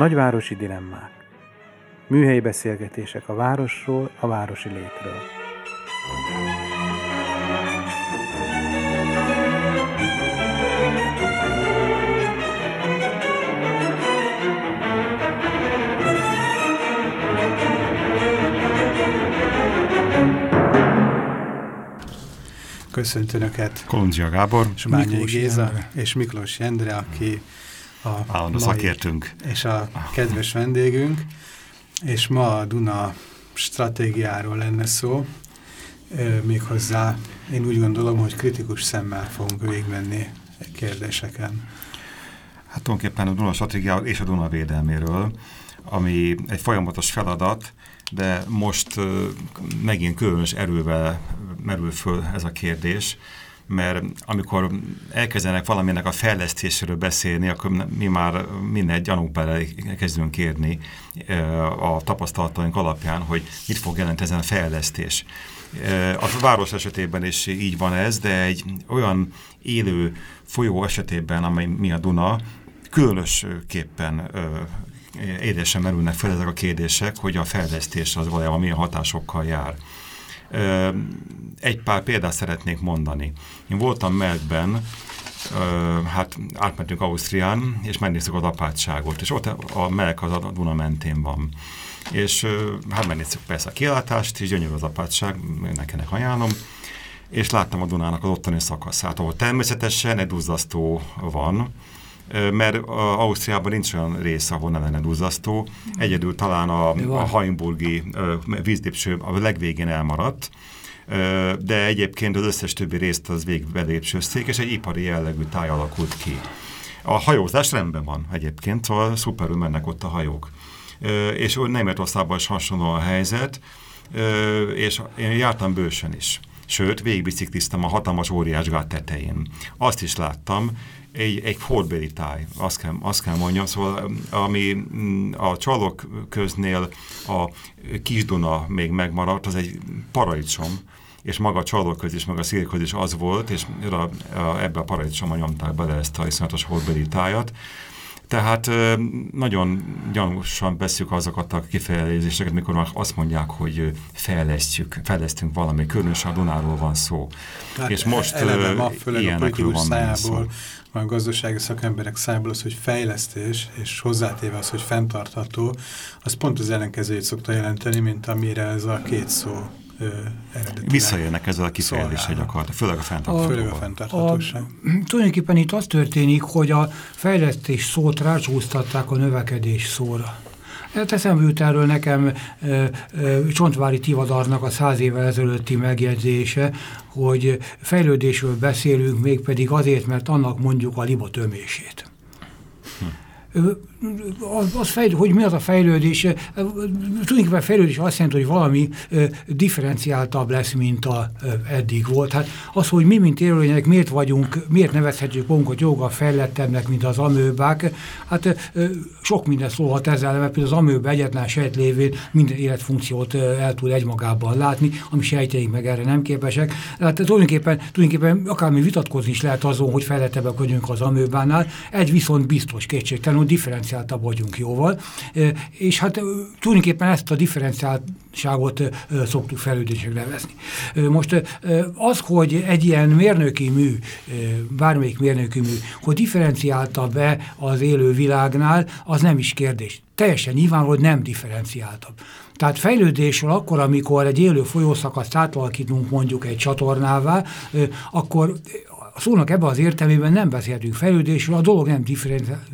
Nagyvárosi dilemmák. Műhelyi beszélgetések a városról, a városi létről. Köszöntöm Önöket. Kolundzsia Gábor. Smányi Géza és Miklós Jendre, aki a állandó szakértünk. És a kedves vendégünk. És ma a Duna stratégiáról lenne szó. Méghozzá én úgy gondolom, hogy kritikus szemmel fogunk végigmenni kérdéseken. Hát tulajdonképpen a Duna stratégia és a Duna védelméről, ami egy folyamatos feladat, de most megint különös erővel merül föl ez a kérdés, mert amikor elkezdenek valaminek a fejlesztéséről beszélni, akkor mi már minden gyanúk kezdünk kérni a tapasztalataink alapján, hogy mit fog jelenteni ezen a fejlesztés. A város esetében is így van ez, de egy olyan élő folyó esetében, amely mi a Duna, különösképpen édesen merülnek fel ezek a kérdések, hogy a fejlesztés az valójában milyen hatásokkal jár. Egy pár példát szeretnék mondani. Én voltam Melkben, hát átmentünk Ausztrián, és megnéztük az apátságot, és ott a Melk az a Duna mentén van. És hát megnéztük persze a kilátást, és gyönyörű az apátság, nekenek ajánlom, és láttam a Dunának az ottani szakaszát, ahol természetesen egy duzzasztó van, mert Ausztriában nincs olyan rész, ahol ne lenne duzzasztó. Egyedül talán a, a Hainburgi vízdépső a legvégén elmaradt, de egyébként az összes többi részt az végbelépsőzték, és egy ipari jellegű táj alakult ki. A hajózás rendben van egyébként, szóval szuperül mennek ott a hajók. És Németországban is hasonló a helyzet, és én jártam bősen is. Sőt, végigbicikliztem a hatalmas óriás gát tetején. Azt is láttam, egy, egy holdbeli táj, azt kell, azt kell mondjam, szóval ami mm, a csalok köznél a Kisduna még megmaradt, az egy paradicsom, és maga a csalóköz is, meg a szélköz is az volt, és ebbe a paradicsomba nyomták bele ezt a iszonyatos holdbeli tájat. Tehát nagyon gyanúsan veszük azokat a kifejezéseket, mikor azt mondják, hogy fejlesztjük, fejlesztünk valami, különösen a Dunáról van szó. Hát és most ilyenekről van szájából, a gazdasági szakemberek szájából az, hogy fejlesztés, és hozzátéve az, hogy fenntartható, az pont az ellenkezőjét szokta jelenteni, mint amire ez a két szó Visszajönnek ezzel a kifejezéssel gyakorlatilag, főleg a fenntarthatóság. Főleg a fenntarthatóság. Tulajdonképpen itt az történik, hogy a fejlesztés szót rácsúsztatták a növekedés szóra. Teszem jut erről nekem e, e, Csontvári Tivadarnak a száz évvel ezelőtti megjegyzése, hogy fejlődésről beszélünk, mégpedig azért, mert annak mondjuk a liba tömését. Hm az fejl, hogy mi az a fejlődés, tulajdonképpen fejlődés azt jelenti, hogy valami differenciáltabb lesz, mint a eddig volt. Hát az, hogy mi, mint élőlények, miért vagyunk, miért nevezhetjük magunkat joga fejlettebbnek, mint az amőbák, hát sok minden szólhat ezzel, mert például az amőbe egyetlen sejt lévén minden életfunkciót el tud egymagában látni, ami sejtjeink meg erre nem képesek. Hát tulajdonképpen, tulajdonképpen akármi vitatkozni is lehet azon, hogy fejlettebbek vagyunk az amőbánál, egy viszont biztos kétségtelen, differenciáltabb differenciáltabb vagyunk jóval, és hát tulajdonképpen ezt a differenciáltságot szoktuk fejlődésre nevezni. Most az, hogy egy ilyen mérnöki mű, bármelyik mérnöki mű, hogy differenciáltabb-e az élő világnál, az nem is kérdés. Teljesen nyilván, hogy nem differenciáltabb. Tehát fejlődésről akkor, amikor egy élő folyószakaszt átalakítunk mondjuk egy csatornává, akkor a szónak ebben az értelmében nem beszélhetünk fejlődésről, a dolog nem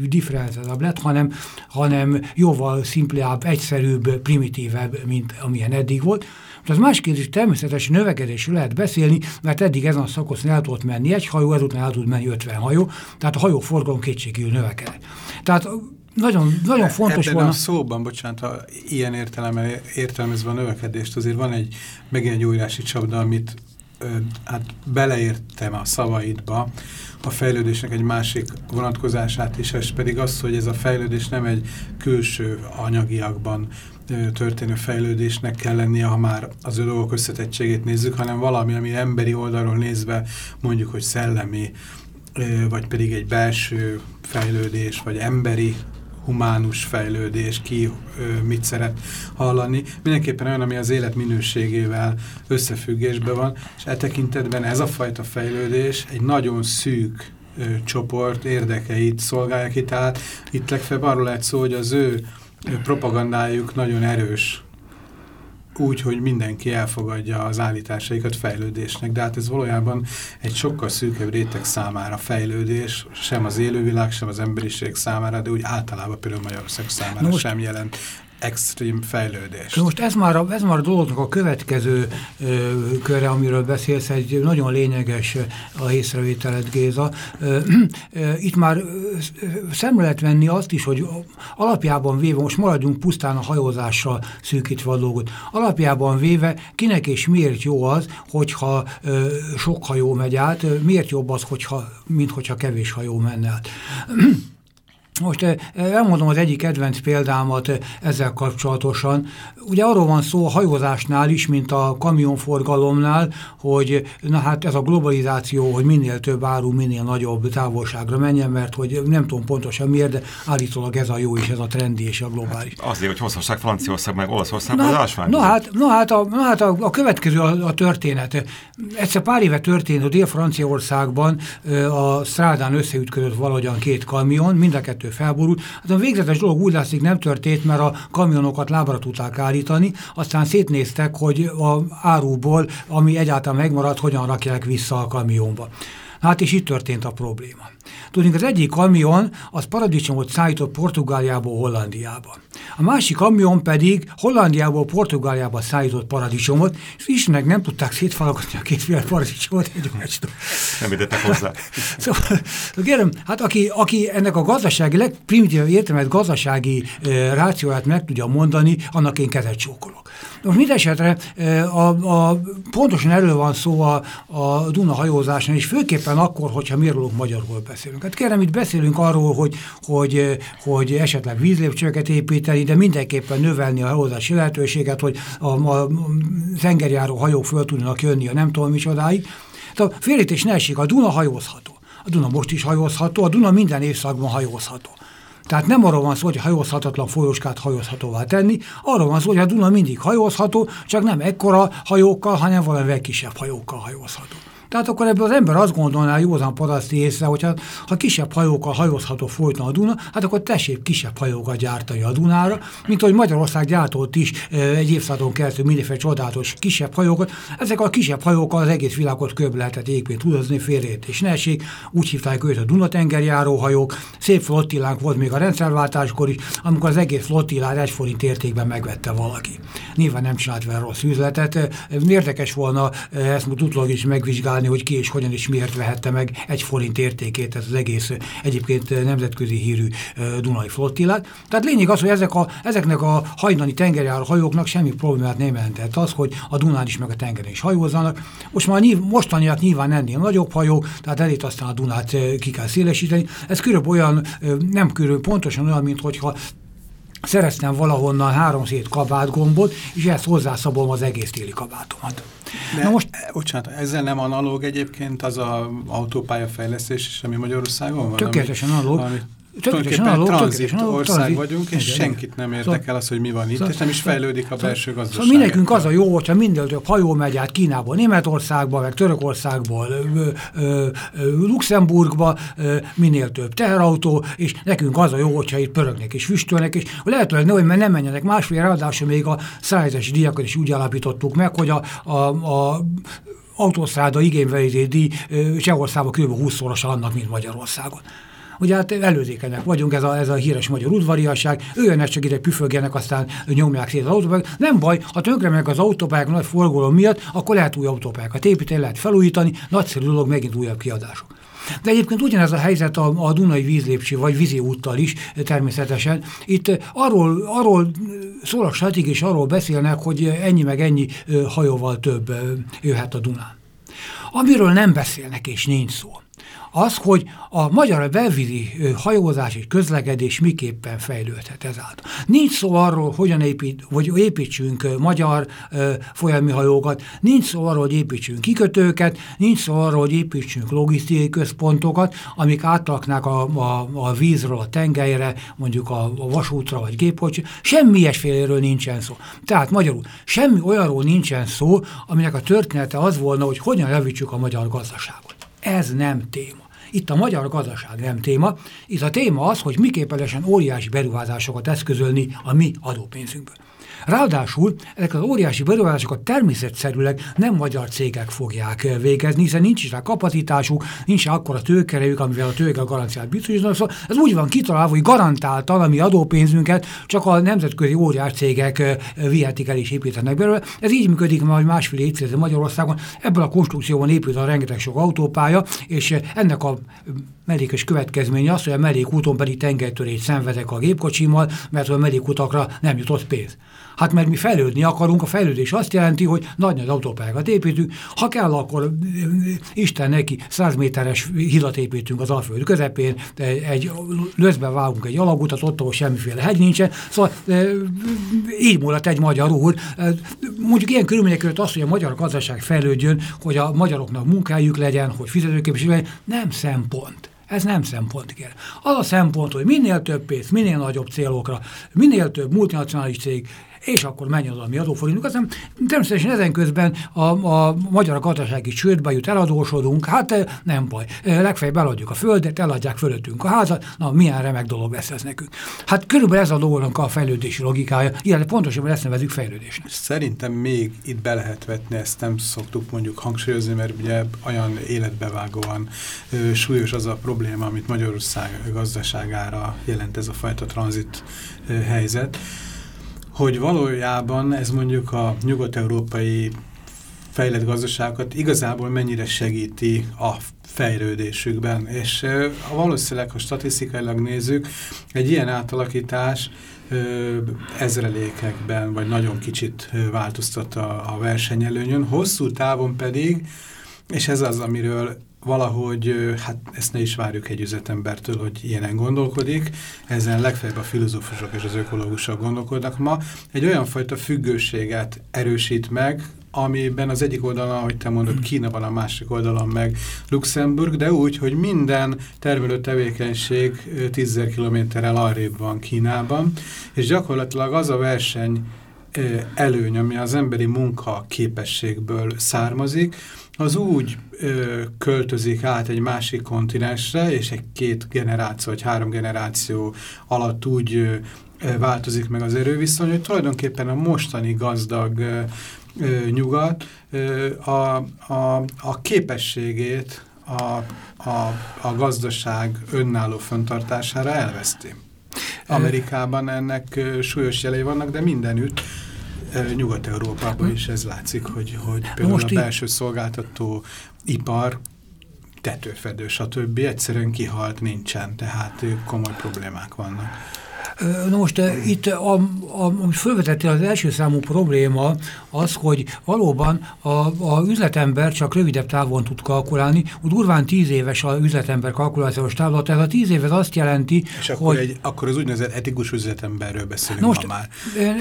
differenciáltabb lett, hanem, hanem jóval szimplább, egyszerűbb, primitívebb, mint amilyen eddig volt. Az más kérdés, természetesen növekedésről lehet beszélni, mert eddig ezen a szakaszon el tudott menni egy hajó, ezután el tud menni 50 hajó, tehát a hajóforgalom kétségül növekedett. Tehát nagyon, nagyon fontos Ebben volna. a szóban, bocsánat, ha ilyen értelmezve a növekedést, azért van egy megint egy óriási csapda, amit hát beleértem a szavaidba a fejlődésnek egy másik vonatkozását is, és pedig az, hogy ez a fejlődés nem egy külső anyagiakban történő fejlődésnek kell lennie, ha már az dolgok összetettségét nézzük, hanem valami, ami emberi oldalról nézve mondjuk, hogy szellemi, vagy pedig egy belső fejlődés, vagy emberi humánus fejlődés, ki ö, mit szeret hallani. Mindenképpen olyan, ami az élet minőségével összefüggésben van, és e tekintetben ez a fajta fejlődés egy nagyon szűk ö, csoport érdekeit szolgálja ki, tehát itt legfeljebb arról lehet szó, hogy az ő propagandájuk nagyon erős úgy, hogy mindenki elfogadja az állításaikat fejlődésnek, de hát ez valójában egy sokkal szűkebb réteg számára fejlődés, sem az élővilág, sem az emberiség számára, de úgy általában például Magyarország számára most, sem jelent extrém fejlődést. Most ez már, a, ez már a dolognak a következő ö, köre, amiről beszélsz, egy nagyon lényeges a észrevételet, Géza. Ö, ö, itt már szemre lehet venni azt is, hogy alapjában véve, most maradjunk pusztán a hajózással szűkítve a dolgot, alapjában véve kinek és miért jó az, hogyha ö, sok hajó megy át, miért jobb az, hogyha, mint hogyha kevés hajó menne át. Most elmondom az egyik kedvenc példámat ezzel kapcsolatosan. Ugye arról van szó a hajózásnál is, mint a kamionforgalomnál, hogy na hát ez a globalizáció, hogy minél több áru, minél nagyobb távolságra menjen, mert hogy nem tudom pontosan miért, de állítólag ez a jó és ez a trendi és a globális. Hát azért, hogy hozhassák Franciaország meg Olaszország az ásvány. Na hát, na hát, a, na hát a, a következő a, a történet. Egyszer pár éve történt, hogy Dél-Franciaországban a strádán összeütközött valahogyan két kamion, mind a kettő kettő felborult. Hát a végzetes dolog úgy látszik nem történt, mert a kamionokat lábra tudták állítani, aztán szétnéztek, hogy a áruból, ami egyáltalán megmaradt, hogyan rakják vissza a kamionba. Hát és itt történt a probléma. Tudjuk, az egyik kamion az paradicsomot szállított Portugáliából Hollandiába. A másik kamion pedig Hollandiából Portugáliába szállított paradicsomot, és Istennek nem tudták szétfalagatni a kétféle paradicsomot egymástól. Nem idettek hozzá. szóval, kérem, hát aki, aki ennek a gazdasági, legprimitív értelmet gazdasági e, rációját meg tudja mondani, annak én kezet csókolok. Most mindesetre e, a, a, pontosan erről van szó a, a Duna hajózásnál, és főképpen akkor, hogyha miről magyarul beszélünk. Hát kérem, itt beszélünk arról, hogy, hogy, hogy esetleg vízlépcsőket építeni, de mindenképpen növelni a hajózási lehetőséget, hogy a, a tengerjáró hajók föl tudnak jönni a nem tudom micsodáig. Tehát félítés ne esik, a Duna hajózható. A Duna most is hajózható, a Duna minden évszakban hajózható. Tehát nem arról van szó, hogy hajózhatatlan folyóskát hajózhatóvá tenni, arról van szó, hogy a Duna mindig hajózható, csak nem ekkora hajókkal, hanem valamivel kisebb hajókkal hajózható. Tehát akkor ebből az ember azt gondolná józan paraszti észre, hogyha ha kisebb hajókkal hajózható folyton a Duna, hát akkor tessék kisebb hajókat gyártani a Dunára, mint hogy Magyarország gyártott is egy évszázadon keresztül mindenféle csodálatos kisebb hajókat. Ezek a kisebb hajókkal az egész világot köbb lehetett égként tudozni, félrét és ne esik. Úgy hívták őt a Dunatengerjáró hajók. Szép flottillánk volt még a rendszerváltáskor is, amikor az egész flottillát egy forint értékben megvette valaki. Nyilván nem csinált vele rossz üzletet. Érdekes volna ezt utólag is megvizsgálni, találni, hogy ki és hogyan és miért vehette meg egy forint értékét ez az egész egyébként nemzetközi hírű Dunai flottillát. Tehát lényeg az, hogy ezek a, ezeknek a hajnani tengerjáró hajóknak semmi problémát nem jelentett az, hogy a Dunán is meg a tengeren is hajózzanak. Most már nyilv, mostaniak nyilván ennél nagyobb hajók, tehát elét aztán a Dunát ki kell szélesíteni. Ez körülbelül olyan, nem körülbelül pontosan olyan, mint hogyha szereztem valahonnan három szét kabátgombot, és ezt hozzászabolom az egész téli kabátomat. De, Na most, bocsánat, ezzel nem analóg egyébként az a autópályafejlesztés is, ami Magyarországon van? Tökéletesen analóg. Ami tulajdonképpen analóg, tranzit ország transzit. vagyunk, és igen, senkit nem érdekel szóval, az, hogy mi van itt, szóval, és nem is fejlődik a szóval, belső gazdaság. Szóval mindenkünk az a jó, hogyha minden több hajó megy át Kínából, Németországba, meg Törökországból, ö, ö, ö, Luxemburgba, ö, minél több teherautó, és nekünk az a jó, hogyha itt pörögnek és füstölnek, és lehetőleg hogy nem menjenek másfél, ráadásul még a szállítási díjakat is úgy alapítottuk meg, hogy a, a, a autósztráda igénybevételi díj Csehországban kb. 20-szorosa annak, mint Magyarországon. Ugye hát előzékenek vagyunk, ez a, ez a híres magyar udvariasság, őjönnek csak ide püfögjenek, aztán nyomják szét az autópályák. Nem baj, ha tönkre meg az autópályák nagy forgalom miatt, akkor lehet új autópályákat építeni, lehet felújítani, nagyszerű dolog, megint újabb kiadások. De egyébként ugyanez a helyzet a, a Dunai vízlépcső vagy vízi úttal is természetesen. Itt arról, arról szól a stratégia, és arról beszélnek, hogy ennyi meg ennyi hajóval több jöhet a Dunán. Amiről nem beszélnek és nincs szó, az, hogy a magyar belvízi hajózás és közlekedés miképpen fejlődhet ezáltal. Nincs szó arról, hogyan épít, hogy építsünk magyar folyami hajókat, nincs szó arról, hogy építsünk kikötőket, nincs szó arról, hogy építsünk logisztikai központokat, amik átraknák a, a, a vízről a tengelyre, mondjuk a, a vasútra vagy gépkocsi. Semmi ilyesféléről nincsen szó. Tehát magyarul semmi olyanról nincsen szó, aminek a története az volna, hogy hogyan javítsuk a magyar gazdaságot. Ez nem téma. Itt a magyar gazdaság nem téma, itt a téma az, hogy miképpen óriási beruházásokat eszközölni a mi adópénzünkből. Ráadásul ezek az óriási beruházásokat természetszerűleg nem magyar cégek fogják végezni, hiszen nincs is rá kapacitásuk, nincs akkora tőkerejük, amivel a tőke garanciát biztosítanak. Szóval ez úgy van kitalálva, hogy garantáltan a mi adópénzünket csak a nemzetközi óriás cégek vihetik el és építenek belőle. Ez így működik majd másfél évtized Magyarországon. Ebből a konstrukcióban épült a rengeteg sok autópálya, és ennek a mellékes következménye az, hogy a mellékúton pedig tengelytörést szenvedek a gépkocsimmal, mert a mellékutakra nem jutott pénz. Hát mert mi fejlődni akarunk, a fejlődés azt jelenti, hogy nagy-nagy autópályákat építünk, ha kell, akkor Isten neki 100 méteres hidat építünk az Alföld közepén, egy lőzbe vágunk egy alagutat, ott, ahol semmiféle hegy nincsen, szóval így múlott egy magyar úr. Mondjuk ilyen körülmények között az, hogy a magyar gazdaság fejlődjön, hogy a magyaroknak munkájuk legyen, hogy fizetőképes legyen, nem szempont. Ez nem szempont kér. Az a szempont, hogy minél több pénz, minél nagyobb célokra, minél több multinacionális cég és akkor menj az a mi adóforintunk. Aztán természetesen ezen közben a, a magyar gazdasági csődbe jut, eladósodunk, hát eh, nem baj. Eh, legfeljebb eladjuk a földet, eladják fölöttünk a házat, na milyen remek dolog lesz ez nekünk. Hát körülbelül ez a dolognak a fejlődési logikája, illetve pontosabban ezt nevezük fejlődésnek. Szerintem még itt be lehet vetni, ezt nem szoktuk mondjuk hangsúlyozni, mert ugye olyan életbevágóan ö, súlyos az a probléma, amit Magyarország gazdaságára jelent ez a fajta tranzit helyzet hogy valójában ez mondjuk a nyugat-európai fejlett gazdaságokat igazából mennyire segíti a fejlődésükben. És valószínűleg, ha statisztikailag nézzük, egy ilyen átalakítás ezrelékekben, vagy nagyon kicsit változtat a, a versenyelőnyön, hosszú távon pedig, és ez az, amiről valahogy, hát ezt ne is várjuk egy üzletembertől, hogy ilyenen gondolkodik, ezen legfeljebb a filozófusok és az ökológusok gondolkodnak ma, egy olyan fajta függőséget erősít meg, amiben az egyik oldalon, ahogy te mondod, Kína van a másik oldalon meg Luxemburg, de úgy, hogy minden termelő tevékenység 10 kilométerrel arrébb van Kínában, és gyakorlatilag az a verseny előny, ami az emberi munka képességből származik, az úgy ö, költözik át egy másik kontinensre, és egy két generáció, vagy három generáció alatt úgy ö, változik meg az erőviszony, hogy tulajdonképpen a mostani gazdag ö, ö, nyugat ö, a, a, a képességét a, a, a gazdaság önálló föntartására elveszti. Amerikában ennek súlyos jelei vannak, de mindenütt Nyugat-Európában is ez látszik, hogy, hogy például Most a belső szolgáltató ipar tetőfedő, stb. egyszerűen kihalt nincsen, tehát komoly problémák vannak. Na most itt, a, a, amit felvetettél, az első számú probléma az, hogy valóban a, a üzletember csak rövidebb távon tud kalkulálni, úgy durván tíz éves az üzletember kalkulációs távlat, ez a tíz év azt jelenti, És akkor, hogy... Egy, akkor az úgynevezett etikus üzletemberről beszélünk most, ma már,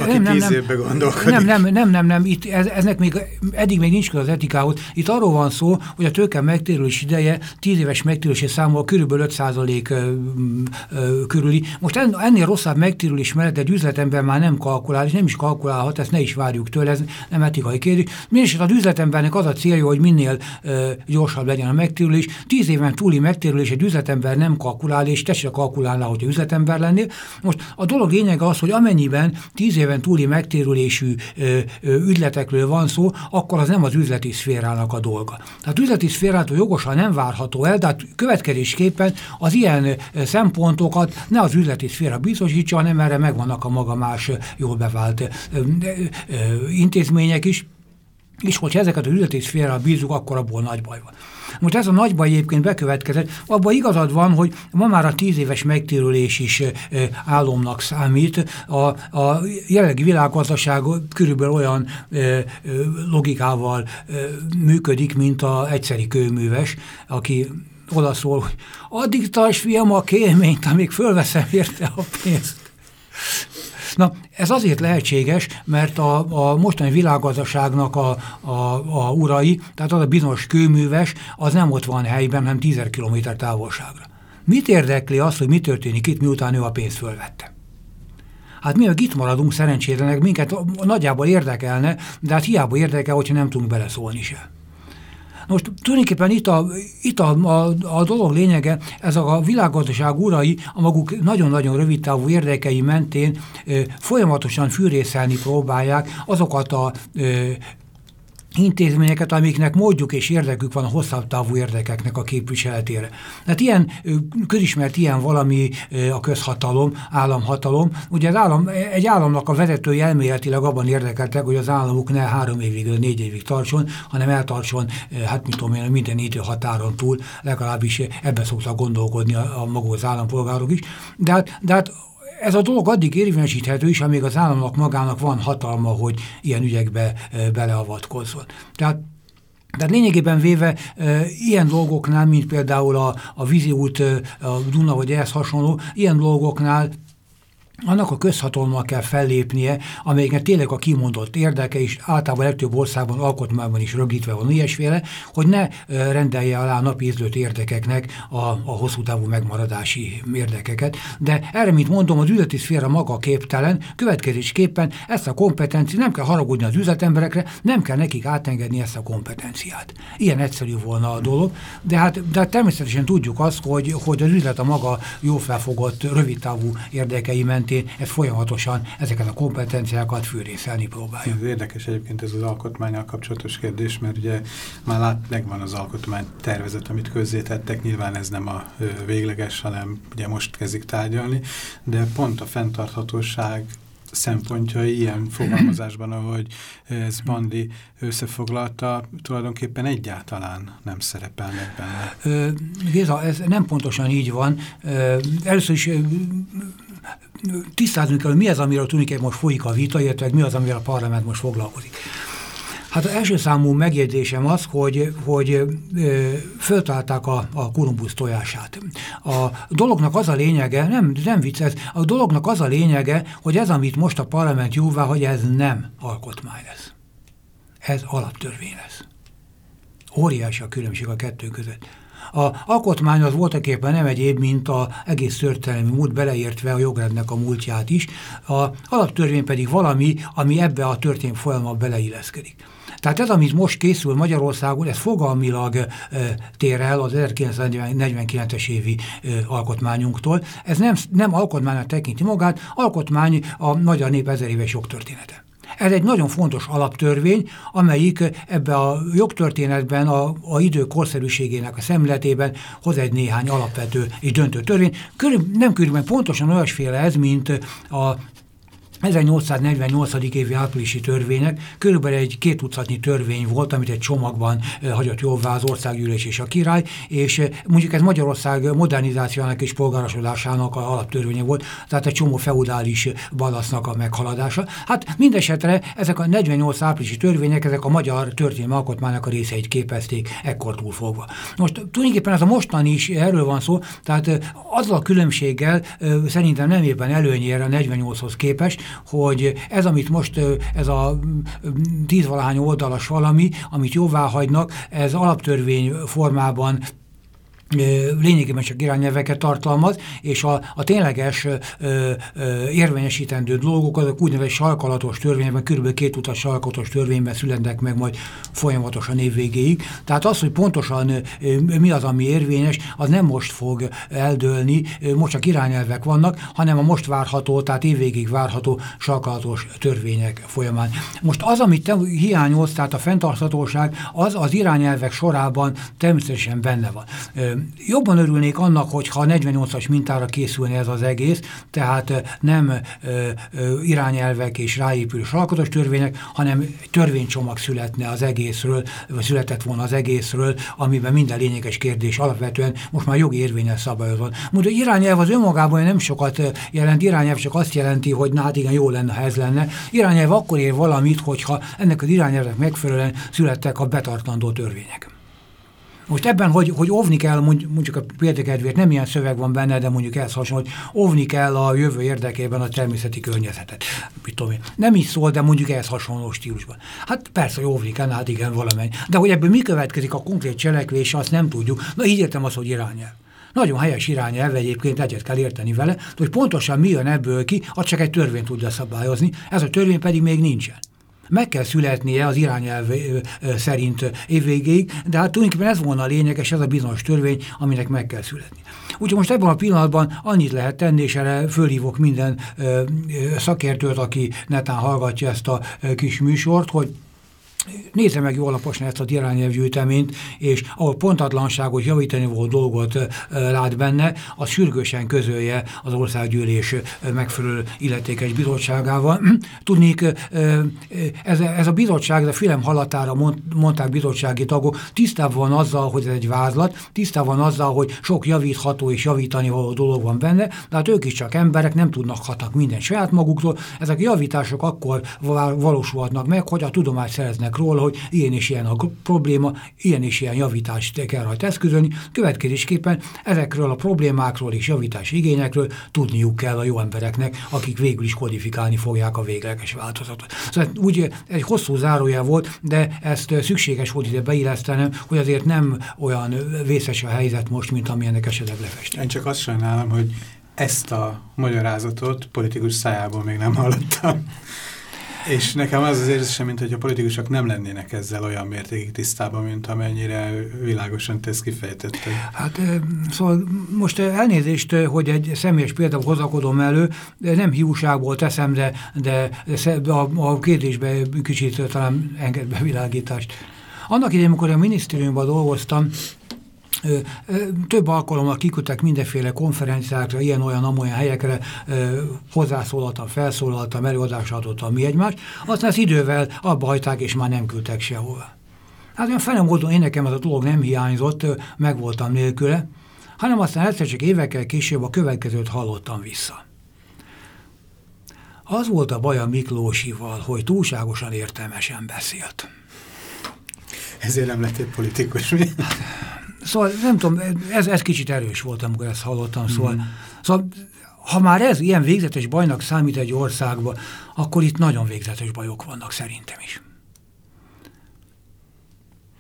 aki nem, nem, tíz évben gondolkodik. Nem, nem, nem, nem, nem, itt ez, eznek még, eddig még nincs az etikához. Itt arról van szó, hogy a tőke megtérülés ideje, tíz éves megtérülési számol körülbelül 5% körüli. Most ennél rossz rosszabb megtérülés mellett egy üzletember már nem kalkulál, és nem is kalkulálhat, ezt ne is várjuk tőle, ez nem etikai kérdés. Mindesét az üzletembernek az a célja, hogy minél ö, gyorsabb legyen a megtérülés. Tíz éven túli megtérülés egy üzletember nem kalkulál, és te se kalkulálnál, hogy üzletember lennél. Most a dolog lényege az, hogy amennyiben tíz éven túli megtérülésű ö, ö, ügyletekről van szó, akkor az nem az üzleti szférának a dolga. Tehát üzleti szférától jogosan nem várható el, tehát következésképpen az ilyen szempontokat ne az üzleti szféra biztos, biztosítsa, hanem erre megvannak a maga más jól bevált intézmények is, és hogyha ezeket az üzleti szférára bízunk, akkor abból nagy baj van. Most ez a nagy baj egyébként bekövetkezett, abban igazad van, hogy ma már a tíz éves megtérülés is álomnak számít. A, a jelenlegi világgazdaság körülbelül olyan logikával működik, mint a egyszeri kőműves, aki olaszul, hogy addig tarts fiam a kélményt, amíg fölveszem érte a pénzt. Na, ez azért lehetséges, mert a, a mostani világgazdaságnak a, a, a urai, tehát az a bizonyos kőműves, az nem ott van helyben, hanem 10 km távolságra. Mit érdekli az, hogy mi történik itt, miután ő a pénzt fölvette? Hát mi meg itt maradunk szerencsétlenek, minket nagyjából érdekelne, de hát hiába érdekel, hogyha nem tudunk beleszólni se. Most tulajdonképpen itt a, itt a, a, a dolog lényege, ez a világgazdaság urai a maguk nagyon-nagyon rövid távú érdekei mentén ö, folyamatosan fűrészelni próbálják azokat a ö, intézményeket, amiknek módjuk és érdekük van a hosszabb távú érdekeknek a képviseletére. Tehát ilyen, közismert ilyen valami a közhatalom, államhatalom. Ugye az állam, egy államnak a vezetői elméletileg abban érdekeltek, hogy az államuk ne három évig, négy évig tartson, hanem eltartson, hát mit tudom én, minden idő határon túl, legalábbis ebbe szoktak gondolkodni a, a maguk az állampolgárok is. De hát, de hát ez a dolog addig érvényesíthető is, amíg az államnak magának van hatalma, hogy ilyen ügyekbe beleavatkozzon. Tehát tehát lényegében véve e, ilyen dolgoknál, mint például a, a vízi út, a Duna vagy ehhez hasonló, ilyen dolgoknál annak a közhatalommal kell fellépnie, amelyiknek tényleg a kimondott érdeke, és általában legtöbb országban, alkotmányban is rögzítve van ilyesféle, hogy ne rendelje alá napi ízlőt érdekeknek a, a hosszú távú megmaradási érdekeket. De erre, mint mondom, az üzleti szféra maga képtelen, következésképpen ezt a kompetenciát nem kell haragudni az üzletemberekre, nem kell nekik átengedni ezt a kompetenciát. Ilyen egyszerű volna a dolog, de hát, de hát természetesen tudjuk azt, hogy, hogy az üzlet a maga jó felfogott, rövidtávú érdekei mentén mentén ez folyamatosan ezeket a kompetenciákat fűrészelni próbálja. Ez érdekes egyébként ez az alkotmányal kapcsolatos kérdés, mert ugye már lát, megvan az alkotmány tervezet, amit közzétettek, nyilván ez nem a végleges, hanem ugye most kezdik tárgyalni, de pont a fenntarthatóság szempontjai ilyen fogalmazásban, ahogy ez Bandi összefoglalta, tulajdonképpen egyáltalán nem szerepelnek benne. Géza, ez nem pontosan így van. Először is tisztázni kell, hogy mi az, amiről tulajdonképpen most folyik a vita, illetve mi az, amivel a parlament most foglalkozik. Hát az első számú megjegyzésem az, hogy, hogy ö, föltalálták a, a Kolumbusz tojását. A dolognak az a lényege, nem, nem vicc ez, a dolognak az a lényege, hogy ez, amit most a parlament jóvá, hogy ez nem alkotmány lesz. Ez alaptörvény lesz. Óriási a különbség a kettő között. A alkotmány az voltak éppen nem egyéb, mint a egész történelmi múlt, beleértve a jogrendnek a múltját is. A alaptörvény pedig valami, ami ebbe a történelmi folyamatba beleilleszkedik. Tehát ez, amit most készül Magyarországon, ez fogalmilag e, tér el az 1949-es évi e, alkotmányunktól. Ez nem, nem alkotmánynak tekinti magát, alkotmány a magyar nép ezer éves jogtörténete. Ez egy nagyon fontos alaptörvény, amelyik ebbe a jogtörténetben a, a idő korszerűségének a szemletében hoz egy néhány alapvető és döntő törvény. Körül, nem körülbelül pontosan olyasféle ez, mint a 1848. évi áprilisi törvények körülbelül egy két tucatnyi törvény volt, amit egy csomagban eh, hagyott jóvá az országgyűlés és a király, és eh, mondjuk ez Magyarország modernizációjának és polgárosodásának a alaptörvénye volt, tehát egy csomó feudális balasznak a meghaladása. Hát mindesetre ezek a 48 áprilisi törvények, ezek a magyar történelmi alkotmánynak a részeit képezték ekkor túlfogva. Most tulajdonképpen ez a mostani is erről van szó, tehát eh, azzal a különbséggel szerintem nem éppen előnyére a 48-hoz képest, hogy ez, amit most, ez a tízvalahány oldalas valami, amit jóvá hagynak, ez alaptörvény formában lényegében csak irányelveket tartalmaz, és a, a tényleges ö, ö, érvényesítendő dolgok, azok úgynevezett sarkalatos törvényben, kb. két utas sarkalatos törvényben születnek meg majd folyamatosan évvégéig. Tehát az, hogy pontosan ö, mi az, ami érvényes, az nem most fog eldőlni, most csak irányelvek vannak, hanem a most várható, tehát évvégig várható sarkalatos törvények folyamán. Most az, amit te hiányolsz, tehát a fenntarthatóság, az az irányelvek sorában természetesen benne van jobban örülnék annak, hogyha 48-as mintára készülne ez az egész, tehát nem ö, ö, irányelvek és ráépülő alkotos törvények, hanem törvénycsomag születne az egészről, vagy született volna az egészről, amiben minden lényeges kérdés alapvetően most már jogi érvényel szabályozva. Mondja, irányelv az önmagában nem sokat jelent, irányelv csak azt jelenti, hogy na hát igen, jó lenne, ha ez lenne. Irányelv akkor ér valamit, hogyha ennek az irányelvek megfelelően születtek a betartandó törvények. Most ebben, hogy, hogy óvni kell, mondjuk a példakedvéért nem ilyen szöveg van benne, de mondjuk ez hasonló, hogy óvni kell a jövő érdekében a természeti környezetet. Mit tudom én. Nem így szól, de mondjuk ehhez hasonló stílusban. Hát persze, hogy óvni kell, hát igen, valamennyi. De hogy ebből mi következik a konkrét cselekvés, azt nem tudjuk. Na így értem azt, hogy irányelv. Nagyon helyes irányelv egyébként, egyet kell érteni vele, hogy pontosan mi jön ebből ki, az csak egy törvény tudja szabályozni, ez a törvény pedig még nincsen. Meg kell születnie az irányelv szerint évvégéig, de hát tulajdonképpen ez volna a lényeges, ez a bizonyos törvény, aminek meg kell születni. Úgyhogy most ebben a pillanatban annyit lehet tenni, és erre fölhívok minden ö, szakértőt, aki netán hallgatja ezt a kis műsort, hogy nézze meg jól alaposan ezt a irányelvgyűjteményt, és ahol pontatlanságot, javítani volt dolgot lát benne, az sürgősen közölje az országgyűlés megfelelő illetékes bizottságával. Tudnék, ez, ez a bizottság, ez a film halatára mondták bizottsági tagok, tisztában van azzal, hogy ez egy vázlat, tisztában van azzal, hogy sok javítható és javítani való dolog van benne, de hát ők is csak emberek, nem tudnak hatnak minden saját maguktól. Ezek javítások akkor valósulhatnak meg, hogy a tudomást szereznek beszélnek róla, hogy ilyen és ilyen a probléma, ilyen és ilyen javítást kell rajta eszközölni. Következésképpen ezekről a problémákról és javítási igényekről tudniuk kell a jó embereknek, akik végül is kodifikálni fogják a végleges változatot. Szóval úgy egy hosszú zárója volt, de ezt szükséges volt ide beillesztenem, hogy azért nem olyan vészes a helyzet most, mint amilyenek esetleg lefestett. Én csak azt sajnálom, hogy ezt a magyarázatot politikus szájából még nem hallottam. És nekem az az érzésem, mint hogy a politikusok nem lennének ezzel olyan mértékig tisztában, mint amennyire világosan tesz kifejtette. Hát szóval most elnézést, hogy egy személyes például hozakodom elő, nem hiúságból teszem, de, de a, a kérdésbe kicsit talán enged bevilágítást. Annak idején, amikor a minisztériumban dolgoztam, több alkalommal kiküldtek mindenféle konferenciákra, ilyen-olyan, amolyan helyekre hozzászólaltam, felszólaltam, előadást adottam mi egymást, aztán az idővel abba hagyták, és már nem küldtek sehova. Hát olyan fenem módon én nekem ez a dolog nem hiányzott, meg voltam nélküle, hanem aztán egyszer csak évekkel később a következőt hallottam vissza. Az volt a baj a Miklósival, hogy túlságosan értelmesen beszélt. Ezért nem lett egy politikus, mi? Szóval nem tudom, ez, ez kicsit erős volt, amikor ezt hallottam. Szóval, mm. szóval ha már ez ilyen végzetes bajnak számít egy országba, akkor itt nagyon végzetes bajok vannak szerintem is.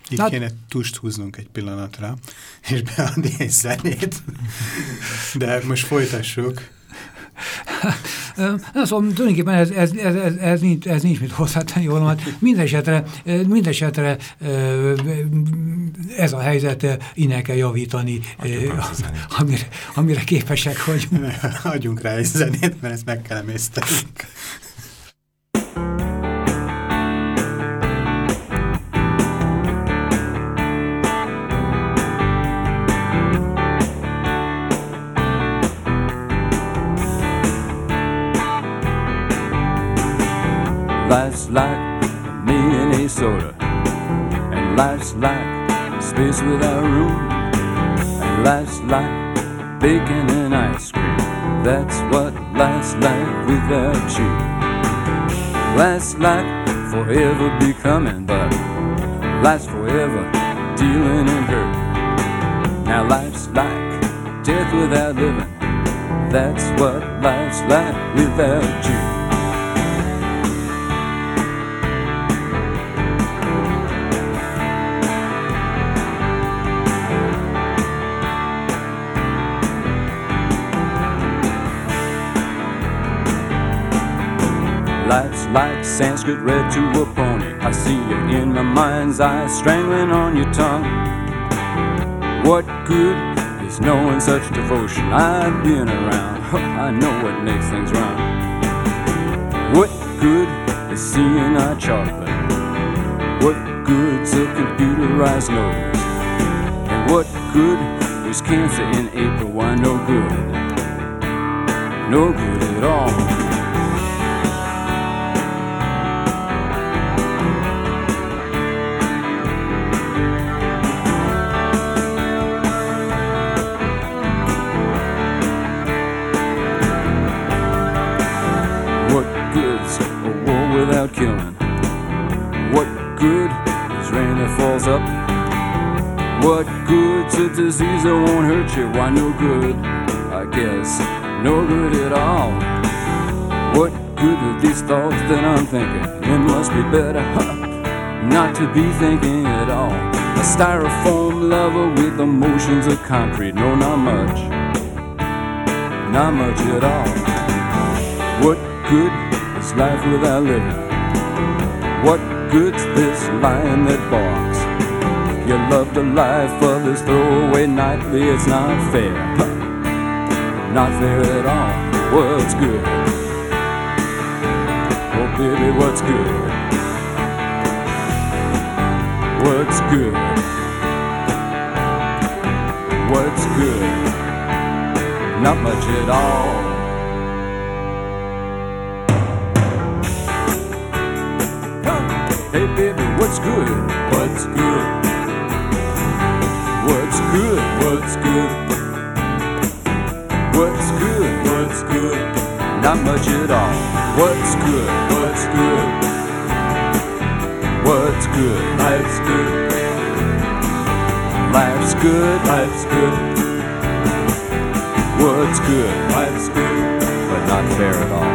Itt Tehát, kéne tust húznunk egy pillanatra, és beadni egy zenét. De most folytassuk. Szóval tulajdonképpen ez, ez, ez, ez, ez, nincs, ez nincs mit hozzátenni volna. Mindenesetre, mindenesetre ez a helyzet innen kell javítani, amire, amire képesek vagyunk. Adjunk rá egy zenét, mert ezt meg kell emésztenünk. Life's like Minnesota, and a soda. And life's like space without room, and life's like bacon and ice cream. That's what life's like without you. Life's like forever becoming, but life's forever dealing in hurt. Now life's like death without living. That's what life's like without you. Like Sanskrit read to a pony. I see you in my mind's eye, strangling on your tongue. What good is knowing such devotion? I've been around, I know what makes things wrong. What good is seeing our chocolate? What good's a computerized nose? And what good is cancer in April? Why no good? No good at all. What good is rain that falls up What good's a disease that won't hurt you? Why no good? I guess no good at all. What good are these thoughts that I'm thinking? It must be better not to be thinking at all. A styrofoam lover with emotions of concrete. No, not much. Not much at all. What good is life without living? What good's this lion that barks? You love the life of this throwaway nightly, it's not fair. Not fair at all. What's good? Oh, baby, what's good? What's good? What's good? Not much at all. Hey baby, what's good? What's good? What's good? What's good? What's good? What's good? Not much at all. What's good? What's good? What's good? Life's good. Life's good. Life's good. What's good? Life's good. But not fair at all.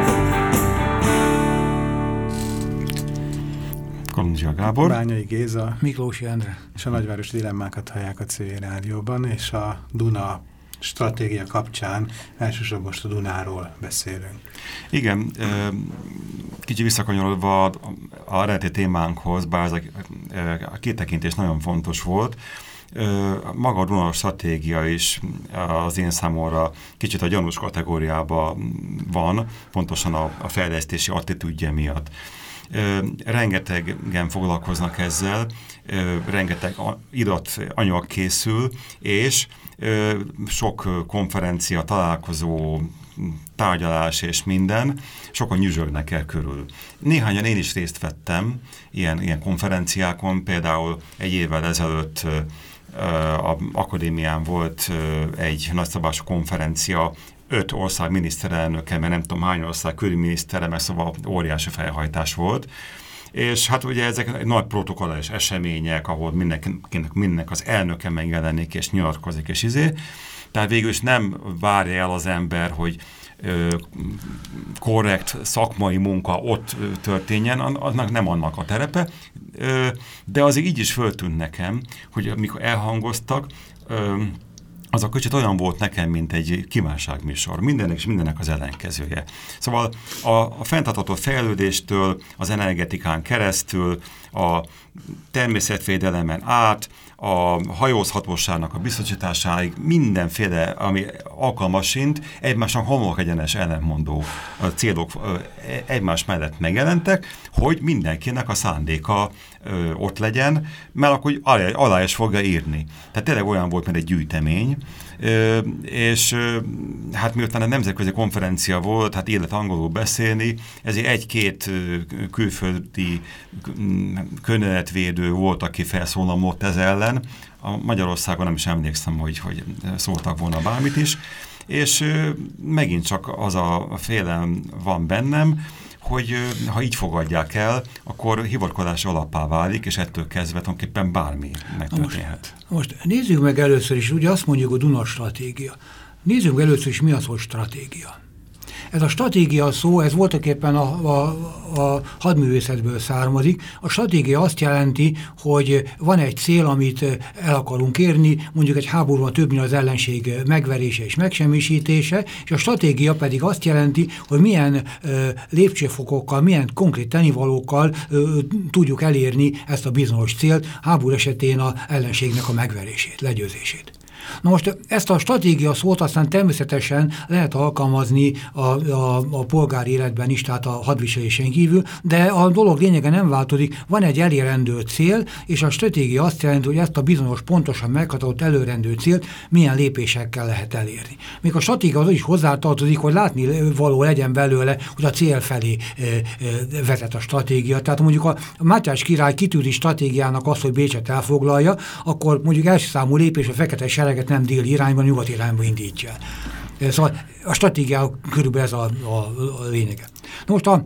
Kolundzsia Gábor. Bányai Géza Miklós Endre. és a nagyvárosi dilemmákat hallják a civil rádióban, és a Duna stratégia kapcsán elsősorban most a Dunáról beszélünk. Igen, kicsi visszakanyarodva a, a eredeti témánkhoz, bár ez a, a kitekintés nagyon fontos volt, maga a Duna stratégia is az én számomra kicsit a gyanús kategóriában van, pontosan a, a fejlesztési attitűdje miatt. Rengetegen foglalkoznak ezzel, rengeteg irat anyag készül, és sok konferencia, találkozó, tárgyalás és minden, sokan nyüzsögnek el körül. Néhányan én is részt vettem ilyen, ilyen konferenciákon, például egy évvel ezelőtt a akadémián volt egy nagyszabású konferencia öt ország miniszterelnöke, mert nem tudom hány ország külügyminisztere, mert szóval óriási felhajtás volt. És hát ugye ezek nagy protokollális események, ahol mindenkinek, mindennek az elnöke megjelenik, és nyilatkozik, és izé. Tehát végül is nem várja el az ember, hogy ö, korrekt szakmai munka ott történjen, annak nem annak a terepe, ö, de azért így is föltűnt nekem, hogy amikor elhangoztak, ö, az a kicsit olyan volt nekem, mint egy kívánságműsor. Mindennek és mindennek az ellenkezője. Szóval a, a fenntartható fejlődéstől, az energetikán keresztül, a természetvédelemen át, a hajózhatóságnak a biztosításáig mindenféle, ami alkalmasint, egymásnak homlok egyenes ellentmondó célok egymás mellett megjelentek, hogy mindenkinek a szándéka ott legyen, mert akkor alá, alá is fogja írni. Tehát tényleg olyan volt, mint egy gyűjtemény, és hát miután a nemzetközi konferencia volt, hát élet angolul beszélni, ezért egy-két külföldi környezetvédő volt, aki felszólalott ez ellen. A Magyarországon nem is emlékszem, hogy, hogy szóltak volna bármit is, és megint csak az a félelem van bennem, hogy ha így fogadják el, akkor hivatkozás alapá válik, és ettől kezdve tulajdonképpen bármi megtörténhet. Most, most nézzük meg először is, ugye azt mondjuk a Duna stratégia. Nézzük meg először is, mi az, hogy stratégia. Ez a stratégia szó, ez voltaképpen a, a, a hadművészetből származik. A stratégia azt jelenti, hogy van egy cél, amit el akarunk érni, mondjuk egy háborúban több, mint az ellenség megverése és megsemmisítése, és a stratégia pedig azt jelenti, hogy milyen ö, lépcsőfokokkal, milyen konkrét tenivalókkal ö, tudjuk elérni ezt a bizonyos célt, háború esetén a ellenségnek a megverését, legyőzését. Na most ezt a stratégia szót aztán természetesen lehet alkalmazni a, a, a polgári életben is, tehát a hadviselésen kívül, de a dolog lényege nem változik. Van egy elérendő cél, és a stratégia azt jelenti, hogy ezt a bizonyos pontosan meghatározott előrendő célt milyen lépésekkel lehet elérni. Még a stratégia az is hozzátartozik, hogy látni való legyen belőle, hogy a cél felé e, e, vezet a stratégia. Tehát mondjuk a Mátyás király kitűzi stratégiának azt, hogy Bécset elfoglalja, akkor mondjuk első számú lépés a fekete sereget nem dél irányban, nyugat irányba indítja. Szóval a stratégia körülbelül ez a, a, a lényege. Na most a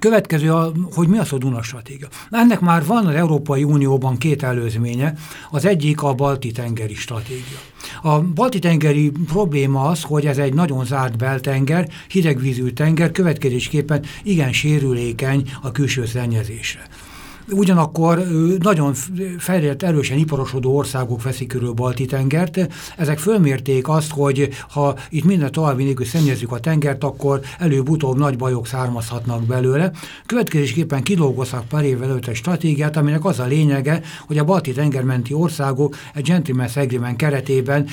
Következő, a, hogy mi az a Duna stratégia. Ennek már van az Európai Unióban két előzménye, az egyik a balti-tengeri stratégia. A balti-tengeri probléma az, hogy ez egy nagyon zárt beltenger, hidegvízű tenger, következésképpen igen sérülékeny a külső szennyezésre. Ugyanakkor nagyon fejlett, erősen iparosodó országok veszik körül balti tengert. Ezek fölmérték azt, hogy ha itt minden további nélkül szennyezzük a tengert, akkor előbb-utóbb nagy bajok származhatnak belőle. Következésképpen kidolgoztak pár évvel előtt egy stratégiát, aminek az a lényege, hogy a balti tengermenti országok egy Gentleman's Agreement keretében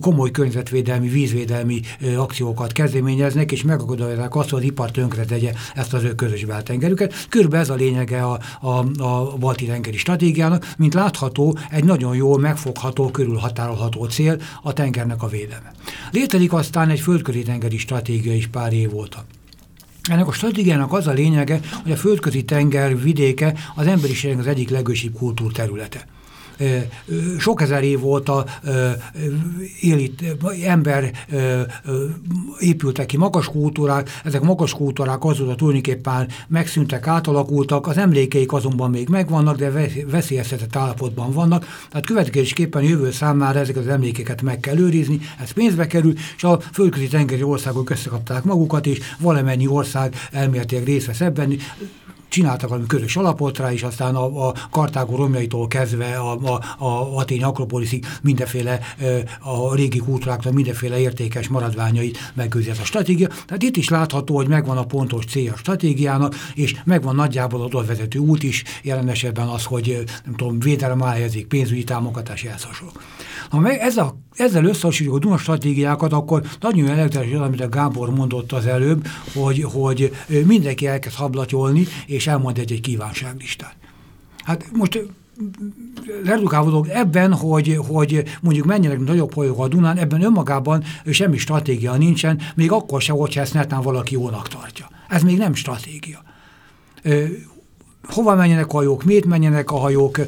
komoly környezetvédelmi, vízvédelmi akciókat kezdeményeznek, és megakadályozzák azt, hogy az ipar tönkre tegye ezt az ő közös beltengerüket. Körülbelül ez a lényege a, a a, balti tengeri stratégiának, mint látható, egy nagyon jól megfogható, körülhatárolható cél a tengernek a védelme. Létezik aztán egy földközi tengeri stratégia is pár év óta. Ennek a stratégiának az a lényege, hogy a földközi tenger vidéke az emberiségnek az egyik legősibb kultúrterülete sok ezer év óta élit, ember épültek ki magas kultúrák, ezek magas kultúrák azóta tulajdonképpen megszűntek, átalakultak, az emlékeik azonban még megvannak, de veszélyeztetett állapotban vannak, tehát következésképpen jövő számára ezeket az emlékeket meg kell őrizni, ez pénzbe kerül, és a földközi tengeri országok összekapták magukat, és valamennyi ország elméletileg részt vesz ebben, csináltak valami közös alapot rá, és aztán a, a Kartágó romjaitól kezdve a, a, a Atény Akropoliszig mindenféle a régi kultúráktól mindenféle értékes maradványait megőzi ez a stratégia. Tehát itt is látható, hogy megvan a pontos célja a stratégiának, és megvan nagyjából a vezető út is, jelen esetben az, hogy nem tudom, védelem helyezik, pénzügyi támogatás. Ha meg ez a, ezzel összehasonlítjuk a Duna stratégiákat, akkor nagyon elektrás, amit a Gábor mondott az előbb, hogy, hogy mindenki elkezd hablatyolni, és elmond egy, egy kívánságlistát. Hát most redukálódok ebben, hogy, hogy mondjuk menjenek nagyobb hajók a Dunán, ebben önmagában semmi stratégia nincsen, még akkor se, hogyha ezt netán valaki jónak tartja. Ez még nem stratégia hova menjenek a hajók, miért menjenek a hajók,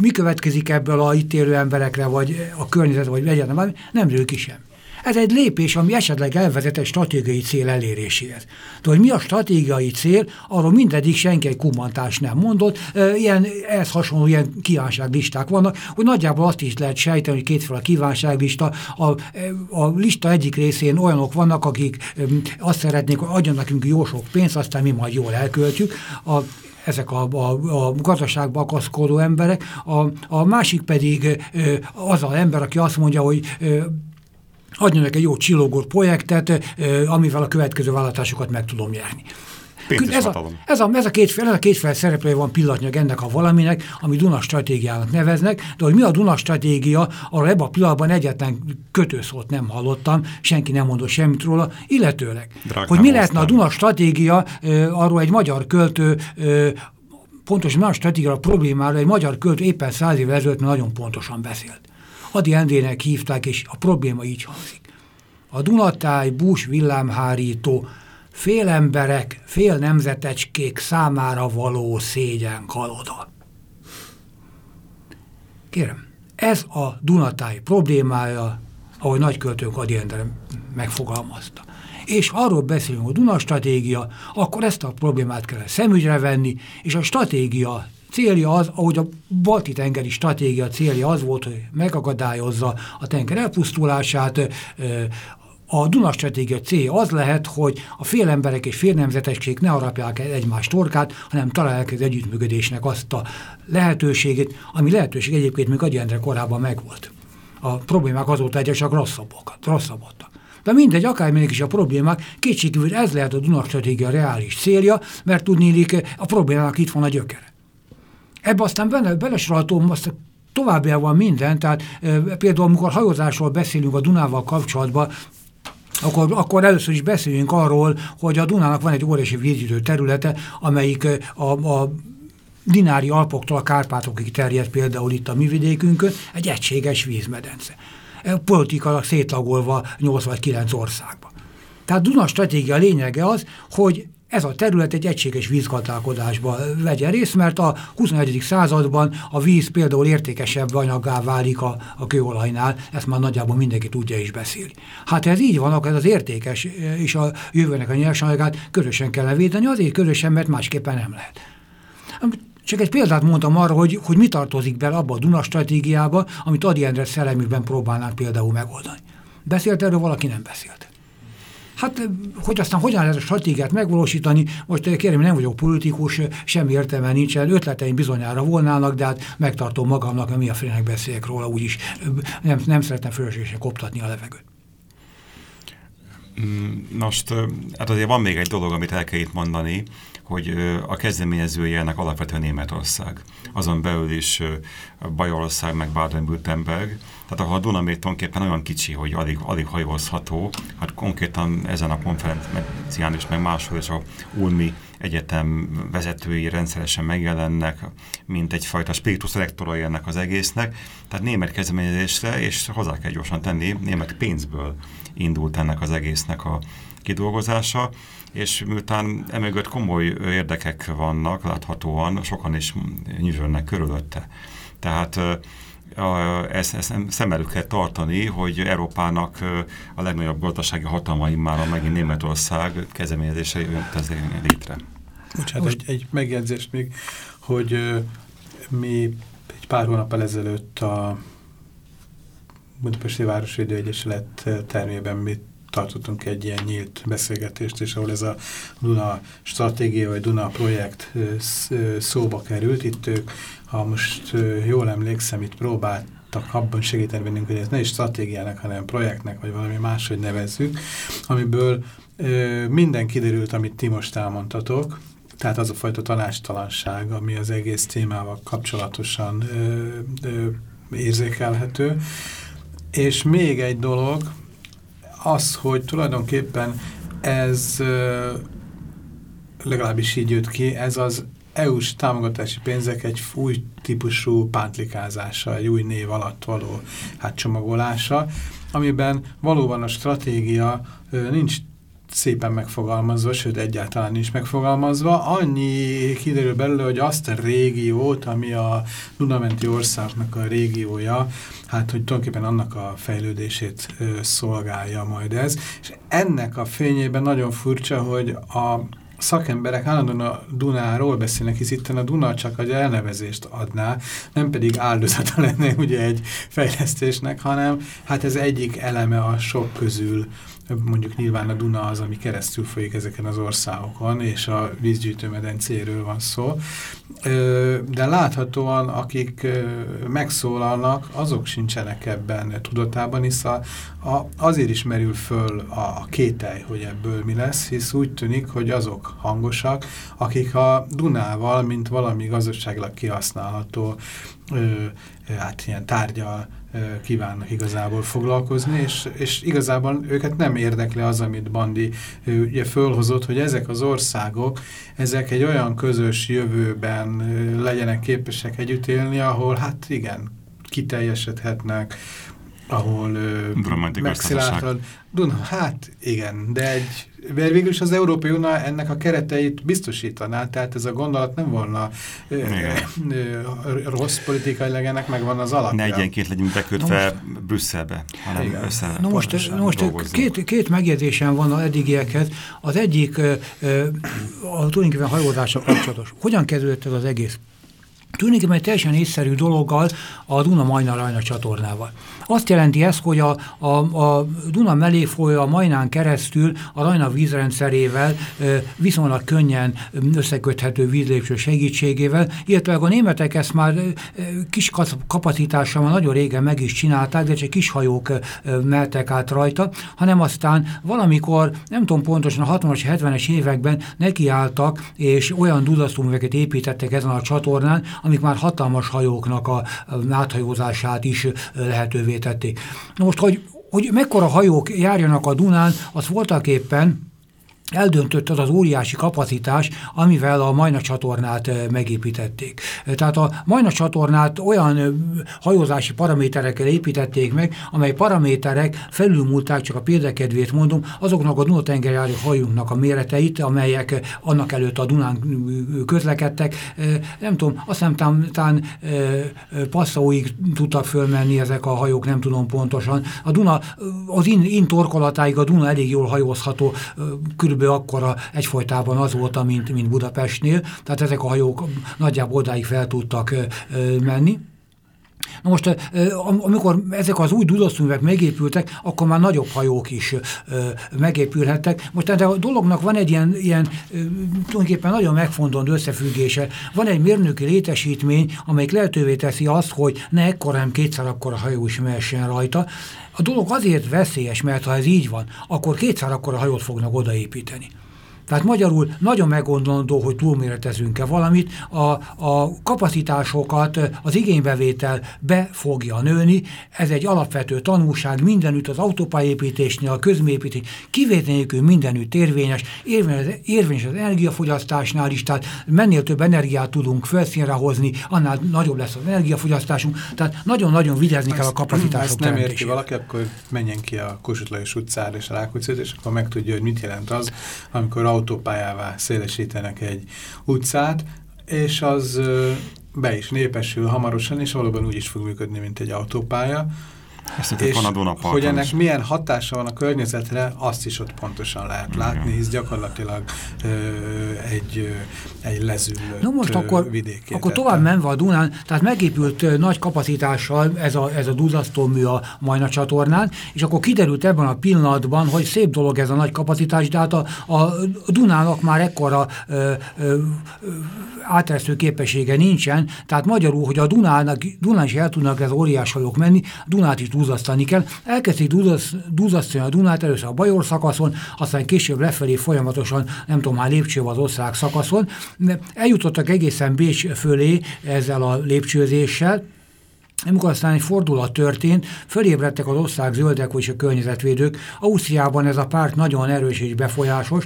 mi következik ebből a itt élő emberekre, vagy a környezet, vagy egyáltalán, nem rő ki sem. Ez egy lépés, ami esetleg elvezet egy stratégiai cél eléréséhez. De hogy mi a stratégiai cél, arról mindedig senki egy kumantás nem mondott. Ilyen, ehhez hasonló ilyen kívánságlisták vannak, hogy nagyjából azt is lehet sejteni, hogy kétféle kívánságlista. A, a lista egyik részén olyanok vannak, akik azt szeretnék, hogy adjon nekünk jó sok pénzt, aztán mi majd jól elköltjük. A ezek a, a, a gazdaságba akaszkodó emberek, a, a másik pedig az az ember, aki azt mondja, hogy adjanak egy jó csillogó projektet, amivel a következő vállalatásokat meg tudom járni. Ez a, ez, a, ez, a két, ez a kétféle szereplője van pillanatnyilag ennek a valaminek, ami Duna stratégiának neveznek, de hogy mi a Duna stratégia, arra ebben a pillanatban egyetlen kötőszót nem hallottam, senki nem mondott semmit róla, illetőleg. Drágán hogy mi lehetne a Duna stratégia, arról egy magyar költő pontosan más stratégia a problémára, egy magyar költő éppen száz évvel ezelőtt nagyon pontosan beszélt. Adi Endrének hívták, és a probléma így hangzik. A Dunatáj bús villámhárító fél emberek, fél nemzetecskék számára való szégyen kaloda. Kérem, ez a Dunatáj problémája, ahogy nagyköltőnk Adi Endre megfogalmazta. És arról beszélünk, hogy Duna stratégia, akkor ezt a problémát kell szemügyre venni, és a stratégia célja az, ahogy a balti tengeri stratégia célja az volt, hogy megakadályozza a tenger elpusztulását, a Duna stratégia célja az lehet, hogy a fél emberek és fél nemzetesség ne harapják el egymás torkát, hanem találják az együttműködésnek azt a lehetőségét, ami lehetőség egyébként még Agyi Endre korábban megvolt. A problémák azóta egyre csak rosszabbak, rosszabbodtak. De mindegy, akármilyen is a problémák, kétségkívül ez lehet a Duna stratégia reális célja, mert tudnélik, a problémának itt van a gyökere. Ebbe aztán bele, belesorolhatom azt továbbjában minden, tehát e, például amikor hajózásról beszélünk a Dunával kapcsolatban, akkor, akkor először is beszéljünk arról, hogy a Dunának van egy óriási vízgyűjtő területe, amelyik a, a Dinári Alpoktól a Kárpátokig terjed például itt a mi vidékünkön, egy egységes vízmedence. Politikailag szétlagolva 8 vagy 9 országba. Tehát Duna stratégia lényege az, hogy ez a terület egy egységes vízgazdálkodásba vegyen részt, mert a 21. században a víz például értékesebb anyaggá válik a, a kőolajnál, ezt már nagyjából mindenki tudja is beszélni. Hát ez így van, akkor ez az értékes és a jövőnek a nyersanyagát közösen kell védeni, azért közösen, mert másképpen nem lehet. Csak egy példát mondtam arra, hogy, hogy mi tartozik bele abba a Duna stratégiába, amit Adi Endre szelleműben próbálnánk például megoldani. Beszélt erről, valaki nem beszélt. Hát, hogy aztán hogyan lehet a stratégiát megvalósítani, most kérem, nem vagyok politikus, semmi értelme nincsen, ötleteim bizonyára volnának, de hát megtartom magamnak, hogy mi a frének beszéljek róla, úgyis nem, nem szeretem fölöslegesen koptatni a levegőt. Mm, most, hát azért van még egy dolog, amit el kell itt mondani, hogy a kezdeményezője ennek alapvetően Németország. Azon belül is Bajorország meg Baden-Württemberg. Tehát ahol a Duna még tulajdonképpen olyan kicsi, hogy alig, alig hajózható, hát konkrétan ezen a konferencián is, meg máshol is a Ulmi Egyetem vezetői rendszeresen megjelennek, mint egyfajta spiritus elektorai ennek az egésznek. Tehát német kezdeményezésre, és hozzá kell gyorsan tenni, német pénzből indult ennek az egésznek a kidolgozása, és miután emögött komoly érdekek vannak, láthatóan sokan is nyűvölnek körülötte. Tehát ezt, ezt szem előtt kell tartani, hogy Európának a legnagyobb gazdasági hatalmaim már megint Németország kezdeményezése jött ezért létre. Bocsánat, egy, egy megjegyzést még, hogy mi egy pár hónap ezelőtt a Budapesti Városvédő Egyesület termében mi tartottunk egy ilyen nyílt beszélgetést, és ahol ez a Duna stratégia, vagy Duna projekt szóba került. Itt ők, ha most jól emlékszem, itt próbáltak abban segíteni bennünk, hogy ez ne is stratégiának, hanem projektnek, vagy valami máshogy nevezzük, amiből minden kiderült, amit ti most elmondtatok, tehát az a fajta tanástalanság, ami az egész témával kapcsolatosan ö, ö, érzékelhető. És még egy dolog, az, hogy tulajdonképpen ez legalábbis így jött ki, ez az EU-s támogatási pénzek egy új típusú pántlikázása, egy új név alatt való hát csomagolása, amiben valóban a stratégia nincs szépen megfogalmazva, sőt egyáltalán nincs megfogalmazva. Annyi kiderül belőle, hogy azt a régiót, ami a Dunamenti országnak a régiója, hát hogy tulajdonképpen annak a fejlődését ö, szolgálja majd ez. És ennek a fényében nagyon furcsa, hogy a szakemberek állandóan a Dunáról beszélnek, hisz itt a Duna csak egy elnevezést adná, nem pedig áldozata lenne ugye egy fejlesztésnek, hanem hát ez egyik eleme a sok közül, mondjuk nyilván a Duna az, ami keresztül folyik ezeken az országokon, és a vízgyűjtőmedencéről van szó. De láthatóan, akik megszólalnak, azok sincsenek ebben tudatában, hisz a, a, azért is merül föl a kételj, hogy ebből mi lesz, hisz úgy tűnik, hogy azok hangosak, akik a Dunával, mint valami gazdaságilag kihasználható hát ilyen tárgyal kívánnak igazából foglalkozni, és, és igazából őket nem érdekli az, amit Bandi ugye fölhozott, hogy ezek az országok, ezek egy olyan közös jövőben legyenek képesek együtt élni, ahol hát igen, kiteljesedhetnek, ahol megszilárdod. Hát igen, de egy mert végül is az Európai Unió ennek a kereteit biztosítaná, tehát ez a gondolat nem volna ö, ö, rossz politikailag, ennek megvan az alapja. Ne egyenként legyünk bekötve most, Brüsszelbe, hanem Igen. össze Na most, most két, két megjegyzésem van a eddigiekhez. Az egyik ö, a tulajdonképpen hajózással kapcsolatos. Hogyan kezdődött ez az egész? Tulajdonképpen egy teljesen észszerű dologgal a Duna Majna Rajna csatornával. Azt jelenti ez, hogy a, a, a Duna mellé folyó a Majnán keresztül a Rajna vízrendszerével viszonylag könnyen összeköthető vízlépső segítségével, illetve a németek ezt már kis kapacitással már nagyon régen meg is csinálták, de csak kis hajók meltek át rajta, hanem aztán valamikor, nem tudom pontosan, a 60-as, 70-es években nekiálltak, és olyan dudasztóműveket építettek ezen a csatornán, amik már hatalmas hajóknak a áthajózását is lehetővé tették. Most, hogy, hogy mekkora hajók járjanak a Dunán, az voltak éppen eldöntött az az óriási kapacitás, amivel a Majna csatornát megépítették. Tehát a Majna csatornát olyan hajózási paraméterekkel építették meg, amely paraméterek felülmúlták, csak a példakedvét mondom, azoknak a Dunatengeri hajónknak a méreteit, amelyek annak előtt a Dunán közlekedtek. Nem tudom, azt hiszem, talán, talán Passauig tudtak fölmenni ezek a hajók, nem tudom pontosan. A Duna, az in, in torkolatáig a Duna elég jól hajózható, kb körülbelül akkora egyfolytában az volt, mint, mint Budapestnél, tehát ezek a hajók nagyjából odáig fel tudtak menni. Na most, amikor ezek az új dudaszművek megépültek, akkor már nagyobb hajók is megépülhettek. Most de a dolognak van egy ilyen, ilyen tulajdonképpen nagyon megfontolt összefüggése. Van egy mérnöki létesítmény, amelyik lehetővé teszi azt, hogy ne ekkora, hanem kétszer akkora hajó is mehessen rajta. A dolog azért veszélyes, mert ha ez így van, akkor kétszer akkora hajót fognak odaépíteni. Tehát magyarul nagyon meggondolandó, hogy túlméretezünk-e valamit, a, a kapacitásokat az igénybevétel be fogja nőni, ez egy alapvető tanulság mindenütt az autópályépítésnél, a közmépítés, kivételékül mindenütt érvényes, érvényes, érvényes az energiafogyasztásnál is, tehát mennél több energiát tudunk felszínre hozni, annál nagyobb lesz az energiafogyasztásunk, tehát nagyon-nagyon vigyázni kell a kapacitások Ezt nem érti valaki, akkor menjen ki a Kossuth Lajos utcára és a Rákóczi és akkor megtudja, hogy mit jelent az, amikor autópályává szélesítenek egy utcát, és az be is népesül hamarosan, és valóban úgy is fog működni, mint egy autópálya. És van a hogy ennek is. milyen hatása van a környezetre, azt is ott pontosan lehet Igen. látni, hisz gyakorlatilag ö, egy, egy lezüllött no most akkor, akkor tovább menve a Dunán, tehát megépült nagy kapacitással ez a, ez a duzzasztómű a Majna csatornán, és akkor kiderült ebben a pillanatban, hogy szép dolog ez a nagy kapacitás, de hát a, a Dunának már ekkora ö, ö, áteresztő képessége nincsen, tehát magyarul, hogy a Dunának, Dunán is el tudnak ez óriás hajók menni, Dunát is dúzasztani kell. Elkezdik dúzasztani a Dunát először a Bajor szakaszon, aztán később lefelé folyamatosan, nem tudom, már lépcsővel az osztrák szakaszon. Eljutottak egészen Bécs fölé ezzel a lépcsőzéssel, amikor aztán egy fordulat történt, fölébredtek az osztrák zöldek és a környezetvédők. Ausztriában ez a párt nagyon erős és befolyásos,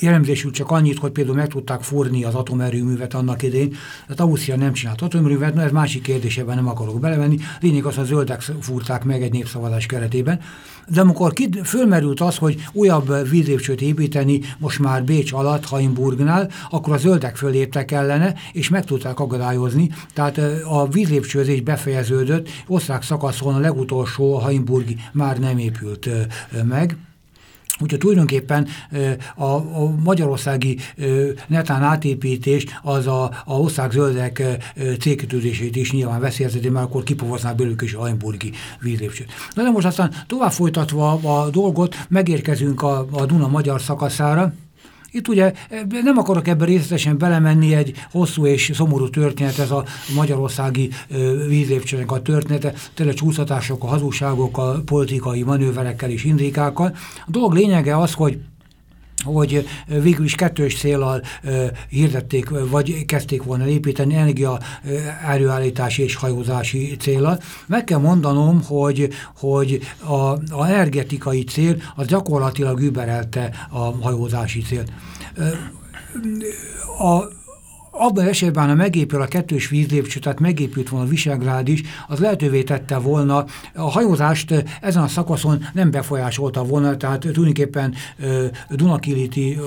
jellemzésül csak annyit, hogy például meg tudták fúrni az atomerőművet annak idején. Tehát Ausztria nem csinált atomerőművet, na ez másik kérdésében nem akarok belevenni. Lényeg az, hogy a zöldek fúrták meg egy népszavazás keretében. De amikor fölmerült az, hogy újabb vízlépcsőt építeni most már Bécs alatt, Haimburgnál, akkor a zöldek föléptek ellene, és meg tudták akadályozni. Tehát a vízlépcsőzés befejeződött, osztrák szakaszon a legutolsó, a Haimburgi már nem épült meg. Úgyhogy tulajdonképpen a, a magyarországi netán átépítés az a, a ország zöldek célkötőzését is nyilván veszélyezteti, mert akkor kipovozná belőlük is a Heimburgi vízlépcsőt. Na de most aztán tovább folytatva a dolgot, megérkezünk a, a Duna magyar szakaszára, itt ugye nem akarok ebben részletesen belemenni, egy hosszú és szomorú történet, ez a magyarországi vízlépcsőnek a története, tele csúszatások, a hazugságok, a politikai manőverekkel és indikákkal. A dolog lényege az, hogy hogy végül is kettős célral hirdették, vagy kezdték volna építeni energia előállítási és hajózási célral. Meg kell mondanom, hogy, hogy a, a energetikai cél az gyakorlatilag überelte a hajózási célt. A, abban esetben, ha megépül a kettős vízlépcső, tehát megépült volna a Visegrád is, az lehetővé tette volna, a hajózást ezen a szakaszon nem befolyásolta volna, tehát tulajdonképpen Dunakiliti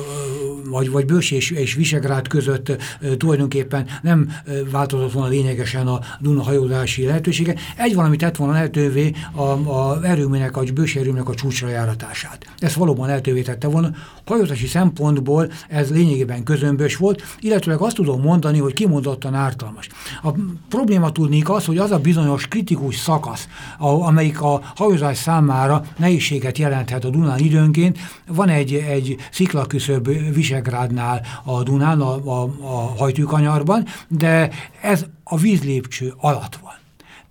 vagy, vagy Bős és, és Visegrád között tulajdonképpen nem változott volna lényegesen a Duna hajózási lehetősége. Egy valami tett volna lehetővé a, a erőműnek, a Bős erőműnek a csúcsra járatását. Ez valóban lehetővé tette volna. Hajózási szempontból ez lényegében közömbös volt, illetőleg azt tudom mondani, hogy kimondottan ártalmas. A probléma tudnék az, hogy az a bizonyos kritikus szakasz, amelyik a hajózás számára nehézséget jelenthet a Dunán időnként, van egy, egy sziklaküszöbb Visegrádnál a Dunán, a, a, a hajtőkanyarban, de ez a vízlépcső alatt van.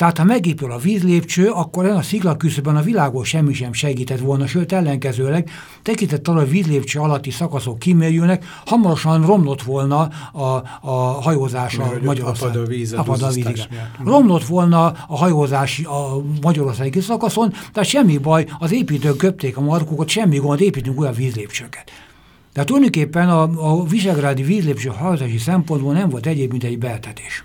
Tehát ha megépül a vízlépcső, akkor en a sziklaküszöbben a világon semmi sem segített volna, sőt ellenkezőleg tekintett a vízlépcső alatti szakaszok kimerülnek, hamarosan romlott volna a, a hajózás a Magyarország. Apad a víz, a apad a víz, igen. Romlott volna a hajózás a magyarországi szakaszon, tehát semmi baj, az építők köpték a markokat, semmi gond, építünk olyan vízlépcsőket. De tulajdonképpen a, a visegrádi vízlépcső hajózási szempontból nem volt egyéb, mint egy beltetés.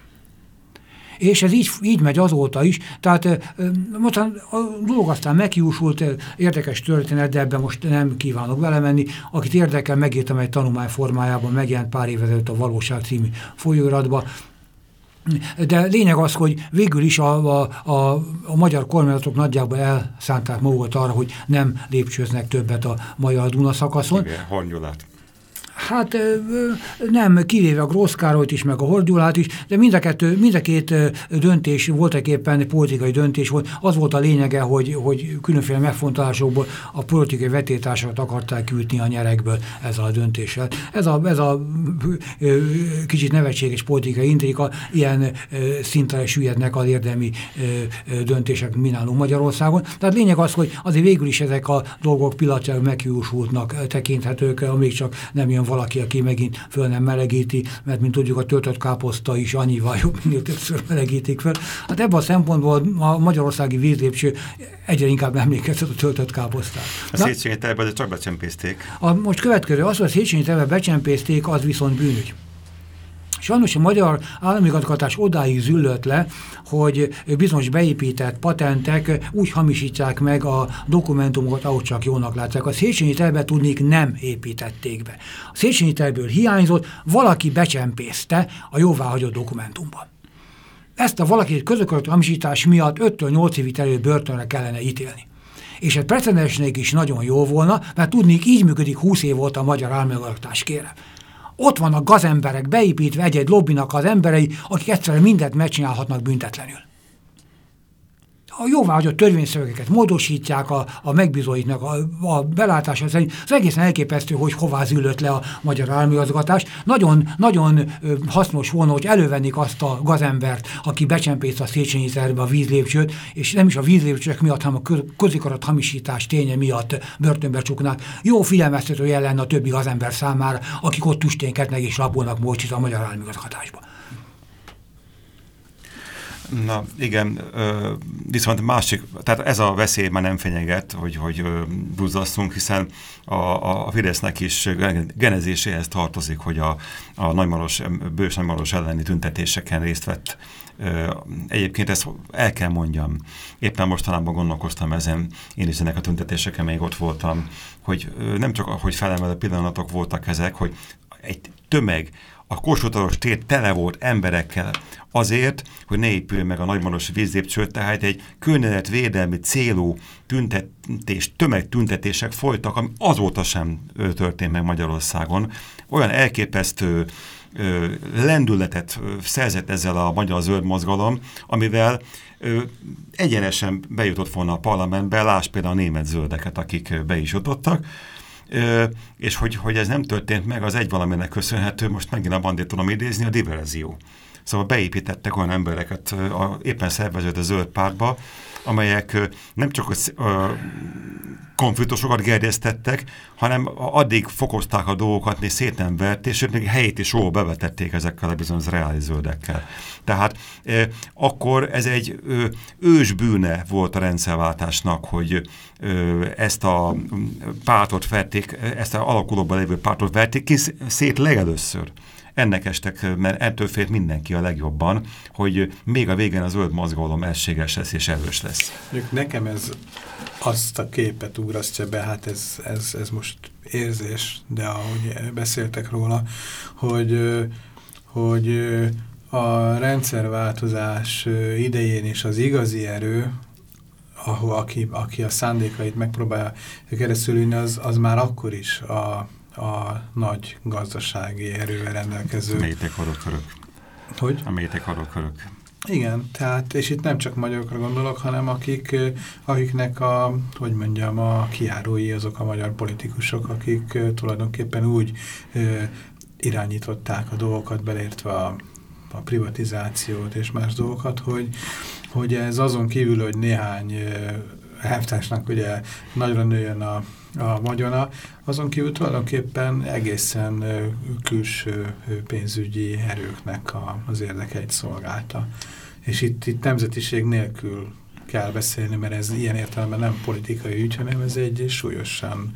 És ez így, így megy azóta is, tehát most a dolog aztán megjósult, érdekes történet, de ebben most nem kívánok belemenni. Akit érdekel, megírtam egy tanulmány formájában, megjelent pár éve a Valóság című folyóiratba, de lényeg az, hogy végül is a, a, a, a magyar kormányzatok nagyjából elszánták magukat arra, hogy nem lépcsőznek többet a magyar Duna szakaszon. Igen, Hornyulát. Hát nem, kivéve a Grósz Károlyt is, meg a Hordyulát is, de mind a, kettő, mind a két döntés voltak éppen politikai döntés volt. Az volt a lényege, hogy, hogy különféle megfontolásokból a politikai vetétársakat akarták ütni a nyerekből ezzel a döntéssel. Ez a, ez a kicsit nevetséges politikai intrika, ilyen szintre süllyednek az érdemi döntések mi nálunk Magyarországon. Tehát lényeg az, hogy azért végül is ezek a dolgok pillanatjára megjósultnak tekinthetők, amíg csak nem jön valaki, aki megint föl nem melegíti, mert mint tudjuk, a töltött káposzta is annyival jobb, minél többször melegítik föl. Hát ebben a szempontból a magyarországi vízlépcső egyre inkább emlékeztet a töltött káposztát. A Széchenyi tervbe csak becsempészték. A, most következő, az, hogy a Széchenyi tervbe becsempészték, az viszont bűnügy. Sajnos a magyar államigazgatás odáig züllött le, hogy bizonyos beépített patentek úgy hamisítják meg a dokumentumokat, ahogy csak jónak látják. A Széchenyi tervet tudnék nem építették be. A Széchenyi tervből hiányzott, valaki becsempészte a jóváhagyott dokumentumban. Ezt a valaki közökölött hamisítás miatt 5-8 évig elő börtönre kellene ítélni. És egy precedensnek is nagyon jó volna, mert tudnék, így működik 20 év volt a magyar államigazgatás kérem. Ott vannak gazemberek beépítve egy-egy lobbinak az emberei, akik egyszerűen mindent megcsinálhatnak büntetlenül a jóváhagyott törvényszövegeket módosítják a, a megbizóitnak a, a belátása szerint. Az egészen elképesztő, hogy hová zűlött le a magyar államigazgatás. Nagyon, nagyon hasznos volna, hogy elővennék azt a gazembert, aki becsempész a Széchenyi terve a vízlépcsőt, és nem is a vízlépcsők miatt, hanem a közikarat hamisítás ténye miatt börtönbe csuknák. Jó figyelmeztető jelen a többi gazember számára, akik ott tüsténkednek és lapolnak mócsit a magyar államigazgatásba. Na igen, viszont másik, tehát ez a veszély már nem fenyeget, hogy, hogy buzzasszunk, hiszen a, a Fidesznek is genezéséhez tartozik, hogy a, a nagymaros, bős nagymaros elleni tüntetéseken részt vett. Egyébként ezt el kell mondjam, éppen mostanában gondolkoztam ezen, én is ennek a tüntetéseken még ott voltam, hogy nem csak hogy felemelő pillanatok voltak ezek, hogy egy tömeg, a Kossuth tér tele volt emberekkel. Azért, hogy ne épül meg a nagymarosi vízlépcső, tehát egy környezetvédelmi célú tüntetés, tömegtüntetések folytak, ami azóta sem történt meg Magyarországon. Olyan elképesztő ö, lendületet szerzett ezzel a magyar zöld mozgalom, amivel ö, egyenesen bejutott volna a parlamentbe, láss például a német zöldeket, akik be is jutottak, és hogy, hogy ez nem történt meg, az egy valaminek köszönhető, most megint a bandét tudom idézni, a diverzió. Szóval beépítettek olyan embereket a, éppen szerveződő zöld pártba, amelyek nem csak konfliktusokat gerjesztettek, hanem addig fokozták a dolgokat, még szét és még helyét is jól bevetették ezekkel a bizonyos reális zöldekkel. Tehát e, akkor ez egy ö, ősbűne volt a rendszerváltásnak, hogy ö, ezt a pártot vették, ezt a alakulóban lévő pártot vették ki szét legelőször ennek estek, mert ettől félt mindenki a legjobban, hogy még a végén az zöld mozgalom egységes lesz és erős lesz. Nekem ez azt a képet ugrasztja be, hát ez, ez, ez most érzés, de ahogy beszéltek róla, hogy, hogy a rendszerváltozás idején is az igazi erő, ahol aki, aki a szándékait megpróbálja keresztülni, az, az már akkor is a, a nagy gazdasági erővel rendelkező. A mélytek horogkörök. Hogy? A mélytek horogkörök. Igen, tehát, és itt nem csak magyarokra gondolok, hanem akik, akiknek a, hogy mondjam, a kiárói azok a magyar politikusok, akik tulajdonképpen úgy ö, irányították a dolgokat, belértve a a privatizációt és más dolgokat, hogy, hogy ez azon kívül, hogy néhány elvtársnak ugye nagyra nőjön a, a vagyona, azon kívül tulajdonképpen egészen külső pénzügyi erőknek a, az érdekeit szolgálta. És itt, itt nemzetiség nélkül kell beszélni, mert ez ilyen értelemben nem politikai ügy, hanem ez egy súlyosan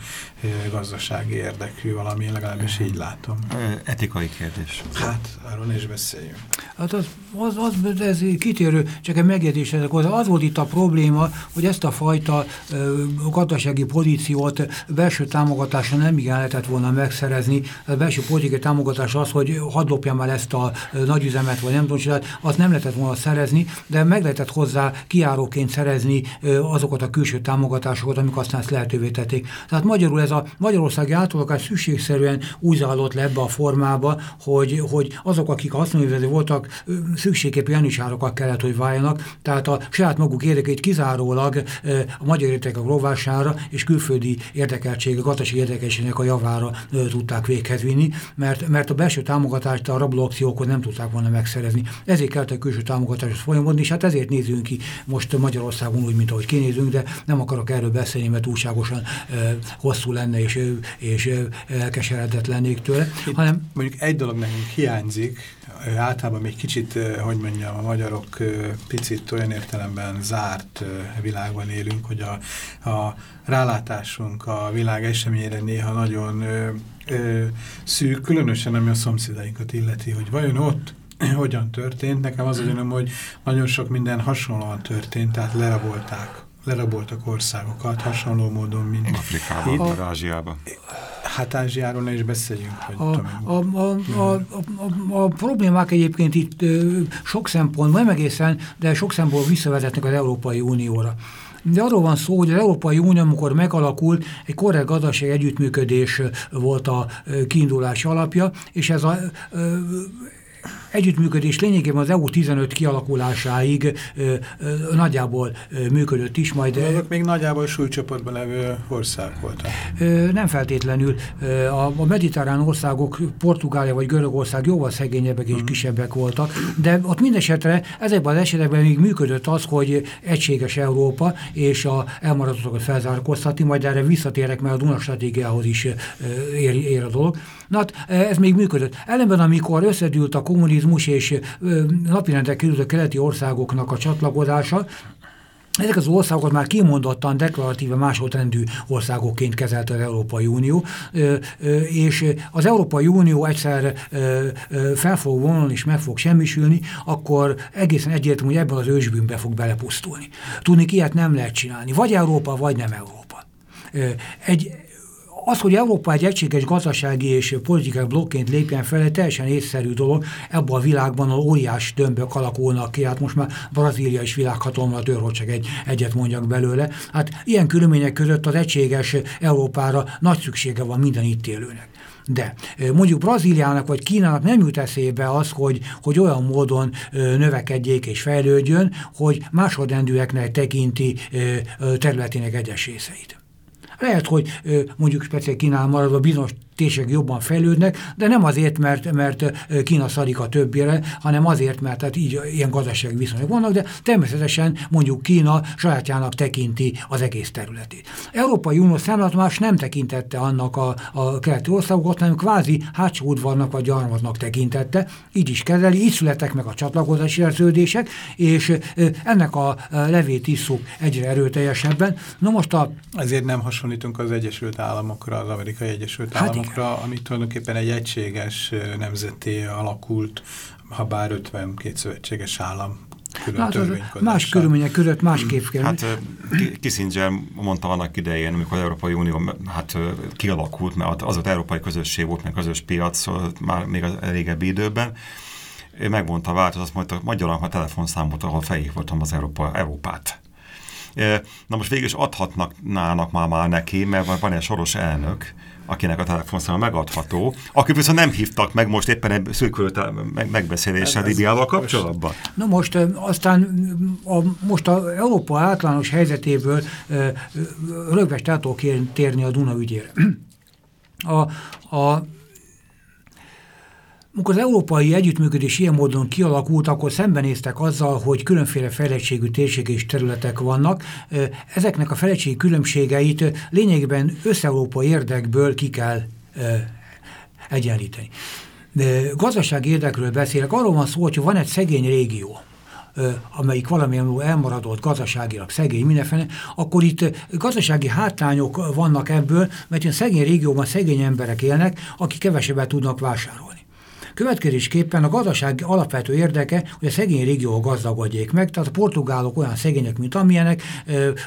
gazdasági érdekű valami, legalábbis így látom. Etikai kérdés. Hát, arról is beszéljünk. Hát az, az, az ez kitérő, csak egy megjegyzés ezek Az volt itt a probléma, hogy ezt a fajta ö, gazdasági pozíciót belső támogatásra nem igen lehetett volna megszerezni. A belső politikai támogatás az, hogy hadd lopjam el ezt a nagyüzemet, vagy nem tudom, azt nem lehetett volna szerezni, de meg lehetett hozzá kiáróként szerezni ö, azokat a külső támogatásokat, amik aztán ezt lehetővé tették. Tehát magyarul ez a magyarországi átalakulás szükségszerűen úgy zajlott le ebbe a formába, hogy, hogy azok, akik haszonélvező voltak, szükségképpen janisárokat kellett, hogy váljanak, tehát a saját maguk érdekeit kizárólag a magyar érdekek rovására és külföldi érdekeltség, a gazdasági érdekeltségnek a javára tudták véghez vinni, mert, mert a belső támogatást a rablóakciókhoz nem tudták volna megszerezni. Ezért kellett a külső támogatáshoz folyamodni, és hát ezért nézünk ki most Magyarországon úgy, mint ahogy kinézünk, de nem akarok erről beszélni, mert túlságosan hosszú lenne, és, és elkeseredett lennék tőle. Itt hanem mondjuk egy dolog nekünk hiányzik, általában még kicsit, hogy mondjam, a magyarok picit olyan értelemben zárt világban élünk, hogy a, a rálátásunk a világ eseményére néha nagyon ö, ö, szűk, különösen ami a szomszédainkat illeti, hogy vajon ott hogyan történt. Nekem az ugyanom, hogy nagyon sok minden hasonlóan történt, tehát lerabolták leraboltak országokat hasonló módon, mint Afrikában, Ázsiában. Hát Ázsiáról ne is beszéljünk. Hogy a, a, a, a, a, a problémák egyébként itt sok szempontból, nem egészen, de sok szempontból visszavezetnek az Európai Unióra. De arról van szó, hogy az Európai Unió, amikor megalakult, egy korrekt gazdasági együttműködés volt a kiindulási alapja, és ez a együttműködés lényegében az EU 15 kialakulásáig ö, ö, nagyjából ö, működött is, majd... Azok még nagyjából súlycsoportban levő ország voltak. Ö, nem feltétlenül. Ö, a, a mediterrán országok, Portugália vagy Görögország jóval szegényebbek és hmm. kisebbek voltak, de ott mindesetre ezekben az esetekben még működött az, hogy egységes Európa és a elmaradottakat felzárkóztatni, majd erre visszatérek, mert a Duna stratégiához is ér, ér a dolog. Na hát ez még működött. Ellenben, amikor összedült a kommunizmus és napirendre került a keleti országoknak a csatlakozása, ezek az országokat már kimondottan deklaratíve másodrendű országokként kezelte az Európai Unió, és az Európai Unió egyszer fel fog vonulni és meg fog semmisülni, akkor egészen egyértelmű, hogy ebben az ősbűnbe fog belepusztulni. Tudni, ilyet nem lehet csinálni. Vagy Európa, vagy nem Európa. Egy, az, hogy Európa egy egységes gazdasági és politikai blokként lépjen fel, egy teljesen észszerű dolog. Ebben a világban a óriás dömbök alakulnak ki, hát most már Brazília is világhatalma tör, hogy csak egy, egyet mondjak belőle. Hát ilyen körülmények között az egységes Európára nagy szüksége van minden itt élőnek. De mondjuk Brazíliának vagy Kínának nem jut eszébe az, hogy, hogy olyan módon növekedjék és fejlődjön, hogy másodrendűeknek tekinti területének egyes részeit. Lehet, hogy mondjuk speciál Kínál maradva bizonyos tések jobban fejlődnek, de nem azért, mert, mert Kína szarik a többére, hanem azért, mert tehát így ilyen gazdasági viszonyok vannak, de természetesen mondjuk Kína sajátjának tekinti az egész területét. Európai Unió számlat más nem tekintette annak a, a keleti országokat, hanem kvázi hátsó udvarnak vagy gyarmatnak tekintette, így is kezeli, így születtek meg a csatlakozási szerződések, és ennek a levét isszuk egyre erőteljesebben. Na most a... Ezért nem hasonlítunk az Egyesült Államokra, az Amerikai Egyesült hát Államokra, Államokra, ami tulajdonképpen egy egységes nemzeté alakult, ha bár 52 szövetséges állam hát más körülmények között másképp kell. Hát Kissinger mondta annak idején, amikor az Európai Unió hát, kialakult, mert az ott európai közösség volt, meg közös piac már még az régebbi időben, ő megmondta a változat, azt mondta, magyarul a telefonszámot, ahol felhívottam az Európa, Európát. Na most végül is adhatnak nának már, már neki, mert van egy soros elnök, akinek a telefonszáma megadható, aki viszont nem hívtak meg most éppen egy szűkült megbeszéléssel Libiával kapcsolatban. Na most aztán a, most a Európa általános helyzetéből rögvest át térni a Duna ügyére. A, a amikor az európai együttműködés ilyen módon kialakult, akkor szembenéztek azzal, hogy különféle fejlettségű térség és területek vannak. Ezeknek a fejlettségi különbségeit lényegében összeurópai érdekből ki kell egyenlíteni. De gazdasági érdekről beszélek, arról van szó, hogy van egy szegény régió, amelyik valamilyen elmaradott gazdaságilag szegény mindenféle, akkor itt gazdasági hátrányok vannak ebből, mert ilyen szegény régióban szegény emberek élnek, akik kevesebbet tudnak vásárolni. Következésképpen a gazdaság alapvető érdeke, hogy a szegény régió gazdagodjék meg, tehát a portugálok olyan szegények, mint amilyenek,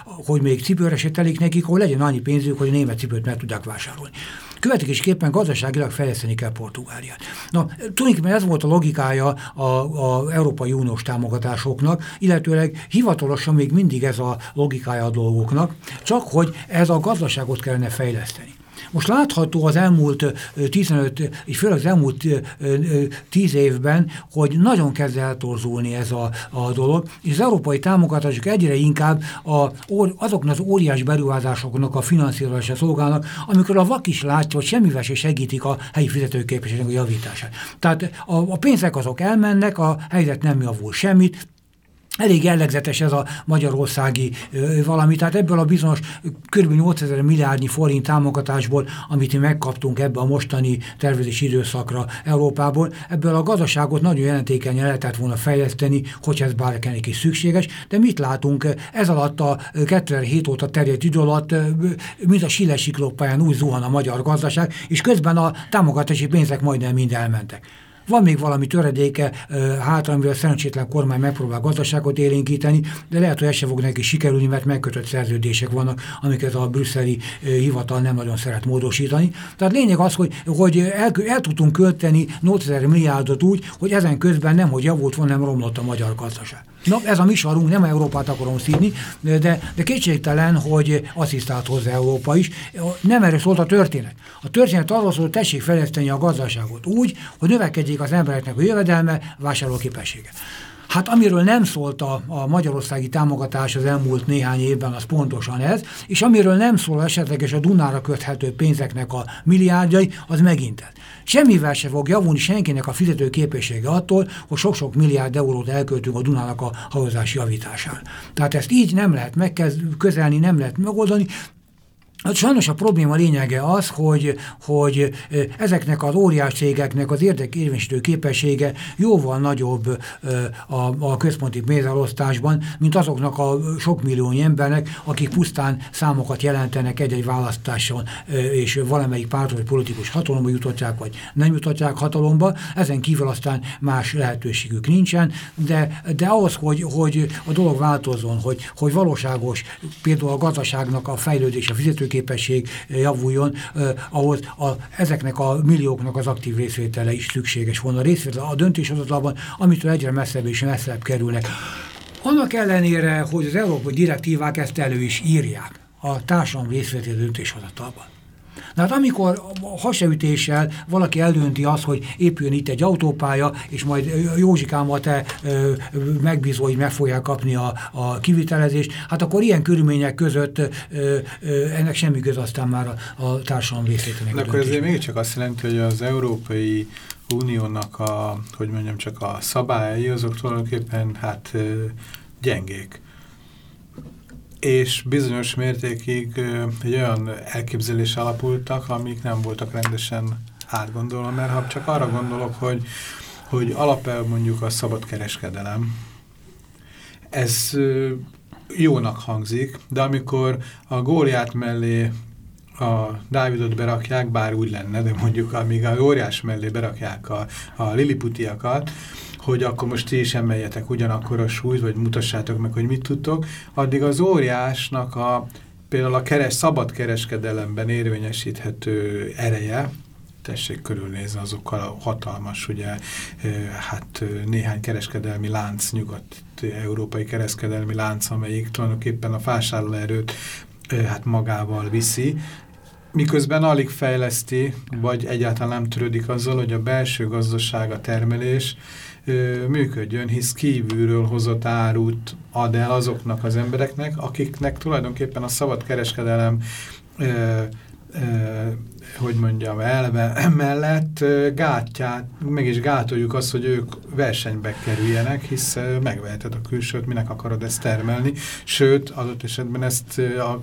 hogy még cipőre se telik nekik, hogy legyen annyi pénzük, hogy a német cipőt meg tudják vásárolni. Következésképpen gazdaságilag fejleszteni kell Portugáliát. Na, tulajdonképpen ez volt a logikája a, Európai Uniós támogatásoknak, illetőleg hivatalosan még mindig ez a logikája a dolgoknak, csak hogy ez a gazdaságot kellene fejleszteni. Most látható az elmúlt 15, és főleg az elmúlt 10 évben, hogy nagyon kezd eltorzulni ez a, a dolog, és az európai támogatások egyre inkább a, azoknak az óriás beruházásoknak a finanszírozása szolgálnak, amikor a vak is látja, hogy semmivel se segítik a helyi fizetőképességnek a javítását. Tehát a, a pénzek azok elmennek, a helyzet nem javul semmit, Elég jellegzetes ez a magyarországi ö, valami, tehát ebből a bizonyos kb. 8000 milliárdnyi forint támogatásból, amit mi megkaptunk ebbe a mostani tervezési időszakra Európából, ebből a gazdaságot nagyon jelentékenyen lehetett volna fejleszteni, hogyha ez bárkinek is szükséges, de mit látunk ez alatt a 2007 óta terjedt idő alatt, mint a Sillesiklópályán úgy zuhan a magyar gazdaság, és közben a támogatási pénzek majdnem mind elmentek. Van még valami töredéke hátra, amivel a szerencsétlen kormány megpróbál gazdaságot élénkíteni, de lehet, hogy ez sem fog neki sikerülni, mert megkötött szerződések vannak, amiket a brüsszeli hivatal nem nagyon szeret módosítani. Tehát lényeg az, hogy, hogy el, el tudtunk költeni 8000 milliárdot úgy, hogy ezen közben nem, hogy javult van, nem romlott a magyar gazdaság. Na, ez a mi sarunk, nem Európát akarom szídni, de, de kétségtelen, hogy asszisztált hozzá Európa is. Nem erre szólt a történet. A történet arról szól, hogy tessék fejleszteni a gazdaságot úgy, hogy növekedjék az embereknek a jövedelme, vásárlóképessége. Hát amiről nem szólt a, a magyarországi támogatás az elmúlt néhány évben, az pontosan ez, és amiről nem szól esetleges a Dunára köthető pénzeknek a milliárdjai, az megint ez. Semmivel se fog javulni senkinek a fizető képessége attól, hogy sok-sok milliárd eurót elköltünk a Dunának a hajózás javítására. Tehát ezt így nem lehet megközelni, nem lehet megoldani, Hát sajnos a probléma lényege az, hogy, hogy ezeknek az óriás cégeknek az érdekérvényesítő képessége jóval nagyobb a, a központi pénzelosztásban, mint azoknak a sok millió embernek, akik pusztán számokat jelentenek egy-egy választáson, és valamelyik párt vagy politikus hatalomba jutották, vagy nem jutották hatalomba. Ezen kívül aztán más lehetőségük nincsen, de, de ahhoz, hogy, hogy a dolog változzon, hogy, hogy valóságos például a gazdaságnak a fejlődés, a fizetők képesség javuljon, ahhoz a, ezeknek a millióknak az aktív részvétele is szükséges volna. A részvétel a döntéshozatalban, amitől egyre messzebb és messzebb kerülnek. Annak ellenére, hogy az európai direktívák ezt elő is írják a társadalom részvétel döntéshozatalban. Na hát amikor hasonlítéssel valaki eldönti azt, hogy épüljön itt egy autópálya, és majd Józsikámmal te megbízó, hogy meg fogják kapni a, a kivitelezést, hát akkor ilyen körülmények között ö, ö, ennek semmi köz aztán már a, a társadalom részétenek. Akkor ezért mégiscsak azt jelenti, hogy az Európai Uniónak a, hogy mondjam, csak a szabályai, azok tulajdonképpen hát gyengék és bizonyos mértékig egy olyan elképzelés alapultak, amik nem voltak rendesen átgondolva, mert ha csak arra gondolok, hogy, hogy alapel mondjuk a szabad kereskedelem, ez jónak hangzik, de amikor a góliát mellé a Dávidot berakják, bár úgy lenne, de mondjuk amíg a óriás mellé berakják a, a liliputiakat, hogy akkor most ti is emeljetek ugyanakkor a súlyt, vagy mutassátok meg, hogy mit tudtok, addig az óriásnak a például a keres, szabad kereskedelemben érvényesíthető ereje, tessék körülnézni azokkal a hatalmas, ugye, hát néhány kereskedelmi lánc, nyugat-európai kereskedelmi lánc, amelyik tulajdonképpen a vásárlóerőt hát magával viszi, miközben alig fejleszti, vagy egyáltalán nem törődik azzal, hogy a belső gazdaság, a termelés működjön, hisz kívülről hozott árut ad el azoknak az embereknek, akiknek tulajdonképpen a szabad kereskedelem hogy mondjam, elve mellett gátját, meg is gátoljuk azt, hogy ők versenybe kerüljenek, hisz megveheted a külsőt, minek akarod ezt termelni, sőt, adott esetben ezt a, a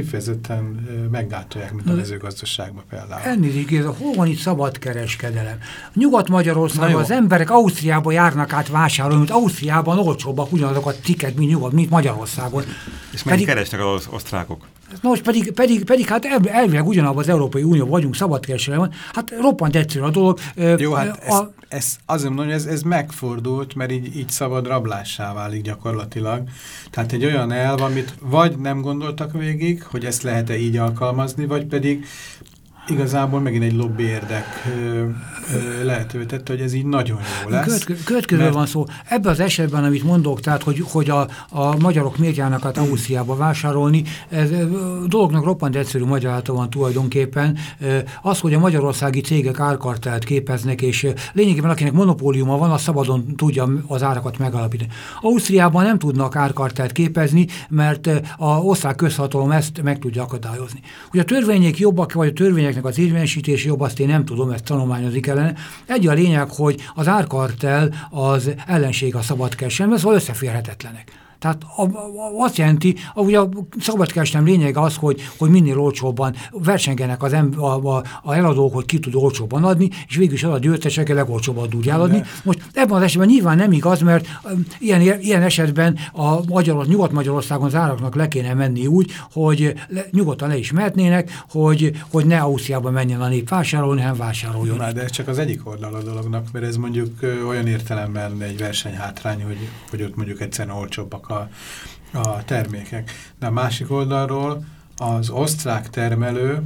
kifejezetten meggátolják, mint a mezőgazdaságban például. Elnézik, ez a hol van itt szabad kereskedelem? Nyugat-Magyarországon az emberek Ausztriába járnak át vásárolni, mint Ausztriában olcsóbbak ugyanazok a cikket, mint Nyugat, mint Magyarországon. És mennyit keresnek az osztrákok? Most pedig, pedig, pedig hát elvileg ugyanabban az Európai Unió vagyunk, szabadkereskedelem, hát roppant egyszerű a dolog. Jó, hát a, ez, ez, azért mondom, hogy ez, ez megfordult, mert így, így szabad rablássá válik gyakorlatilag. Tehát egy olyan elv, amit vagy nem gondoltak végig, hogy ezt lehet-e így alkalmazni, vagy pedig igazából megint egy lobby érdek lehetővé tette, hogy ez így nagyon jó lesz. Következő mert... van szó. Ebben az esetben, amit mondok, tehát, hogy, hogy a, a magyarok miért járnak át Ausztriába vásárolni, ez dolognak roppant egyszerű magyaráta van tulajdonképpen. Az, hogy a magyarországi cégek árkartelt képeznek, és lényegében akinek monopóliuma van, az szabadon tudja az árakat megalapítani. Ausztriában nem tudnak árkartelt képezni, mert a osztrák közhatalom ezt meg tudja akadályozni. Hogy a törvények jobbak, vagy a törvények ezeknek az érvényesítési jobb, azt én nem tudom, ezt tanulmányozik ellene. Egy a lényeg, hogy az árkartel az ellenség a szabadkereskedelem, szóval összeférhetetlenek. Tehát a, a, azt jelenti, ugye a szabadkereskedelem lényege az, hogy, hogy minél olcsóbban versengenek az em, a, a, a eladók, hogy ki tud olcsóbban adni, és végül is az a győztesek a legolcsóbban tud eladni. Most ebben az esetben nyilván nem igaz, mert ilyen, ilyen esetben a Magyar, Nyugat-Magyarországon az áraknak le kéne menni úgy, hogy le, nyugodtan le is mehetnének, hogy, hogy ne Ausztriába menjen a nép vásárolni, hanem vásároljon. Na, de ez csak az egyik oldal a dolognak, mert ez mondjuk olyan értelemben egy versenyhátrány, hogy, hogy ott mondjuk egyszerűen olcsóbbak a, a termékek. De a másik oldalról az osztrák termelő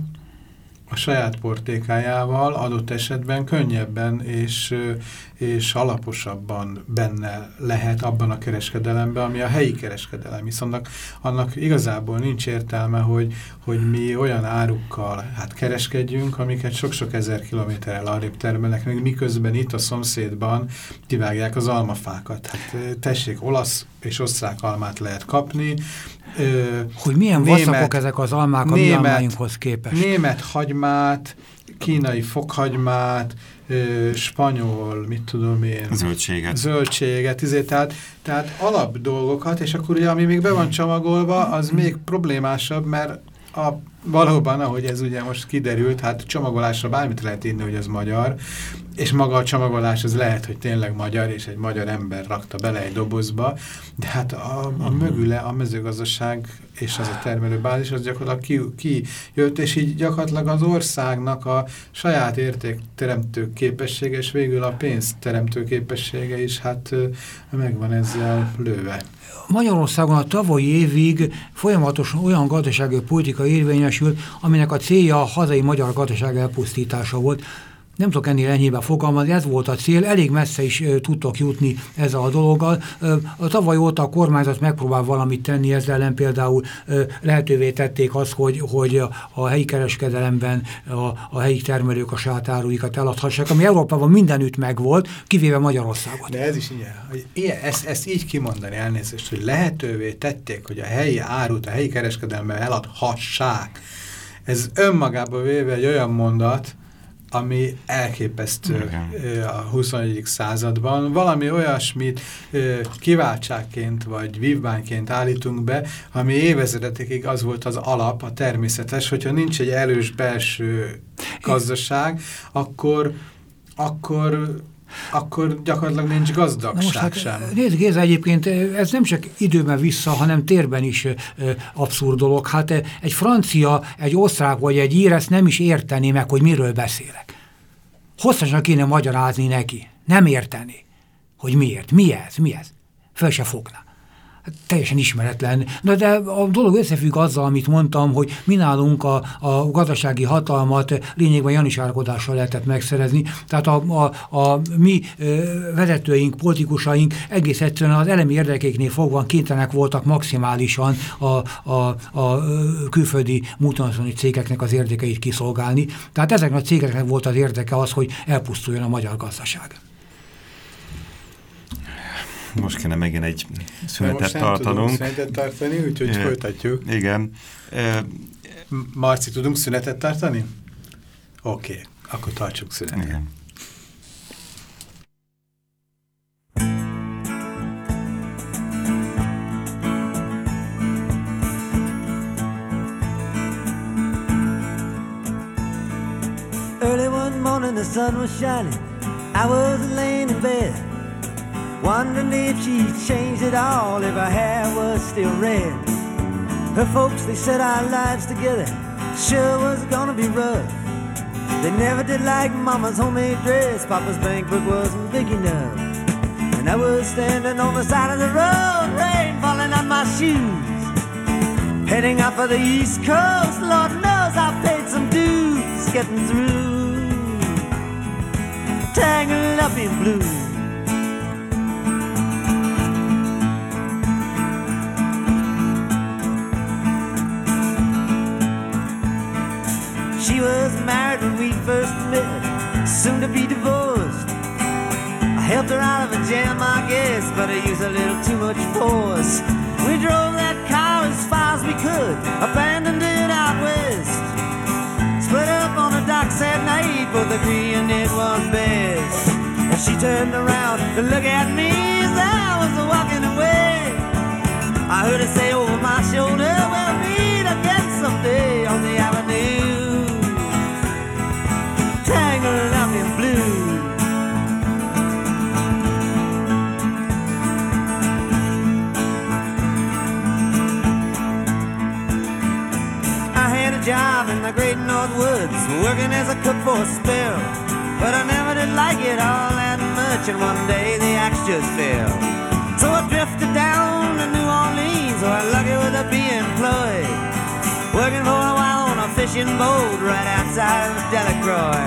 a saját portékájával adott esetben könnyebben és, és alaposabban benne lehet abban a kereskedelemben, ami a helyi kereskedelem. Viszont annak, annak igazából nincs értelme, hogy, hogy mi olyan árukkal hát kereskedjünk, amiket sok-sok ezer kilométerrel arrébb termelnek, még miközben itt a szomszédban kivágják az almafákat. Hát tessék, olasz és osztrák almát lehet kapni, Ö, hogy milyen német, vaszakok ezek az almák a német, mi almáinkhoz képest. Német hagymát, kínai fokhagymát, ö, spanyol, mit tudom én. Zöldséget. Zöldséget, izé, tehát, tehát alap dolgokat, és akkor ugye, ami még be van csomagolva, az még problémásabb, mert a, valóban, ahogy ez ugye most kiderült, hát csomagolásra bármit lehet írni, hogy ez magyar, és maga a csomagolás az lehet, hogy tényleg magyar, és egy magyar ember rakta bele egy dobozba, de hát a, a mhm. mögüle a mezőgazdaság és az a termelőbázis, az gyakorlatilag ki, jött, és így gyakorlatilag az országnak a saját értékteremtő képessége, és végül a pénzteremtő képessége is hát megvan ezzel lőve. Magyarországon a tavalyi évig folyamatosan olyan gazdasági politika érvényesült, aminek a célja a hazai magyar gazdaság elpusztítása volt nem tudok ennél enyhébe fogalmazni, ez volt a cél, elég messze is e, tudtok jutni ezzel a dologgal. E, a tavaly óta a kormányzat megpróbál valamit tenni ezzel ellen, például e, lehetővé tették azt, hogy, hogy a, helyi kereskedelemben a, a helyi termelők a saját áruikat eladhassák, ami Európában mindenütt megvolt, kivéve Magyarországot. De ez is ilyen, hogy ilyen ezt, ezt így kimondani elnézést, hogy lehetővé tették, hogy a helyi árut a helyi kereskedelemben eladhassák. Ez önmagában véve egy olyan mondat, ami elképesztő Igen. a 21. században. Valami olyasmit kiváltságként vagy vívmányként állítunk be, ami évezredekig az volt az alap, a természetes, hogyha nincs egy erős belső gazdaság, akkor, akkor akkor gyakorlatilag nincs gazdagság hát, sem. Nézd, Géza, egyébként ez nem csak időben vissza, hanem térben is abszurd dolog. Hát egy francia, egy osztrák vagy egy ír ezt nem is értené meg, hogy miről beszélek. Hosszasan kéne magyarázni neki. Nem érteni, hogy miért, mi ez, mi ez. Föl se fogná teljesen ismeretlen. Na de a dolog összefügg azzal, amit mondtam, hogy mi nálunk a, a gazdasági hatalmat lényegben janisárkodással lehetett megszerezni. Tehát a, a, a mi vezetőink, politikusaink egész egyszerűen az elemi érdekéknél fogva kénytelenek voltak maximálisan a, a, a külföldi multinacionális cégeknek az érdekeit kiszolgálni. Tehát ezeknek a cégeknek volt az érdeke az, hogy elpusztuljon a magyar gazdaság. Most kéne megint egy szünetet most tartanunk. tudunk szünetet tartani, úgyhogy Eh, folytatjuk. Igen. M- Marci, tudunk szünetet tartani? Oké, okay. akkor tartsuk szünetet. Igen. Early one morning, the sun was shining. I was laying in bed, wondering if she'd changed it all, if her hair was still red. Her folks, they said our lives together sure was gonna be rough. They never did like Mama's homemade dress, Papa's bank book wasn't big enough. And I was standing on the side of the road, rain falling on my shoes. Heading out for the East Coast, Lord knows I paid some dues getting through. Tangled up in blue. First met, soon to be divorced. I helped her out of a jam, I guess, but I used a little too much force. We drove that car as far as we could, abandoned it out west. Split up on the docks at night, both agreeing it was best. And she turned around to look at me as I was walking away. I heard her say over my shoulder, we'll meet again someday on the avenue. In the great North Woods, working as a cook for a spell. But I never did like it all that much, and one day the axe just fell. So I drifted down to New Orleans, where lucky with a be employed. Working for a while on a fishing boat right outside of Delacroix.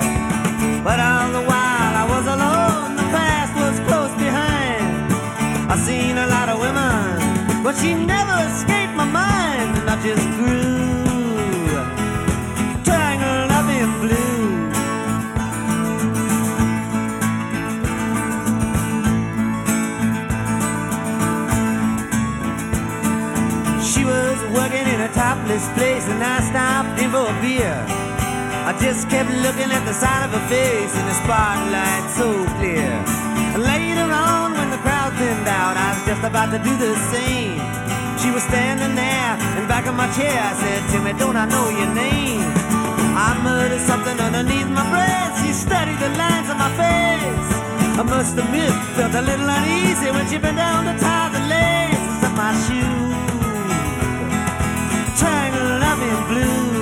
But all the while I was alone, the past was close behind. I seen a lot of women, but she never escaped my mind, and I just grew blue. She was working in a topless place, and I stopped in for a beer. I just kept looking at the side of her face in the spotlight so clear. Later on, when the crowd thinned out, I was just about to do the same. She was standing there in back of my chair. I said, Timmy, don't I know your name? I muttered something underneath my breath. She studied the lines on my face. I must admit, felt a little uneasy when she bent down to tie the laces of my shoes. Tangled up in blue.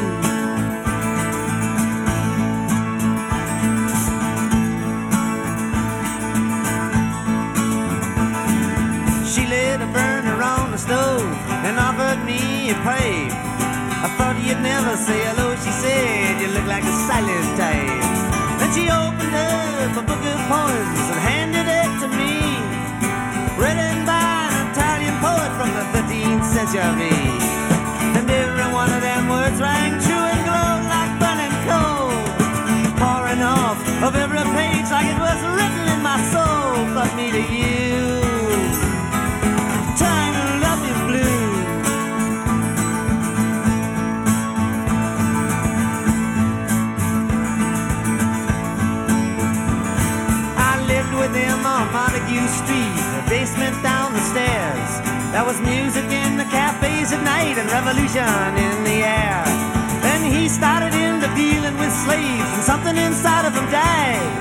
She lit a burner on the stove and offered me a pipe. I thought you'd never say hello, she said. You look like a silent type. Then she opened up a book of poems and handed it to me. Written by an Italian poet from the 13th century. And every one of them words rang true and glowed like burning coal. Pouring off of every page like it was written in my soul. But me to you There was music in the cafes at night and revolution in the air. Then he started into dealing with slaves, and something inside of him died.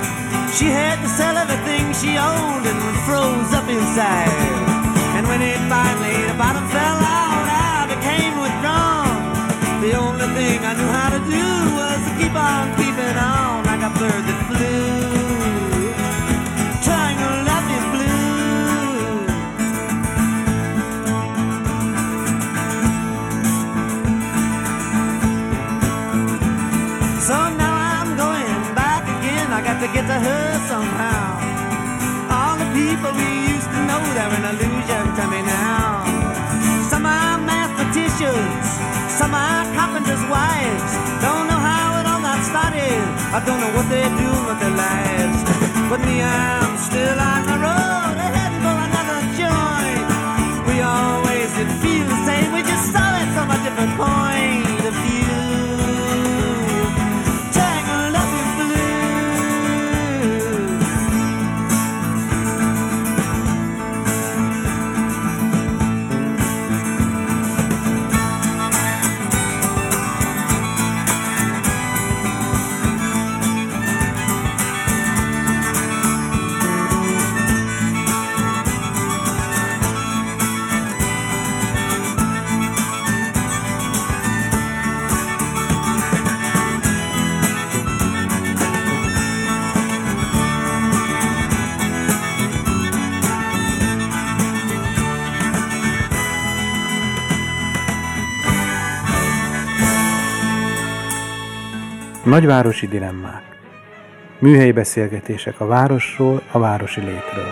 She had to sell everything she owned and froze up inside. And when it finally the bottom fell out, I became withdrawn. The only thing I knew how to do was to keep on keeping on like a bird that flew. to get to her somehow. All the people we used to know, they're an illusion to me now. Some are mathematicians, some are carpenters' wives. Don't know how it all got started. I don't know what they're doing with their lives. But me, I'm still on the road, heading for another joint. We always did feel the same, we just saw it from a different point. Nagyvárosi dilemmák. Műhelyi beszélgetések a városról, a városi létről.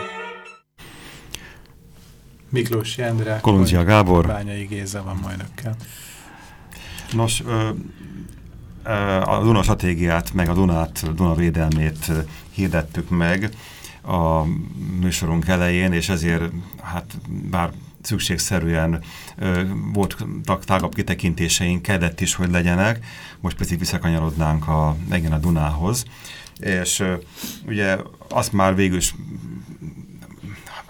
Miklós Jendre, Kolundzsia Gábor. Bányai Géza van majd önökkel. Nos, ö, ö, a Duna stratégiát, meg a Dunát, Duna védelmét hirdettük meg a műsorunk elején, és ezért, hát bár szükségszerűen voltak tágabb kitekintéseink, kellett is, hogy legyenek, most picit visszakanyarodnánk a, megint a Dunához, és ugye azt már végül is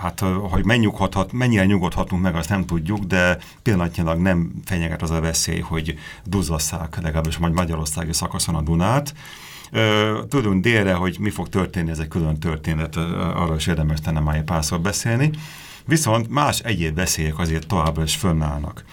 Hát, hogy megnyughathat, mennyire nyugodhatunk meg, azt nem tudjuk, de pillanatnyilag nem fenyeget az a veszély, hogy duzzasszák legalábbis majd Magyarországi szakaszon a Dunát. Tudunk délre, hogy mi fog történni, ez egy külön történet, arra is érdemes tenne már egy párszor beszélni. Viszont más egyéb veszélyek azért továbbra is fönnállnak.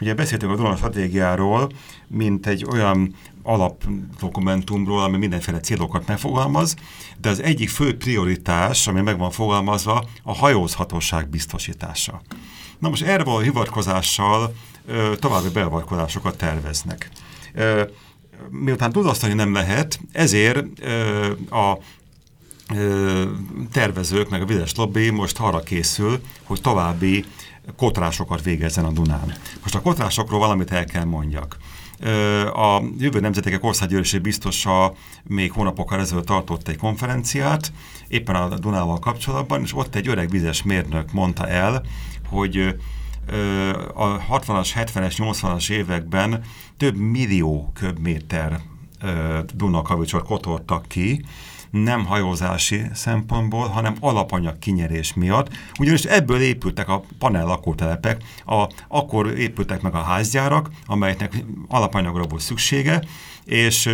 Ugye beszéltünk a Duna stratégiáról, mint egy olyan alapdokumentumról, ami mindenféle célokat megfogalmaz, de az egyik fő prioritás, ami meg van fogalmazva, a hajózhatóság biztosítása. Na most erre a hivatkozással ö, további beavatkozásokat terveznek. Ö, miután tudasztani nem lehet, ezért ö, a tervezők, meg a vizes lobby most arra készül, hogy további kotrásokat végezzen a Dunán. Most a kotrásokról valamit el kell mondjak. A Jövő Nemzetek Országgyűlési biztosa még hónapokkal ezelőtt tartott egy konferenciát, éppen a Dunával kapcsolatban, és ott egy öreg vizes mérnök mondta el, hogy a 60-as, 70-es, 80-as években több millió köbméter Dunakavicsot kotortak ki, nem hajózási szempontból, hanem alapanyag kinyerés miatt, ugyanis ebből épültek a panel lakótelepek, a, akkor épültek meg a házgyárak, amelyeknek alapanyagra volt szüksége, és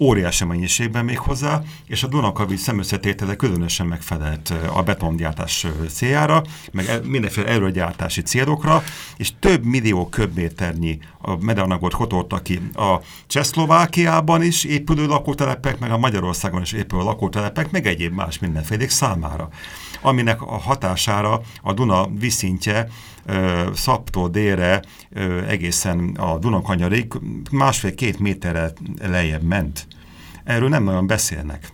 óriási mennyiségben még hozzá, és a Dunakavics szemösszetétele különösen megfelelt a betongyártás céljára, meg e, mindenféle erőgyártási célokra, és több millió köbméternyi medeanagot kotorta ki a Csehszlovákiában is épülő lakótelepek, meg a Magyarországon is épülő lakótelepek, meg egyéb más mindenfélék számára aminek a hatására a Duna vízszintje Szaptól délre egészen a Dunakanyarig másfél-két méterre lejjebb ment. Erről nem nagyon beszélnek.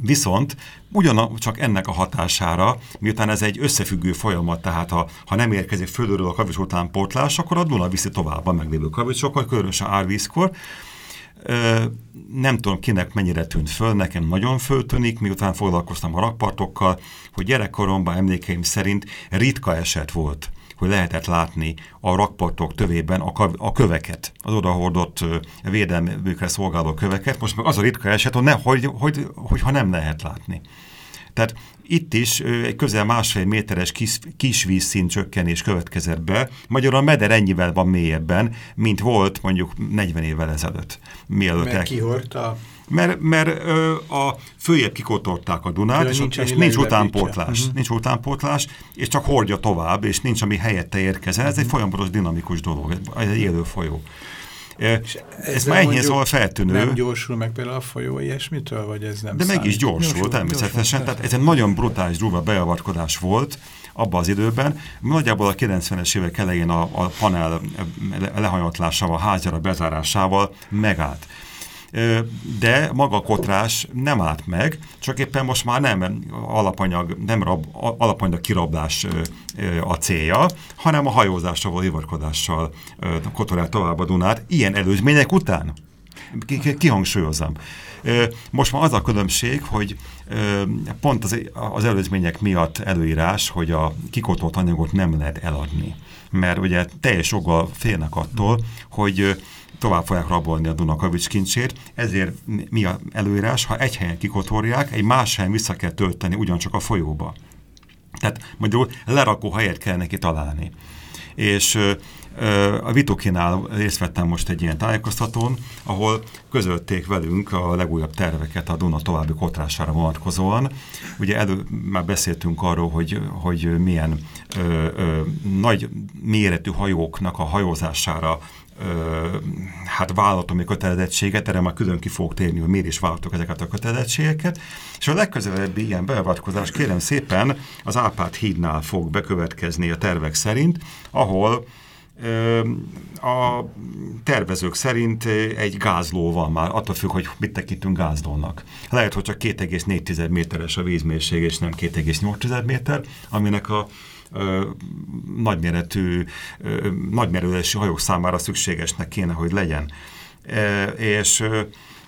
Viszont ugyancsak ennek a hatására, miután ez egy összefüggő folyamat, tehát ha, ha nem érkezik földről a kavics pótlás, akkor a Duna viszi tovább a meglévő kavicsokat, különösen árvízkor, nem tudom kinek mennyire tűnt föl, nekem nagyon föltűnik, miután foglalkoztam a rakpartokkal, hogy gyerekkoromban emlékeim szerint ritka eset volt, hogy lehetett látni a rakpartok tövében a, a köveket, az odahordott védelmükre szolgáló köveket. Most meg az a ritka eset, hogy, ne, hogy, hogy, hogy, ha nem lehet látni. Tehát itt is egy közel másfél méteres kis, kis vízszint csökkenés következett be. Magyarul a meder ennyivel van mélyebben, mint volt mondjuk 40 évvel ezelőtt. Mielőtt Mert kihordta mert, mert ö, a följebb kikotorták a Dunát, és, nincs, és nincs utánpótlás, uh mhm. -huh. nincs utánpótlás, és csak hordja tovább, és nincs, ami helyette érkezen. Ez uh -huh. egy mhm. folyamatos dinamikus dolog, egy élő folyó. És ez már ennyi szóval feltűnő. Nem gyorsul meg például a folyó ilyesmitől, vagy ez nem De meg is gyorsul, gyorsul természetesen. Gyorsul, tehát ez egy nagyon brutális, durva beavatkozás volt abban az időben. Nagyjából a 90-es évek elején a, a panel lehanyatlásával, házyara bezárásával megállt de maga kotrás nem állt meg, csak éppen most már nem alapanyag, nem rab, alapanyag kirablás a célja, hanem a hajózással, vagy hivatkozással kotorál tovább a Dunát, ilyen előzmények után. Kihangsúlyozom. Most már az a különbség, hogy pont az, az előzmények miatt előírás, hogy a kikotolt anyagot nem lehet eladni. Mert ugye teljes joggal félnek attól, hogy tovább fogják rabolni a Dunakavics kincsét, ezért mi a előírás, ha egy helyen kikotorják, egy más helyen vissza kell tölteni ugyancsak a folyóba. Tehát magyarul lerakó helyet kell neki találni. És a Vitokinál részt vettem most egy ilyen tájékoztatón, ahol közölték velünk a legújabb terveket a Duna további kotrására vonatkozóan. Ugye elő, már beszéltünk arról, hogy, hogy milyen ö, ö, nagy méretű hajóknak a hajózására ö, hát vállalatom kötelezettséget, erre már külön ki fogok térni, hogy miért is vállaltok ezeket a kötelezettségeket, és a legközelebbi ilyen beavatkozás kérem szépen az Ápát hídnál fog bekövetkezni a tervek szerint, ahol A tervezők szerint egy gázló van már, attól függ, hogy mit tekintünk gázlónak. Lehet, hogy csak 2,4 méteres a vízmérség, és nem 2,8 méter, aminek a ö, nagyméretű, nagymerülésű hajók számára szükségesnek kéne, hogy legyen. És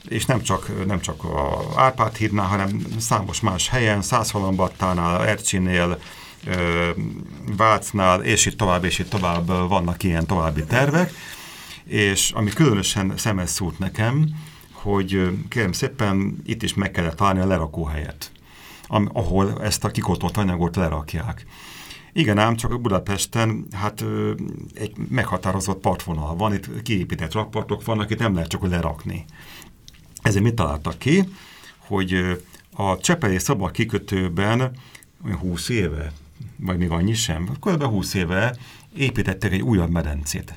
és nem csak, nem csak a Árpád hídnál, hanem számos más helyen, Százhalombattánál, Ercsinél, Vácnál, és itt tovább, és itt tovább vannak ilyen további tervek, és ami különösen szemes szúrt nekem, hogy kérem szépen, itt is meg kellett találni a lerakóhelyet, ahol ezt a kikotott anyagot lerakják. Igen, ám csak Budapesten hát egy meghatározott partvonal van, itt kiépített rakpartok vannak, itt nem lehet csak lerakni. Ezért mit találtak ki, hogy a Csepeli szabad kikötőben 20 éve, vagy még annyi sem, kb. 20 éve építettek egy újabb medencét.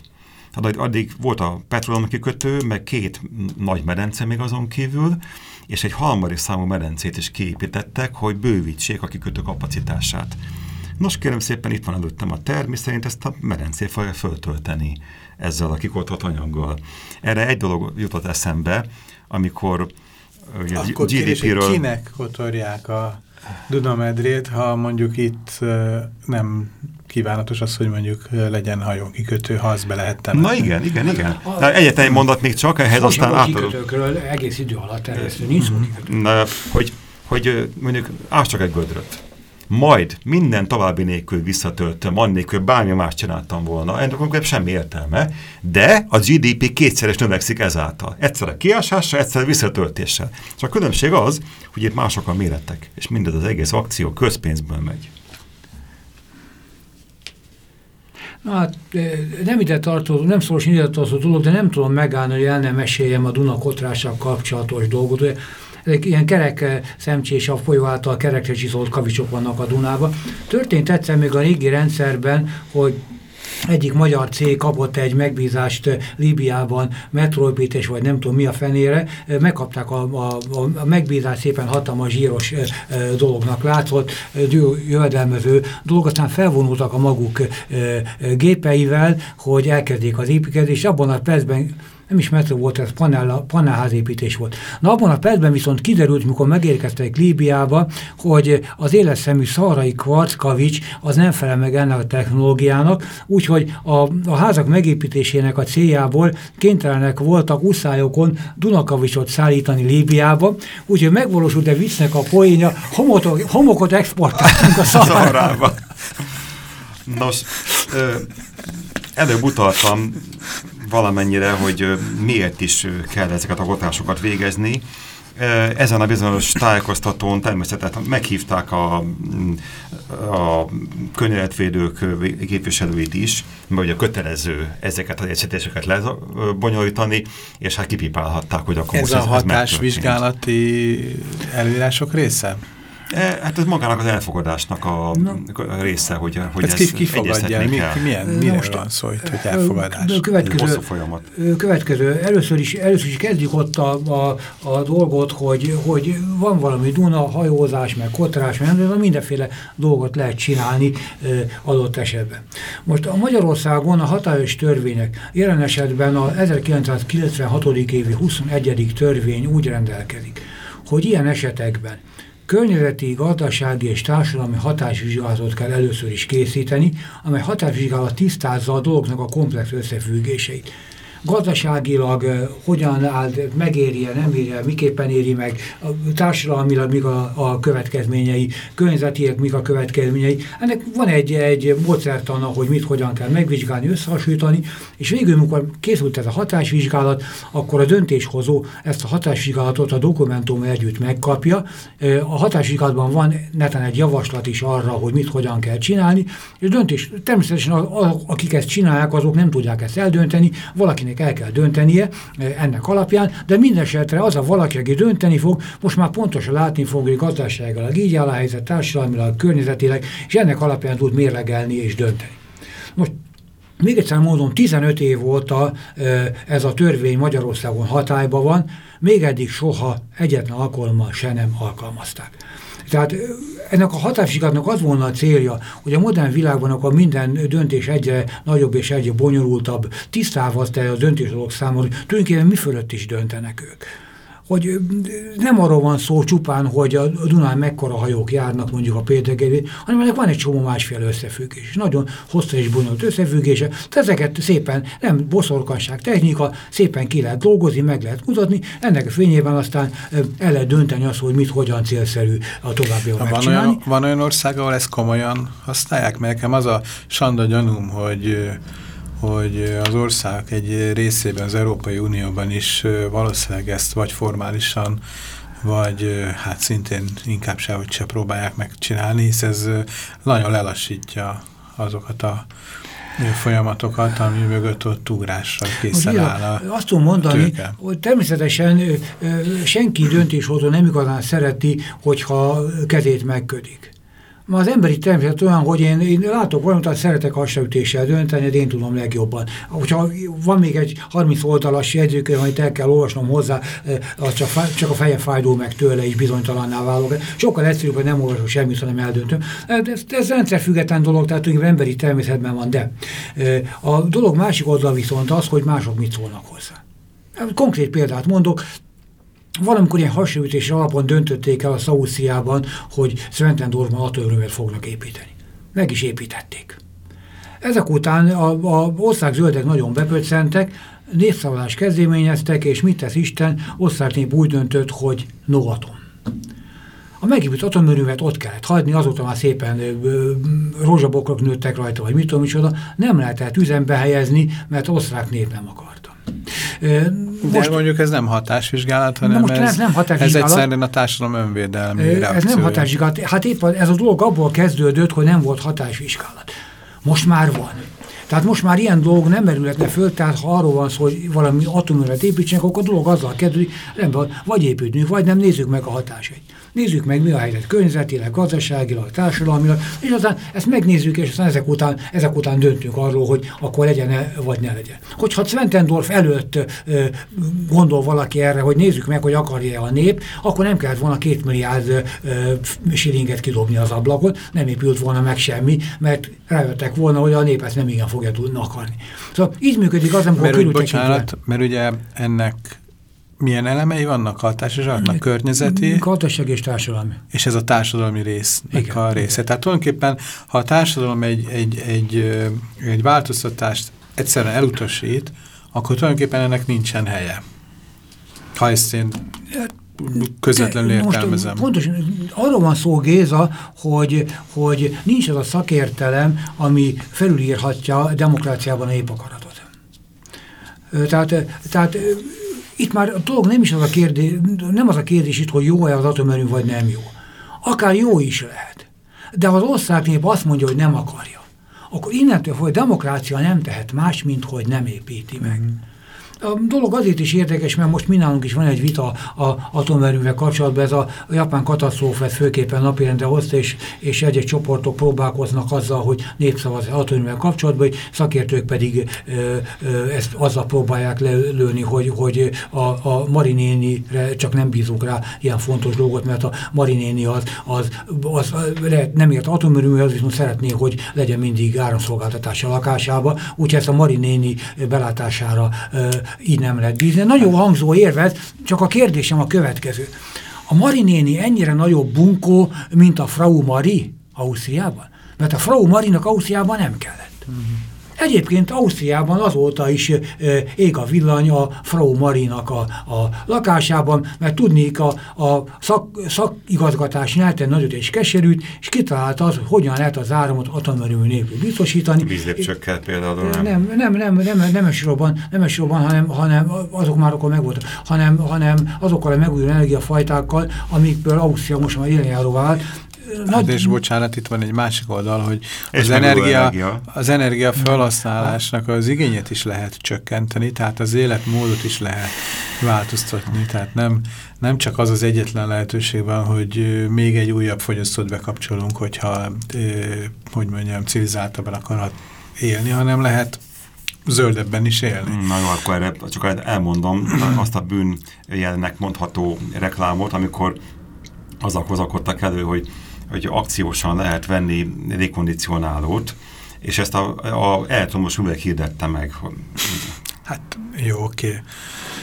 Tehát addig volt a petrolom kikötő, meg két nagy medence még azon kívül, és egy harmadik számú medencét is kiépítettek, hogy bővítsék a kikötő kapacitását. Nos, kérem szépen, itt van előttem a terv, szerint ezt a medencét fogja föltölteni ezzel a kikotott anyaggal. Erre egy dolog jutott eszembe, amikor Akkor GDP-ről... kinek kotorják a Dunamedrét, ha mondjuk itt nem kívánatos az, hogy mondjuk legyen hajókikötő, ha az be lehet tenni. Na igen, igen, igen. Na, egyetlen egy mondat még csak, ehhez aztán átadom. kikötőkről egész idő alatt terveztő, nincs szó mhm. Na, hogy, hogy mondjuk ás csak egy gödröt majd minden további nélkül visszatöltöm, annélkül bármi más csináltam volna, ennek semmi értelme, de a GDP kétszeres növekszik ezáltal. Egyszer a kiásással, egyszer a visszatöltéssel. Csak a különbség az, hogy itt mások a méretek, és mindez az egész akció közpénzből megy. Na hát nem ide tartozó, nem szoros ide tartozó dolog, de nem tudom megállni, hogy el nem meséljem a Duna kotrással kapcsolatos dolgot. Ezek ilyen kerek eh, szemcsés a folyó által kerekre csiszolt kavicsok vannak a Dunában. Történt egyszer még a régi rendszerben, hogy egyik magyar cég kapott egy megbízást eh, Líbiában, metróépítés, vagy nem tudom mi a fenére, eh, megkapták a, a, a megbízást szépen hatalmas zsíros dolognak látszott, jövedelmező dolog, aztán felvonultak a maguk gépeivel, hogy elkezdjék az építkezést, abban a percben nem is metró volt, ez panel, panelházépítés volt. Na abban a percben viszont kiderült, mikor megérkeztek Líbiába, hogy az éleszemű szarai kvarckavics az nem felel meg ennek a technológiának, úgyhogy a, a házak megépítésének a céljából kénytelenek voltak uszályokon Dunakavicsot szállítani Líbiába, úgyhogy megvalósult, de visznek a poénja, homokot, homokot exportáltunk a szarába. Nos, előbb utaltam valamennyire, hogy miért is kell ezeket a gotásokat végezni. Ezen a bizonyos tájékoztatón természetesen meghívták a, a környezetvédők képviselőit is, hogy a kötelező ezeket az egyszerűseket lebonyolítani, és hát kipipálhatták, hogy akkor ez most a ez, hatásvizsgálati előírások része? E, hát ez magának az elfogadásnak a no. része, hogy, hogy ez, ki, fogadja el? Mi, milyen, mire most van szó itt, hogy elfogadás? Következő, folyamat. következő, először is, először is kezdjük ott a, a, a dolgot, hogy, hogy van valami Duna, hajózás, meg kotrás, meg mindenféle dolgot lehet csinálni adott esetben. Most a Magyarországon a hatályos törvények, jelen esetben a 1996. évi 21. törvény úgy rendelkezik, hogy ilyen esetekben környezeti, gazdasági és társadalmi hatásvizsgálatot kell először is készíteni, amely hatásvizsgálat tisztázza a dolgoknak a komplex összefüggéseit gazdaságilag hogyan áll, megéri-e, nem éri -e, miképpen éri meg, társadalmilag mik a, a következményei, környezetiek mik a következményei. Ennek van egy, egy módszertana, hogy mit hogyan kell megvizsgálni, összehasonlítani, és végül, amikor készült ez a hatásvizsgálat, akkor a döntéshozó ezt a hatásvizsgálatot a dokumentum együtt megkapja. A hatásvizsgálatban van neten egy javaslat is arra, hogy mit hogyan kell csinálni, és döntés, természetesen akik ezt csinálják, azok nem tudják ezt eldönteni, valakinek valakinek el kell döntenie eh, ennek alapján, de minden esetre az a valaki, aki dönteni fog, most már pontosan látni fog, hogy gazdaságilag így áll a helyzet, társadalmilag, környezetileg, és ennek alapján tud mérlegelni és dönteni. Most még egyszer mondom, 15 év óta eh, ez a törvény Magyarországon hatályban van, még eddig soha egyetlen alkalommal se nem alkalmazták. Tehát ennek a hatásvizsgálatnak az volna a célja, hogy a modern világban akkor minden döntés egyre nagyobb és egyre bonyolultabb, tisztával a döntéshozók számára, hogy tulajdonképpen mi fölött is döntenek ők hogy nem arról van szó csupán, hogy a Dunán mekkora hajók járnak mondjuk a Pétergeri, hanem ennek van egy csomó másféle összefüggés. Nagyon hosszú és bonyolult összefüggése. Ezeket szépen, nem boszorkasság technika, szépen ki lehet dolgozni, meg lehet mutatni. Ennek a fényében aztán el lehet dönteni azt, hogy mit, hogyan célszerű a további van olyan, van olyan ország, ahol ezt komolyan használják? Mert nekem az a sanda gyanúm, hogy hogy az ország egy részében, az Európai Unióban is valószínűleg ezt vagy formálisan, vagy hát szintén inkább sehogy se próbálják megcsinálni, hisz ez nagyon lelassítja azokat a folyamatokat, ami mögött ott ugrásra készen áll a Azt tudom mondani, tőke. hogy természetesen senki döntéshozó nem igazán szereti, hogyha kezét megködik. Ma az emberi természet olyan, hogy én, én látok valamit, hogy szeretek hasraütéssel dönteni, de én tudom legjobban. Hogyha van még egy 30 oldalas jegyzőkönyv, amit el kell olvasnom hozzá, eh, az csak, csak a feje fájdul meg tőle, és bizonytalanná válok. Sokkal egyszerűbb, hogy nem olvasok semmit, hanem eldöntöm. Ez, ez rendszerfüggetlen dolog, tehát hogy emberi természetben van, de eh, a dolog másik oldal viszont az, hogy mások mit szólnak hozzá. Konkrét példát mondok, Valamikor ilyen hasonlítés alapon döntötték el a Szausziában, hogy Sventendorfban atomerőmet fognak építeni. Meg is építették. Ezek után a, a ország zöldek nagyon bepöccentek, népszavazást kezdeményeztek, és mit tesz Isten, országnép úgy döntött, hogy no atom. A megépült atomerőmet ott kellett hagyni, azóta már szépen ö, rózsabokrok nőttek rajta, vagy mit tudom micsoda, nem lehetett üzembe helyezni, mert osztrák nép nem Most, De mondjuk ez nem hatásvizsgálat, hanem most ez, ez, nem hatásvizsgálat. ez egyszerűen a társadalom önvédelmi Ez reakciója. nem hatásvizsgálat. Hát épp ez a dolog abból kezdődött, hogy nem volt hatásvizsgálat. Most már van. Tehát most már ilyen dolog nem merülhetne föl, tehát ha arról van szó, hogy valami atomerőt építsenek, akkor a dolog azzal kezdődik, rendben, vagy építünk, vagy nem nézzük meg a hatásait. Nézzük meg, mi a helyzet környezetileg, gazdaságilag, társadalmilag, és aztán ezt megnézzük, és aztán ezek után, ezek után döntünk arról, hogy akkor legyen -e, vagy ne legyen. Hogyha Sventendorf előtt ö, gondol valaki erre, hogy nézzük meg, hogy akarja a nép, akkor nem kellett volna két milliárd siringet kidobni az ablakot, nem épült volna meg semmi, mert rájöttek volna, hogy a nép ezt nem igen fogja tudni akarni. Szóval így működik az, amikor mert, bocsánat, mert ugye ennek milyen elemei vannak hatásosaknak? Környezeti? Gazdaság és társadalmi. És ez a társadalmi rész, igen, a része. Igen. Tehát tulajdonképpen, ha a társadalom egy, egy, egy, egy változtatást egyszerűen elutasít, akkor tulajdonképpen ennek nincsen helye. Ha ezt én közvetlenül értelmezem. Pontosan arról van szó, Géza, hogy, hogy nincs az a szakértelem, ami felülírhatja a demokráciában a népakaratot. Tehát, tehát itt már a dolog nem is az a kérdés, nem az a kérdés itt, hogy jó-e az atomerő, vagy nem jó. Akár jó is lehet. De az országnép azt mondja, hogy nem akarja, akkor innentől, hogy a demokrácia nem tehet más, mint hogy nem építi meg. Mm. A dolog azért is érdekes, mert most mindannunk is van egy vita a atomerővel kapcsolatban, ez a, japán katasztrófa főképpen napirendre hozta, és, és egy-egy csoportok próbálkoznak azzal, hogy népszavaz atomerővel kapcsolatban, hogy szakértők pedig ö, ö, ezt azzal próbálják lelőni, hogy, hogy a, a Marinénire csak nem bízunk rá ilyen fontos dolgot, mert a Marinéni az, az, az lehet, nem ért atomerővel, viszont szeretné, hogy legyen mindig áramszolgáltatás a lakásába, úgyhogy ezt a Marinéni belátására ö, így nem lehet bízni. Nagyon hangzó érvet, csak a kérdésem a következő. A Marinéni ennyire nagyobb bunkó, mint a Frau Mari Ausztriában? Mert a Frau Marinak Ausztriában nem kellett. Uh mhm. -huh. Egyébként Ausztriában azóta is ég a villany a Frau Marinak a, a lakásában, mert tudnék a, a szak, szakigazgatás nyerte nagyot és keserűt, és kitalálta az, hogy hogyan lehet az áramot atomerőmű nélkül biztosítani. Vízlépcsökkel például nem? Nem, nem, nem, nem, nem esróban, nem esróban, hanem, hanem azok már akkor megvoltak, hanem, hanem azokkal a megújuló energiafajtákkal, amikből Ausztria most már élenjáróvá vált, Hát és bocsánat, itt van egy másik oldal, hogy az energia, energia. az energia felhasználásnak az igényét is lehet csökkenteni, tehát az életmódot is lehet változtatni, tehát nem, nem csak az az egyetlen lehetőség van, hogy még egy újabb fogyasztót bekapcsolunk, hogyha, hogy mondjam, civilizáltabban akarhat élni, hanem lehet zöldebben is élni. Na jó, akkor erre csak elmondom azt a bűn jelnek mondható reklámot, amikor azzal hozakodtak elő, hogy, hogy akciósan lehet venni rekondicionálót, és ezt a, a elektromos üveg hirdette meg. Hát jó, oké. Okay.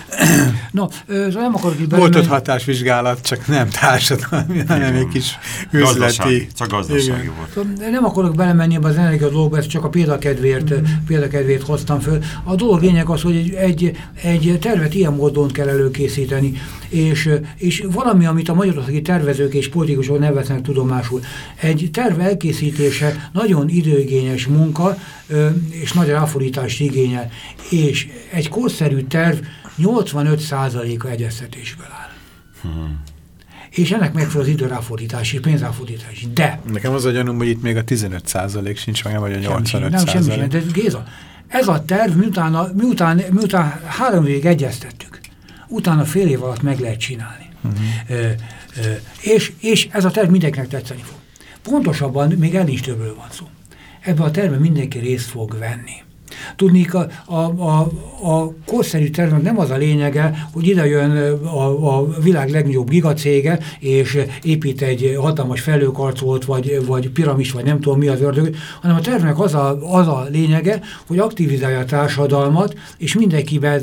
No, nem akarok itt Volt ott hatásvizsgálat, csak nem társadalmi, hanem egy kis üzleti. Gazdasági, csak gazdasági Igen. volt. Nem akarok belemenni ebbe az energia dolgokba, ezt csak a példakedvéért, mm. példakedvéért hoztam föl. A dolog lényeg az, hogy egy, egy, egy tervet ilyen módon kell előkészíteni, és, és valami, amit a magyarországi tervezők és politikusok neveznek tudomásul. Egy terv elkészítése nagyon időigényes munka, és nagy ráfordítást igényel, és egy korszerű terv 85%-a egyeztetésből áll. Hmm. És ennek megfelel az időráfordítás és pénzráfordítás. De... Nekem az a gyanúm, hogy itt még a 15% sincs meg, vagy a 85% Nem, semmi sem. De Géza, ez a terv, miután, a, miután, miután három évig egyeztettük, utána fél év alatt meg lehet csinálni. Uh -huh. ö, ö, és, és ez a terv mindenkinek tetszeni fog. Pontosabban még el is többről van szó. Ebben a tervben mindenki részt fog venni. Tudnék, a, a, a, a korszerű tervnek nem az a lényege, hogy ide jön a, a világ legnagyobb gigacége, és épít egy hatalmas felőkarcolt, vagy, vagy piramis, vagy nem tudom mi az ördög, hanem a tervnek az a, az a lényege, hogy aktivizálja a társadalmat, és mindenkiben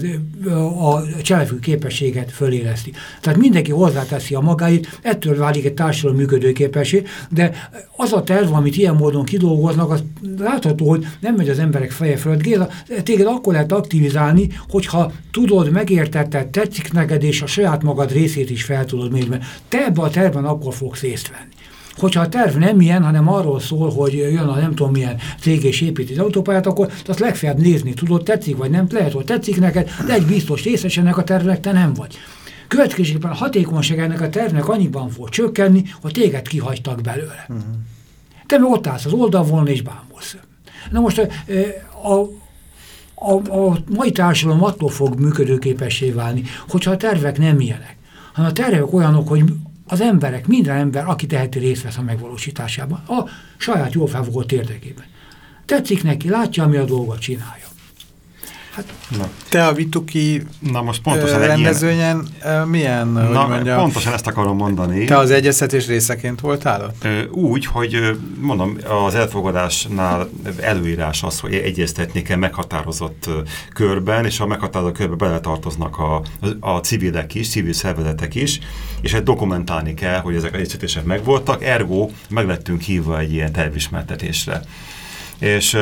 a cselekvő képességet föléleszti. Tehát mindenki hozzáteszi a magáit, ettől válik egy társadalom működőképessé, de az a terv, amit ilyen módon kidolgoznak, az látható, hogy nem megy az emberek feje fölött, Géza, téged akkor lehet aktivizálni, hogyha tudod, megértetted, tetszik neked, és a saját magad részét is fel tudod mérni. Te ebbe a tervben akkor fogsz részt venni. Hogyha a terv nem ilyen, hanem arról szól, hogy jön a nem tudom milyen cég és építi az autópályát, akkor azt legfeljebb nézni tudod, tetszik vagy nem, lehet, hogy tetszik neked, de egy biztos részes ennek a tervnek te nem vagy. Következésképpen a hatékonyság ennek a tervnek annyiban fog csökkenni, hogy téged kihagytak belőle. Uh mhm. -huh. Te meg ott állsz az oldalvonalon és bámulsz. Na most a, a, a mai társadalom attól fog működőképessé válni, hogyha a tervek nem ilyenek, hanem a tervek olyanok, hogy az emberek, minden ember, aki teheti részt vesz a megvalósításában, a saját jól felfogott érdekében. Tetszik neki, látja, ami a dolgot csinálja. Hát, Na. Te a Vituki Na most pontosan rendezvényen ilyen... milyen, Na, hogy mondjam, pontosan ezt akarom mondani. Te az egyeztetés részeként voltál ott? Úgy, hogy mondom, az elfogadásnál előírás az, hogy egyeztetni kell meghatározott körben, és a meghatározott körbe beletartoznak a, a civilek is, civil szervezetek is, és egy dokumentálni kell, hogy ezek az egyeztetések megvoltak, ergo meglettünk hívva egy ilyen tervismertetésre. És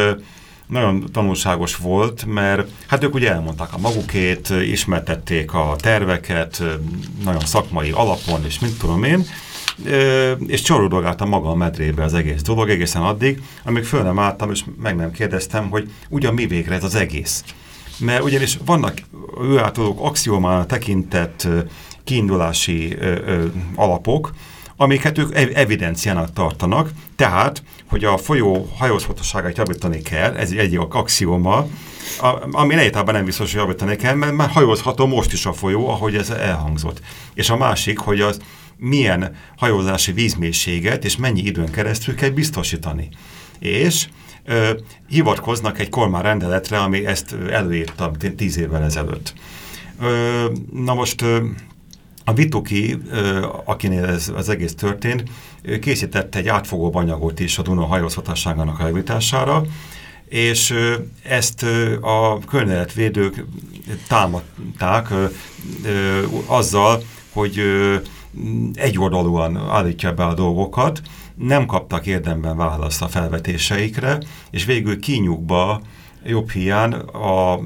nagyon tanulságos volt, mert hát ők ugye elmondták a magukét, ismertették a terveket, nagyon szakmai alapon, és mint tudom én, és csorúdolgáltam maga a medrébe az egész dolog egészen addig, amíg föl nem álltam, és meg nem kérdeztem, hogy ugyan mi végre ez az egész. Mert ugyanis vannak ő általuk axiomán tekintett kiindulási ö, ö, alapok, amiket ők evidenciának tartanak, tehát, hogy a folyó hajózhatóságát javítani kell, ez egy axioma, ami egyáltalán nem biztos, hogy javítani kell, mert már hajózható most is a folyó, ahogy ez elhangzott. És a másik, hogy az milyen hajózási vízmélységet és mennyi időn keresztül kell biztosítani. És ö, hivatkoznak egy kormány rendeletre, ami ezt előírta tíz évvel ezelőtt. Ö, na most ö, a Vituki, akinél ez az egész történt, készítette egy átfogó anyagot is a Duna hajózhatasságának javítására, és ezt a környezetvédők támadták azzal, hogy egyoldalúan állítja be a dolgokat, nem kaptak érdemben választ a felvetéseikre, és végül kinyugba jobb hiány a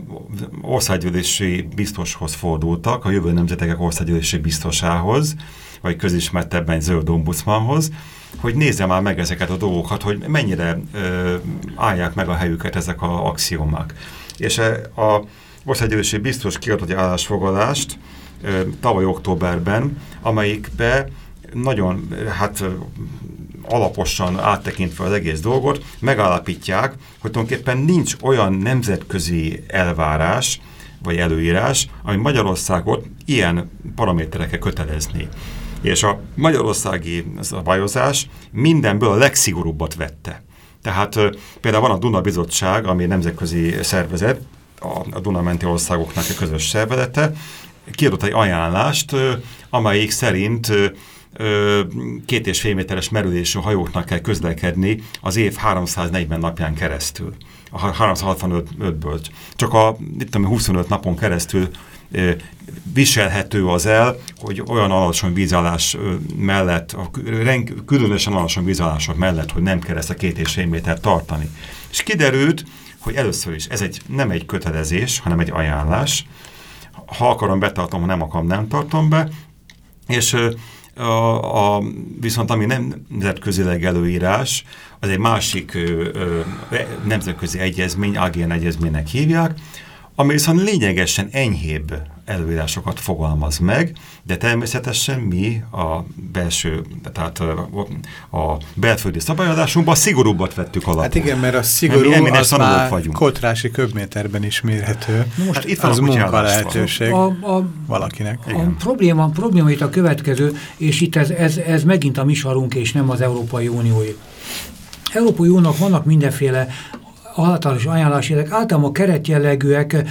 országgyűlési biztoshoz fordultak, a jövő nemzetek országgyűlési biztosához, vagy közismertebben zöld ombudsmanhoz, hogy nézze már meg ezeket a dolgokat, hogy mennyire ö, állják meg a helyüket ezek a axiomák. És a országgyűlési biztos kiadott egy ö, tavaly októberben, amelyikbe nagyon hát alaposan áttekintve az egész dolgot, megállapítják, hogy tulajdonképpen nincs olyan nemzetközi elvárás, vagy előírás, ami Magyarországot ilyen paraméterekkel kötelezni. És a magyarországi szabályozás mindenből a legszigorúbbat vette. Tehát például van a Duna Bizottság, ami nemzetközi szervezet, a, Dunamenti országoknak a közös szervezete, kiadott egy ajánlást, amelyik szerint két és fél méteres merülésű hajóknak kell közlekedni az év 340 napján keresztül. A 365-ből. Csak a itt tudom, 25 napon keresztül viselhető az el, hogy olyan alacsony vízállás mellett, különösen alacsony vízállások mellett, hogy nem kell ezt a két és fél méter tartani. És kiderült, hogy először is ez egy, nem egy kötelezés, hanem egy ajánlás. Ha akarom, betartom, ha nem akarom, nem tartom be. És a, a, viszont ami nem nemzetközileg előírás, az egy másik ö, ö, nemzetközi egyezmény, AGN egyezménynek hívják, ami viszont lényegesen enyhébb előírásokat fogalmaz meg, de természetesen mi a belső, tehát a belföldi szabályozásunkban szigorúbbat vettük alapul. Hát igen, mert a szigorú Mert mi az már vagyunk. kotrási köbméterben is mérhető. most hát itt van az munka lehetőség A, a, valakinek. A probléma, a probléma itt a következő, és itt ez, ez, ez megint a mi sarunk, és nem az Európai Unióé. Európai Uniónak vannak mindenféle általános ajánlási, ezek általában keretjellegűek,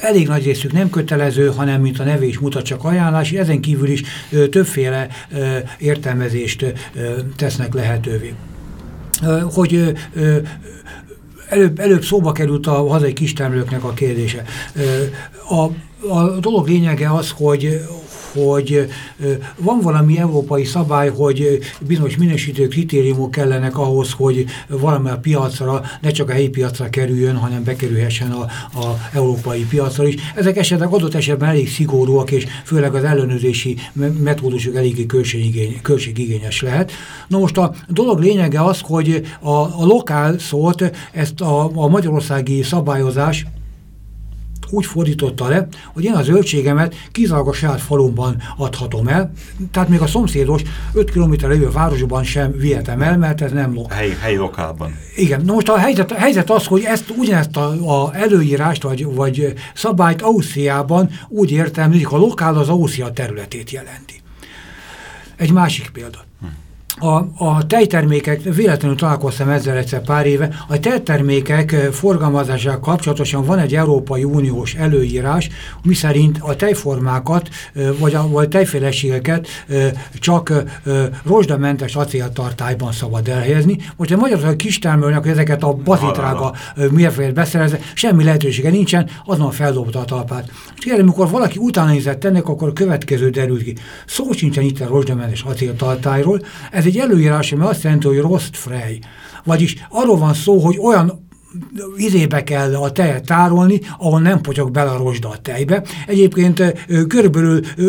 elég nagy részük nem kötelező, hanem, mint a neve is mutat, csak ajánlás, ezen kívül is többféle értelmezést tesznek lehetővé. Hogy előbb, előbb szóba került a hazai kistermelőknek a kérdése. A, a dolog lényege az, hogy, hogy van valami európai szabály, hogy bizonyos minősítő kritériumok kellenek ahhoz, hogy valami a piacra, ne csak a helyi piacra kerüljön, hanem bekerülhessen a, a európai piacra is. Ezek esetleg adott esetben elég szigorúak, és főleg az ellenőrzési me- metódusok eléggé költségigény, költségigényes lehet. Na most a dolog lényege az, hogy a, a lokál szót, ezt a, a magyarországi szabályozás úgy fordította le, hogy én a zöldségemet kizárólag a saját falumban adhatom el, tehát még a szomszédos 5 km lévő városban sem vihetem el, mert ez nem lokál. Helyi, helyi lokálban. Igen, na most a helyzet, a helyzet az, hogy ezt ugyanezt a, a előírást vagy, vagy szabályt Ausztriában úgy értelmezik, a lokál az Ausztria területét jelenti. Egy másik példa. A, a tejtermékek, véletlenül találkoztam ezzel egyszer pár éve, a tejtermékek forgalmazásával kapcsolatosan van egy Európai Uniós előírás, miszerint a tejformákat, vagy a vagy tejféleségeket csak rozsdamentes acéltartályban szabad elhelyezni. Most a Magyarország kistermelőnek, hogy ezeket a bazitrága mérfélet beszerezze, semmi lehetősége nincsen, azon feldobta a talpát. És kérdem, amikor valaki utána nézett ennek, akkor a következő derült ki. Szó sincsen itt a rozsdamentes acéltartályról, ez egy előírás, ami azt jelenti, hogy rost frej. Vagyis arról van szó, hogy olyan izébe kell a tejet tárolni, ahol nem potyog bele a rozsda a tejbe. Egyébként körülbelül ö,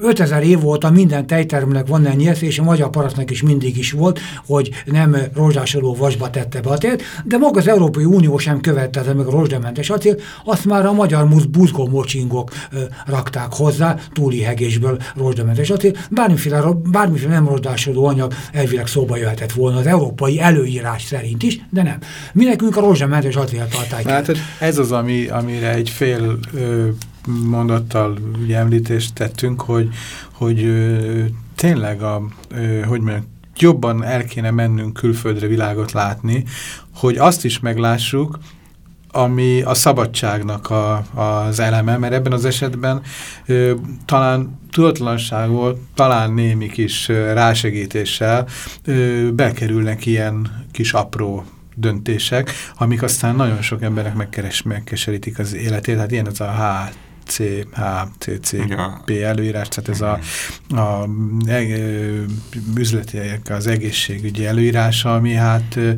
5000 év óta minden tejtermelőnek van ennyi esze, és a magyar parasztnak is mindig is volt, hogy nem rozsdásodó vasba tette be a tejet, de maga az Európai Unió sem követte meg a rozsdamentes acél, azt már a magyar buzgó mocsingok rakták hozzá, túli hegésből rozsdamentes acél. Bármiféle, bármiféle nem rozsdásodó anyag elvileg szóba jöhetett volna az európai előírás szerint is, de nem. Mi nekünk a rozsdamentes acéltartály kell. Hát ez az, ami, amire egy fél ö, mondattal ugye említést tettünk, hogy, hogy ö, tényleg a, ö, hogy mondjam, jobban el kéne mennünk külföldre világot látni, hogy azt is meglássuk, ami a szabadságnak a, az eleme, mert ebben az esetben ö, talán tudatlanság volt, talán némi kis rásegítéssel ö, bekerülnek ilyen kis apró döntések, amik aztán nagyon sok embernek megkeres, megkeserítik az életét. Hát ilyen az a HC, HCCP Ja. előírás, tehát ez a, a e, üzletiek, az egészségügyi előírása, ami hát ö,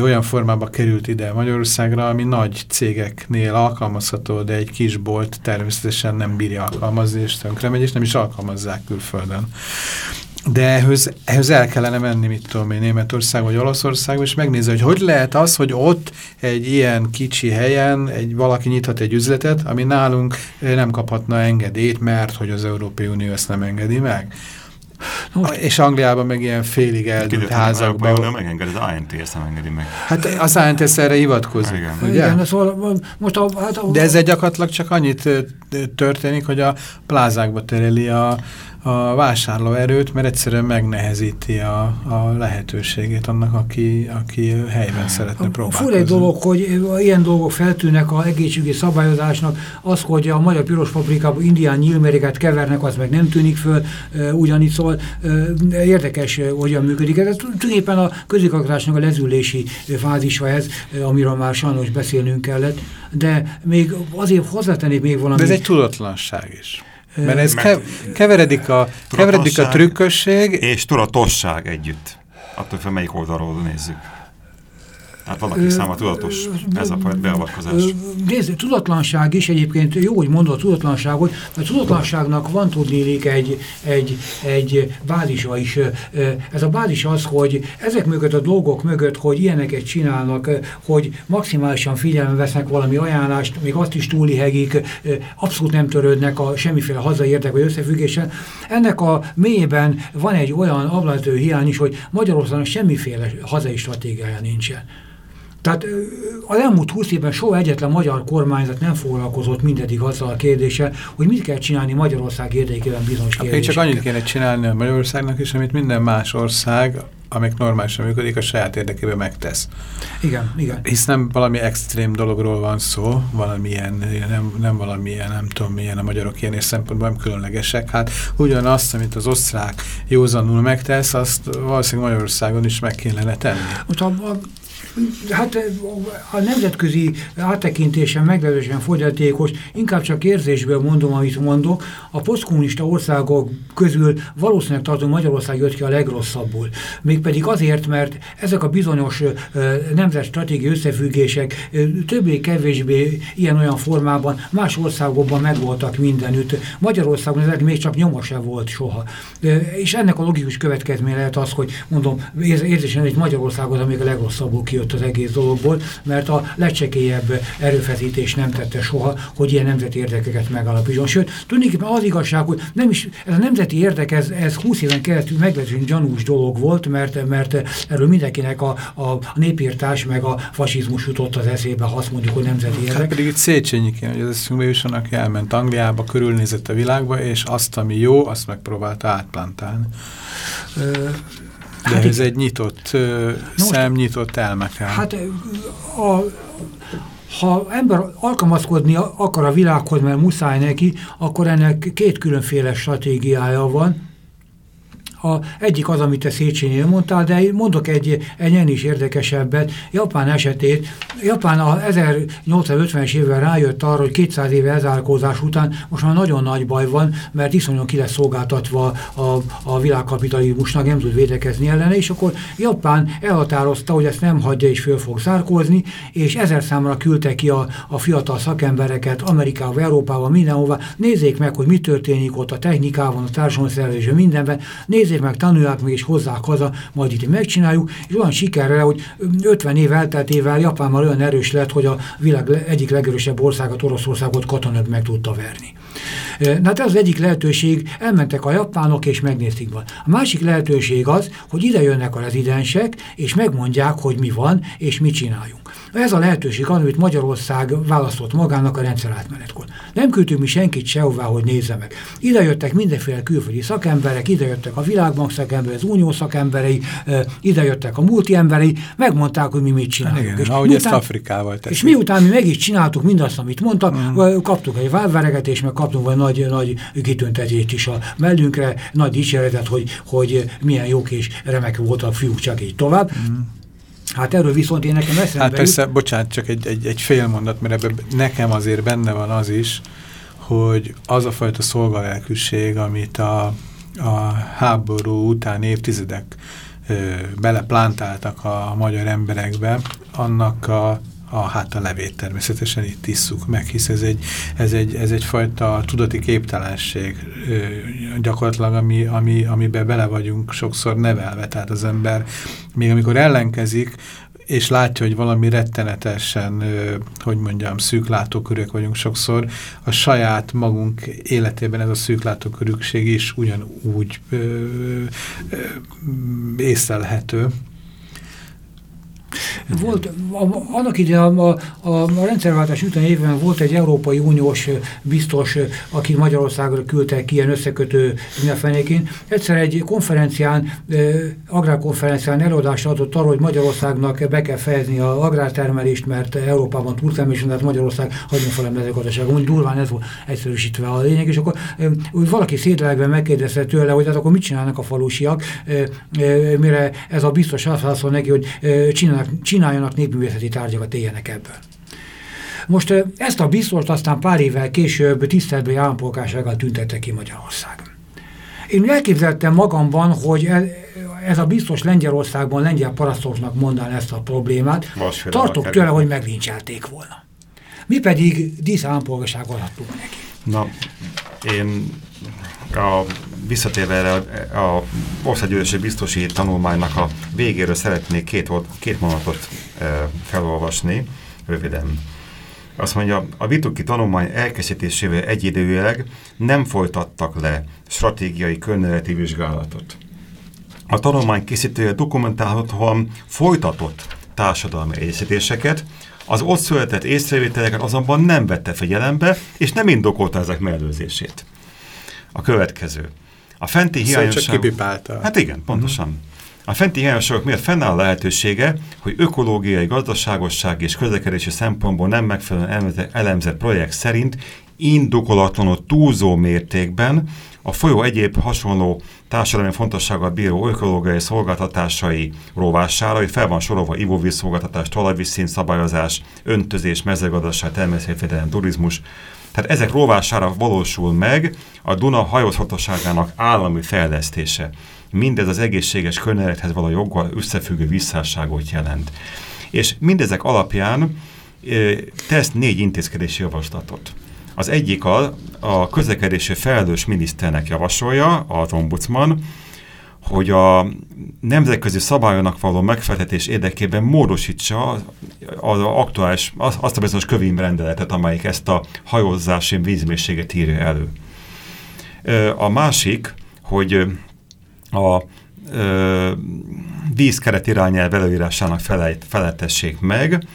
olyan formába került ide Magyarországra, ami nagy cégeknél alkalmazható, de egy kis bolt természetesen nem bírja alkalmazni, és tönkre megy, és nem is alkalmazzák külföldön. De ehhez, ehhez el kellene menni, mit tudom én, Németország vagy Olaszország, és megnézni, hogy hogy lehet az, hogy ott egy ilyen kicsi helyen egy valaki nyithat egy üzletet, ami nálunk eh, nem kaphatna engedélyt, mert hogy az Európai Unió ezt nem engedi meg. És Angliában meg ilyen félig Kiderült, hogy házakban. nem megengedi, az ANT ezt nem engedi meg. Hát az ANTS erre hivatkozik, Igen. ugye? Igen, szóval most a, hát a, De ez egy gyakorlatilag csak annyit ö, történik, hogy a plázákba tereli a, a vásárlóerőt, mert egyszerűen megnehezíti a, a lehetőségét annak, aki, aki helyben szeretne próbálkozni. Fura egy dolog, hogy ilyen dolgok feltűnnek a egészségügyi szabályozásnak, az, hogy a magyar piros paprikában indián nyílméreket kevernek, az meg nem tűnik föl, ugyanígy szóval érdekes, hogyan működik. Ez tulajdonképpen a közigazgatásnak a lezülési fázisa ez, amiről már sajnos beszélnünk kellett, de még azért hozzátennék még valamit. De ez egy tudatlanság is. Mert ez kev keveredik, a, keveredik a trükkösség. És tudatosság együtt. Attól fel melyik oldalról nézzük. Hát valaki száma tudatos ez a beavatkozás. Nézd, tudatlanság is egyébként jó, hogy mondod a tudatlanságot, mert tudatlanságnak van tudnélik egy, egy, egy bázisa is. Ez a bázis az, hogy ezek mögött a dolgok mögött, hogy ilyeneket csinálnak, hogy maximálisan figyelme vesznek valami ajánlást, még azt is túlihegik, abszolút nem törődnek a semmiféle hazai érdek vagy összefüggésen. Ennek a mélyében van egy olyan ablatő hiány is, hogy Magyarországon semmiféle hazai stratégiája nincsen. Tehát az elmúlt húsz évben soha egyetlen magyar kormányzat nem foglalkozott mindedig azzal a kérdéssel, hogy mit kell csinálni Magyarország érdekében bizonyos kérdésekkel. Csak annyit kéne csinálni a Magyarországnak is, amit minden más ország, amik normálisan működik, a saját érdekében megtesz. Igen, igen. Hisz nem valami extrém dologról van szó, valamilyen, nem, nem valamilyen, nem tudom milyen, a magyarok ilyen és szempontból nem különlegesek. Hát ugyanazt, amit az osztrák józanul megtesz, azt valószínűleg Magyarországon is meg kellene tenni. Most a, a Hát a nemzetközi áttekintésen meglehetősen fogyatékos, inkább csak érzésből mondom, amit mondok. A posztkommunista országok közül valószínűleg tartom Magyarország jött ki a legrosszabbul. Mégpedig azért, mert ezek a bizonyos nemzetstratégiai összefüggések többé-kevésbé ilyen-olyan formában más országokban megvoltak mindenütt. Magyarországon ezek még csak nyoma se volt soha. És ennek a logikus következménye lehet az, hogy mondom, érzésen egy Magyarországon, amíg a legrosszabbul kijött kijött az egész dologból, mert a legcsekélyebb erőfeszítés nem tette soha, hogy ilyen nemzeti érdekeket megalapítson. Sőt, tulajdonképpen az igazság, hogy nem is, ez a nemzeti érdek, ez, ez 20 éven keresztül meglehetősen gyanús dolog volt, mert, mert erről mindenkinek a, a, a népírtás meg a fasizmus jutott az eszébe, ha azt mondjuk, hogy nemzeti érdek. Hát pedig itt Széchenyi kéne, hogy az eszünkbe jusson, aki elment Angliába, körülnézett a világba, és azt, ami jó, azt megpróbálta átplantálni. De hát ez egy nyitott uh, szem, nyitott elmekkel. Hát a, ha ember alkalmazkodni akar a világhoz, mert muszáj neki, akkor ennek két különféle stratégiája van. A, egyik az, amit te Széchenyi mondtál, de mondok egy, egy is érdekesebbet. Japán esetét, Japán a 1850-es évvel rájött arra, hogy 200 éve elzárkózás után most már nagyon nagy baj van, mert iszonyan ki lesz szolgáltatva a, a világkapitalizmusnak, nem tud védekezni ellene, és akkor Japán elhatározta, hogy ezt nem hagyja és föl fog zárkózni, és ezer számra küldte ki a, a fiatal szakembereket Amerikába, Európába, mindenhova. Nézzék meg, hogy mi történik ott a technikában, a társadalomszervezésben, mindenben. Nézzék nézzék meg, tanulják meg és hozzák haza, majd itt megcsináljuk, és olyan sikerre, hogy 50 év elteltével Japán már olyan erős lett, hogy a világ egyik legerősebb országot, Oroszországot katonát meg tudta verni. Na hát ez az egyik lehetőség, elmentek a japánok és megnézték van. A másik lehetőség az, hogy ide jönnek a rezidensek, és megmondják, hogy mi van, és mit csináljunk. Ez a lehetőség, amit Magyarország választott magának a rendszer átmenetkor. Nem küldtünk mi senkit sehová, hogy nézze meg. Ide jöttek mindenféle külföldi szakemberek, ide jöttek a Világbank szakemberei, az Unió szakemberei, ide jöttek a multi emberei, megmondták, hogy mi mit csinálunk. Igen, és ahogy miután, ezt Afrikával teszik. És miután mi meg is csináltuk mindazt, amit mondtak, mm. kaptuk egy válvereget, és meg kaptunk egy nagy, nagy kitüntetést is a mellünkre, nagy dicséretet, hogy, hogy milyen jók és remek volt a fiúk, csak így tovább. Mm. Hát erről viszont én nekem eszembe Hát persze, jut... bocsánat, csak egy, egy, egy fél mondat, mert ebben nekem azért benne van az is, hogy az a fajta szolgalelkűség, amit a, a háború után évtizedek ö, beleplántáltak a magyar emberekbe, annak a a, hát a levét természetesen itt isszuk meg, hisz ez egy, ez egy, ez egyfajta tudati képtelenség gyakorlatilag, ami, ami, amiben bele vagyunk sokszor nevelve, tehát az ember még amikor ellenkezik, és látja, hogy valami rettenetesen, hogy mondjam, szűklátókörök vagyunk sokszor, a saját magunk életében ez a szűklátókörükség is ugyanúgy ö, ö. Volt, a, annak ide a, a, a rendszerváltás után évben volt egy Európai Uniós biztos, aki Magyarországra küldtek ilyen összekötő mindenfenékén. Egyszer egy konferencián, agrárkonferencián előadást adott arról, hogy Magyarországnak be kell fejezni az agrártermelést, mert Európában túltermelés, tehát Magyarország hagyjon fel a mezőgazdaságon. Úgy durván ez volt egyszerűsítve a lényeg, és akkor úgy valaki szétlegben megkérdezte tőle, hogy hát akkor mit csinálnak a falusiak, mire ez a biztos azt neki, hogy csinálnak, csináljanak népművészeti tárgyakat, éljenek ebből. Most ezt a biztost aztán pár évvel később tiszteletbeli állampolgársággal tüntette ki Magyarország. Én elképzeltem magamban, hogy ez a biztos Lengyelországban lengyel parasztoknak mondaná ezt a problémát. Tartok tőle, hogy meglincselték volna. Mi pedig dísz állampolgárságot adtunk neki. Na, én a, visszatérve erre a, a országgyűlési biztosi tanulmánynak a végéről szeretnék két, két mondatot e, felolvasni, röviden. Azt mondja, a Vituki tanulmány elkészítésével egyidejűleg nem folytattak le stratégiai környezeti vizsgálatot. A tanulmány készítője dokumentálhatóan folytatott társadalmi egyeztetéseket, az ott született észrevételeket azonban nem vette figyelembe, és nem indokolta ezek mellőzését. A következő. A fenti hiányosság... Szóval csak kipipálta. Hát igen, pontosan. Mm. A fenti hiányosságok miatt fennáll a lehetősége, hogy ökológiai, gazdaságosság és közlekedési szempontból nem megfelelően elemzett projekt szerint indokolatlanul túlzó mértékben a folyó egyéb hasonló társadalmi fontossággal bíró ökológiai szolgáltatásai rovására, hogy fel van sorolva ivóvíz szolgáltatás, talajvízszín szabályozás, öntözés, mezőgazdaság, természetvédelem, turizmus. Tehát ezek rovására valósul meg a Duna hajózhatóságának állami fejlesztése. Mindez az egészséges környezethez való joggal összefüggő visszásságot jelent. És mindezek alapján tesz négy intézkedési javaslatot. Az egyik a, a közlekedési felelős miniszternek javasolja, az ombudsman, hogy a nemzetközi szabályonak való megfeleltetés érdekében módosítsa az aktuális, azt a bizonyos kövim rendeletet, amelyik ezt a hajózási vízmészséget írja elő. A másik, hogy a vízkeret irányelv előírásának felettessék meg,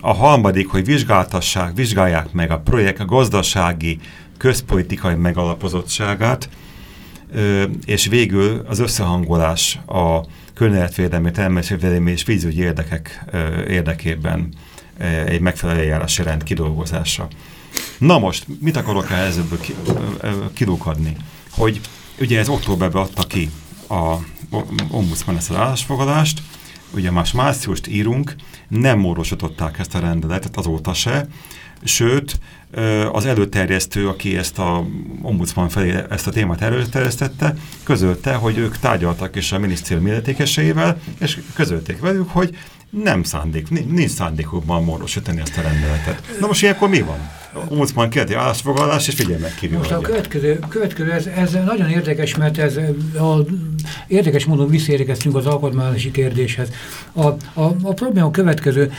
a harmadik, hogy vizsgáltassák, vizsgálják meg a projekt a gazdasági, közpolitikai megalapozottságát, és végül az összehangolás a környezetvédelmi, természetvédelmi és vízügyi érdekek érdekében egy megfelelő eljárási rend kidolgozása. Na most, mit akarok ebből kidukadni? Hogy ugye ez októberben adta ki a ombudsman ezt az állásfogadást, ugye más márciust írunk, nem módosították ezt a rendeletet azóta se, sőt, az előterjesztő, aki ezt a ombudsman felé ezt a témát előterjesztette, közölte, hogy ők tárgyaltak is a minisztérium illetékeseivel, és közölték velük, hogy nem szándék, nincs szándékukban módosítani ezt a rendeletet. Na most ilyenkor mi van? Ombudsman kérti állásfoglalás, és figyelj meg kívül. Most a következő, következő ez, ez nagyon érdekes, mert ez a, érdekes módon visszaérkeztünk az alkotmányosi kérdéshez. A, a, a probléma a következő.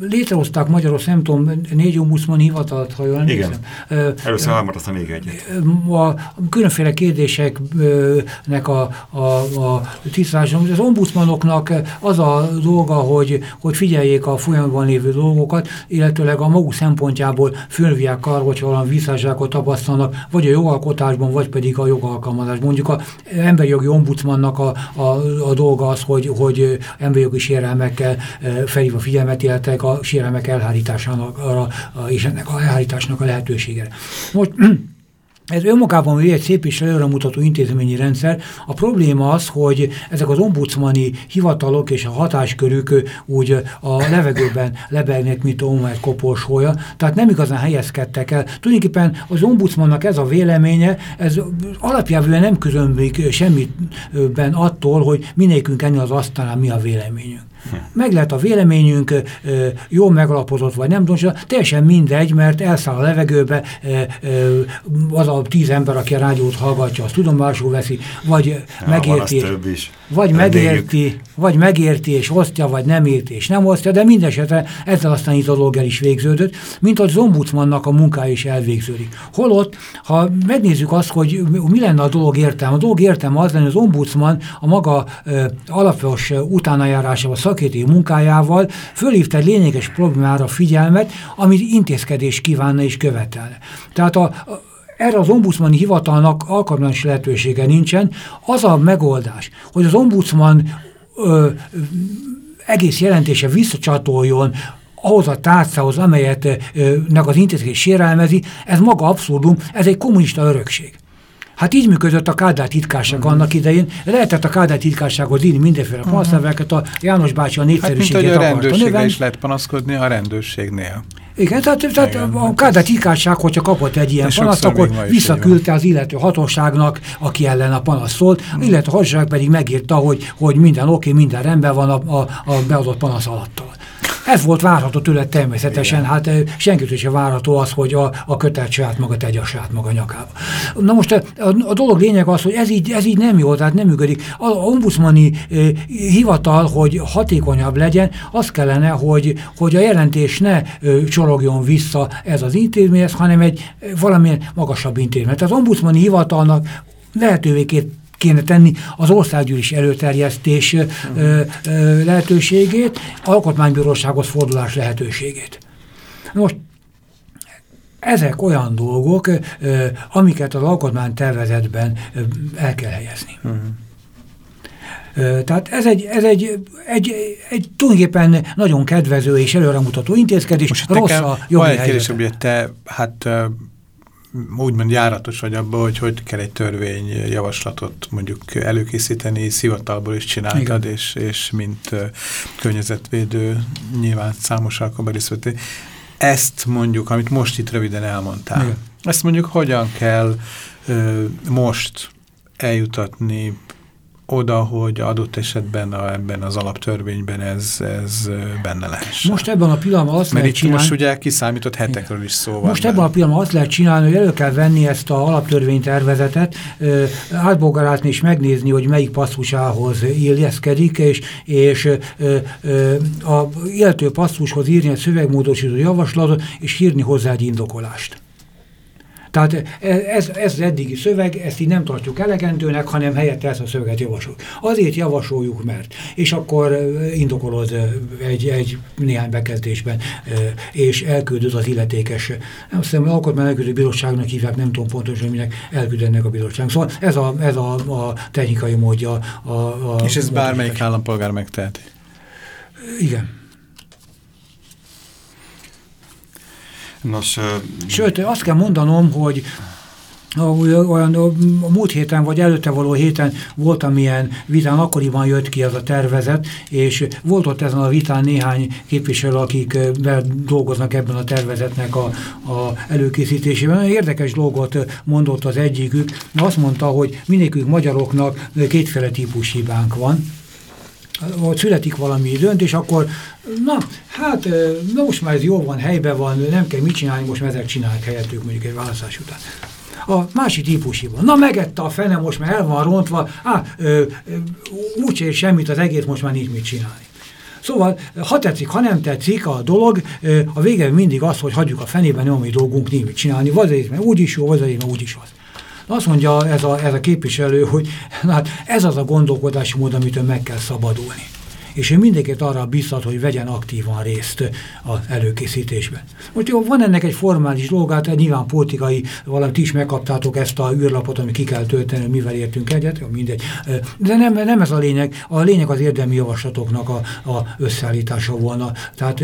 Létrehozták Magyarország, nem tudom, négy ombudsman hivatalt, ha jól emlékszem. Igen. Először hármat, aztán még egyet. A különféle kérdéseknek a, a, a tisztázása. Az ombudsmanoknak az a dolga, hogy, hogy figyeljék a folyamatban lévő dolgokat, illetőleg a maguk szempontjából fölvják arra, hogyha valami visszásságot tapasztalnak, vagy a jogalkotásban, vagy pedig a jogalkalmazásban. Mondjuk a emberi jogi ombudsmannak a, a, a dolga az, hogy, hogy emberi jogi sérelmekkel felhív a figyelmet, illetve a sérelmek elhárításának arra, és ennek a elhárításnak a lehetőségére. Most ez önmagában egy szép és előremutató intézményi rendszer. A probléma az, hogy ezek az ombudsmani hivatalok és a hatáskörük úgy a levegőben lebegnek, mint Omer koporsója, tehát nem igazán helyezkedtek el. Tulajdonképpen az ombudsmannak ez a véleménye, ez alapjában nem közömbik semmiben attól, hogy minékünk ennél az asztalán mi a véleményünk. Meg lehet a véleményünk, jó megalapozott vagy nem tudom, teljesen mindegy, mert elszáll a levegőbe az a tíz ember, aki a rádiót hallgatja, azt tudomásul veszi, vagy ja, megérti, vagy megérti, vagy megérti és osztja, vagy nem érti és nem osztja, de mindesetre ezzel aztán itt a dolog el is végződött, mint az ombudsmannak a munkája is elvégződik. Holott, ha megnézzük azt, hogy mi lenne a dolog értelme, a dolog értelme az lenne, hogy az ombudsman a maga alapos utánajárásával, rakéti munkájával fölhívta egy lényeges problémára figyelmet, amit intézkedés kívánna és követelne. Tehát a, a erre az ombudsmani hivatalnak alkalmas lehetősége nincsen. Az a megoldás, hogy az ombudsman ö, egész jelentése visszacsatoljon ahhoz a tárcához, amelyet nek az intézkedés sérelmezi, ez maga abszurdum, ez egy kommunista örökség. Hát így működött a Kádár titkárság uh-huh. annak idején. Lehetett a Kádár titkársághoz írni mindenféle uh-huh. panaszleveket, a János bácsi a népszerűségét hát, mint, a rendőrségre is lehet panaszkodni a rendőrségnél. Igen, tehát, tehát Igen, a Kádár titkárság, hogyha kapott egy ilyen panaszt, akkor visszaküldte az illető hatóságnak, aki ellen a panasz szólt, hmm. illetve a hatóság pedig megírta, hogy, hogy minden oké, minden rendben van a, a, a beadott panasz alatt. Ez volt várható tőle természetesen, Igen. hát senkitől sem várható az, hogy a, a kötelt saját maga tegye a saját maga nyakába. Na most a, a, dolog lényeg az, hogy ez így, ez így nem jó, tehát nem működik. A, a ombudsmani e, hivatal, hogy hatékonyabb legyen, az kellene, hogy, hogy a jelentés ne e, csorogjon vissza ez az intézményhez, hanem egy valamilyen magasabb intézmény. Tehát az ombudsmani hivatalnak lehetővé kéne tenni az országgyűlés előterjesztés uh -huh. lehetőségét, alkotmánybírósághoz fordulás lehetőségét. Most ezek olyan dolgok, amiket az alkotmánytervezetben el kell helyezni. Uh -huh. Tehát ez egy, ez egy, egy, egy tulajdonképpen nagyon kedvező és előremutató intézkedés. Most rossz a jogi helyzet. Te hát úgymond járatos vagy abban, hogy hogy kell egy törvényjavaslatot mondjuk előkészíteni, szivatalból is csináltad, és, és mint uh, környezetvédő nyilván számos alkalommal Ezt mondjuk, amit most itt röviden elmondtál, Igen. ezt mondjuk hogyan kell uh, most eljutatni oda, hogy adott esetben a, ebben az alaptörvényben ez, ez benne lehessen. Most ebben a pillanatban azt Mert lehet csinálni... most ugye kiszámított hetekről is szó van. Most ebben a pillanatban azt lehet csinálni, hogy elő kell venni ezt a alaptörvénytervezetet, átbogarátni és megnézni, hogy melyik passzusához illeszkedik, és, és ö, ö, a illető passzushoz írni egy szövegmódosító javaslatot, és írni hozzá egy indokolást. Tehát ez, ez az eddigi szöveg, ezt így nem tartjuk elegendőnek, hanem helyette ezt a szöveget javasoljuk. Azért javasoljuk, mert. És akkor indokolod egy, egy néhány bekezdésben, és elküldöd az illetékes, nem hiszem, alkotmány elküldő bizottságnak hívják, nem tudom pontosan, minek elküldenek a bizottság. Szóval ez a, ez a, a technikai módja. A, a, és ez bármelyik állampolgár megteheti? Igen. Nos, Sőt, azt kell mondanom, hogy olyan a múlt héten vagy előtte való héten volt, amilyen vitán akkoriban jött ki ez a tervezet, és volt ott ezen a vitán néhány képviselő, akik dolgoznak ebben a tervezetnek a, a előkészítésében. Érdekes dolgot mondott az egyikük, azt mondta, hogy mindenkük magyaroknak kétféle típus hibánk van hogy születik valami döntés, akkor na, hát na most már ez jó van, helyben van, nem kell mit csinálni, most ezek csinálják helyettük mondjuk egy választás után. A másik típusiban. Na megette a fene, most már el van rontva, á, ér semmit az egész, most már nincs mit csinálni. Szóval, ha tetszik, ha nem tetszik a dolog, a vége mindig az, hogy hagyjuk a fenében, nem ami dolgunk, nincs mit csinálni. Vagy azért, mert úgy is jó, vagy azért, mert úgy is az. Azt mondja ez a, ez a képviselő, hogy hát ez az a gondolkodási mód, amitől meg kell szabadulni és ő mindenkit arra biztat, hogy vegyen aktívan részt az előkészítésben. Most jó, van ennek egy formális dolgát, nyilván politikai, valamit is megkaptátok ezt a űrlapot, ami ki kell tölteni, mivel értünk egyet, mindegy. De nem, nem ez a lényeg, a lényeg az érdemi javaslatoknak a, a összeállítása volna. Tehát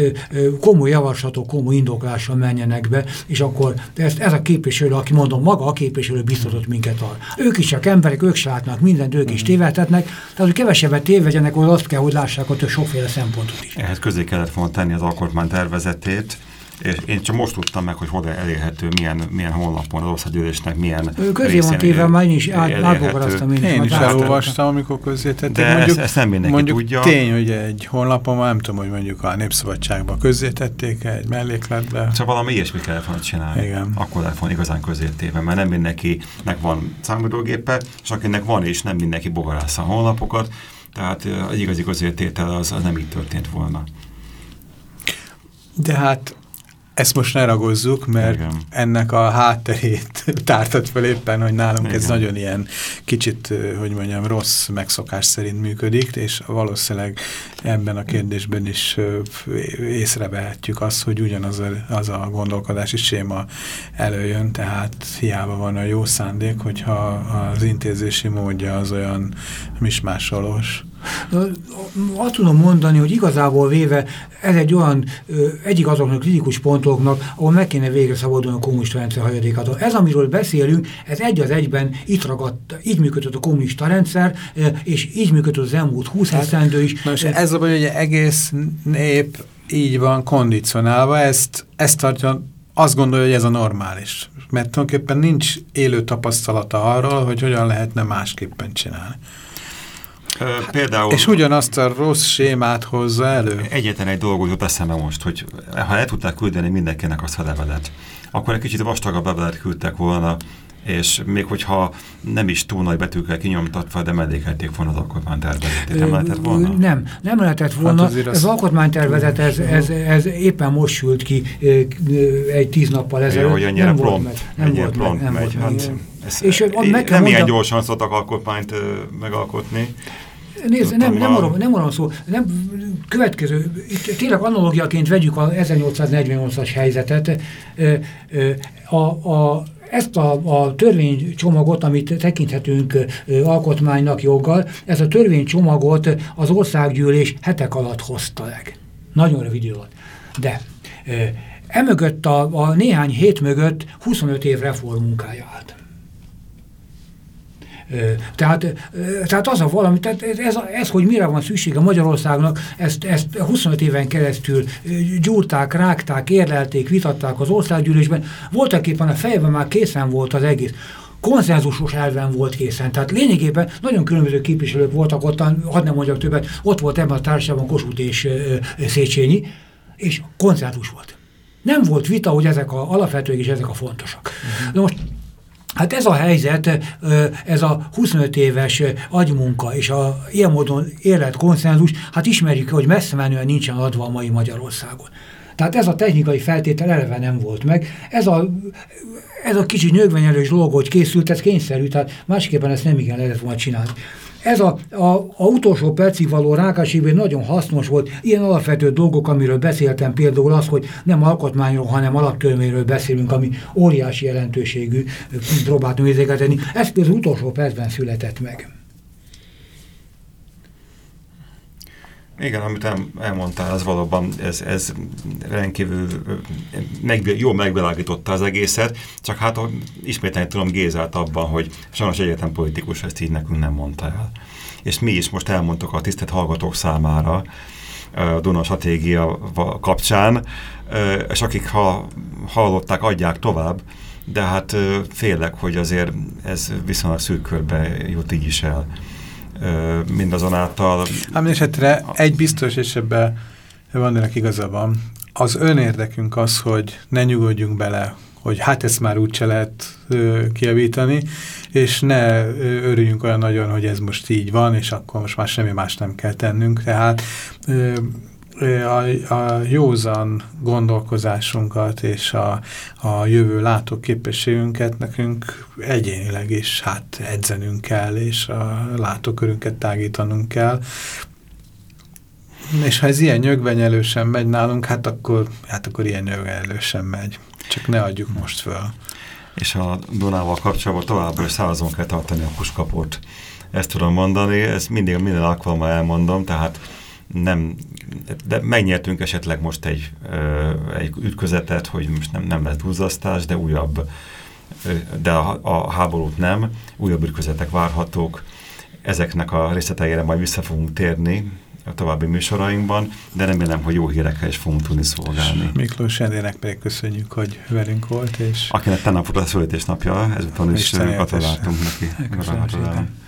komoly javaslatok, komoly indoklással menjenek be, és akkor ezt, ez a képviselő, aki mondom, maga a képviselő biztatott minket arra. Ők is csak emberek, ők se látnak mindent, ők is tévedhetnek, tehát hogy kevesebbet tévedjenek, az azt kell, hogy lássák akkor sokféle szempontot is. Ehhez közé kellett volna tenni az alkotmány tervezetét, és én csak most tudtam meg, hogy hol elérhető, milyen, milyen honlapon az országgyűlésnek milyen Ő közé van téve, már én is átbogaraztam én. Én is elolvastam, amikor közé tették. De mondjuk, ezt, ezt nem mindenki mondjuk tudja. tény, hogy egy honlapon, nem tudom, hogy mondjuk a Népszabadságban közé tették egy mellékletbe. Csak valami ilyesmi kellett volna csinálni. Igen. Akkor lehet volna igazán közé téve, mert nem mindenkinek van számítógépe, és akinek van és nem mindenki bogarásza a honlapokat, tehát egy igazi közértétel az, az nem így történt volna. De hát ezt most ne ragozzuk, mert Igen. ennek a hátterét tártad fel éppen, hogy nálunk Igen. ez nagyon ilyen kicsit, hogy mondjam, rossz megszokás szerint működik, és valószínűleg ebben a kérdésben is észrevehetjük azt, hogy ugyanaz a, az a gondolkodási séma előjön, tehát hiába van a jó szándék, hogyha az intézési módja az olyan mismásolós. Azt tudom mondani, hogy igazából véve ez egy olyan egyik azoknak a kritikus pontoknak, ahol meg kéne végre szabadulni a kommunista rendszer hajadékától. Ez, amiről beszélünk, ez egy az egyben itt ragadt, így működött a kommunista rendszer, és így működött az elmúlt 20 esztendő is. Na és ez a baj, hogy egész nép így van kondicionálva, ezt, ezt tartja, azt gondolja, hogy ez a normális. Mert tulajdonképpen nincs élő tapasztalata arról, hogy hogyan lehetne másképpen csinálni. Például... És ugyanazt a rossz sémát hozza elő. Egyetlen egy dolgot jut eszembe most, hogy ha el tudták küldeni mindenkinek azt a levelet, akkor egy kicsit vastagabb levelet küldtek volna, és még hogyha nem is túl nagy betűkkel kinyomtatva, de mellékelték volna az alkotmánytervezetét. Nem lehetett volna? Nem, nem lehetett volna. ez az- az alkotmánytervezet, ez, ez, ez éppen most sült ki egy tíz nappal ezelőtt. hogy ennyire nem prompt, volt meg. Nem ennyire volt meg, prompt nem megy. volt meg. Hát, ez, És, meg nem ilyen mondjam- gyorsan szoktak alkotmányt megalkotni. Nézd, nem, nem, arról, nem arról szó, nem, következő, itt tényleg analogiaként vegyük a 1848-as helyzetet, a, a, ezt a, a törvénycsomagot, amit tekinthetünk alkotmánynak joggal, ez a törvénycsomagot az országgyűlés hetek alatt hozta meg. Nagyon rövid idő alatt. De emögött a, a néhány hét mögött 25 év reformmunkája állt. Tehát, tehát az a valami, tehát ez, ez, hogy mire van szüksége Magyarországnak, ezt, ezt 25 éven keresztül gyúrták, rágták, érlelték, vitatták az országgyűlésben. Voltak éppen a fejben már készen volt az egész konszenzusos elven volt készen. Tehát lényegében nagyon különböző képviselők voltak ott, hadd nem mondjak többet, ott volt ebben a társaságban Kossuth és Széchenyi, és konszenzus volt. Nem volt vita, hogy ezek a alapvetőek és ezek a fontosak. Uh-huh. De most Hát ez a helyzet, ez a 25 éves agymunka és a ilyen módon érlelt konszenzus, hát ismerjük, hogy messze menően nincsen adva a mai Magyarországon. Tehát ez a technikai feltétel eleve nem volt meg. Ez a, ez a kicsi nyögvenyelős dolog, hogy készült, ez kényszerű, tehát másképpen ezt nem igen lehetett volna csinálni. Ez a, a, a utolsó percig való rákáségben nagyon hasznos volt. Ilyen alapvető dolgok, amiről beszéltem, például az, hogy nem alkotmányról, hanem alaptörvényről beszélünk, ami óriási jelentőségű, ö, próbáltunk érzékeltetni. Ez például utolsó percben született meg. Igen, amit el, elmondtál, az valóban ez, ez rendkívül meg, jól megvilágította az egészet, csak hát ismételni tudom Gézát abban, hogy sajnos egyetem politikus ezt így nekünk nem mondta el. És mi is most elmondtuk a tisztelt hallgatók számára a Duna stratégia kapcsán, és akik ha hallották, adják tovább, de hát félek, hogy azért ez viszonylag szűk körbe jut így is el. Mindazonáltal esetre egy biztos, és ebben van ennek igaza van, az önérdekünk az, hogy ne nyugodjunk bele, hogy hát ezt már úgyse lehet ö, kijavítani, és ne örüljünk olyan nagyon, hogy ez most így van, és akkor most már semmi más nem kell tennünk. Tehát ö, a, a józan gondolkozásunkat és a, a jövő látóképességünket nekünk egyénileg is hát edzenünk kell, és a látókörünket tágítanunk kell. És ha ez ilyen nyögvenyelősen megy nálunk, hát akkor, hát akkor ilyen nyögvenyelősen megy. Csak ne adjuk most föl. És a Dunával kapcsolatban továbbra is százon kell tartani a puskapot. Ezt tudom mondani, ezt mindig minden alkalommal elmondom, tehát nem, de megnyertünk esetleg most egy, egy ütközetet, hogy most nem, nem lesz duzzasztás, de újabb, de a, a háborút nem, újabb ütközetek várhatók, ezeknek a részleteire majd vissza fogunk térni a további műsorainkban, de remélem, hogy jó hírekkel is fogunk tudni szolgálni. Miklós Endének pedig köszönjük, hogy velünk volt, és Akinek tegnap volt a születésnapja, ezúton is gratuláltunk neki. Köszönöm.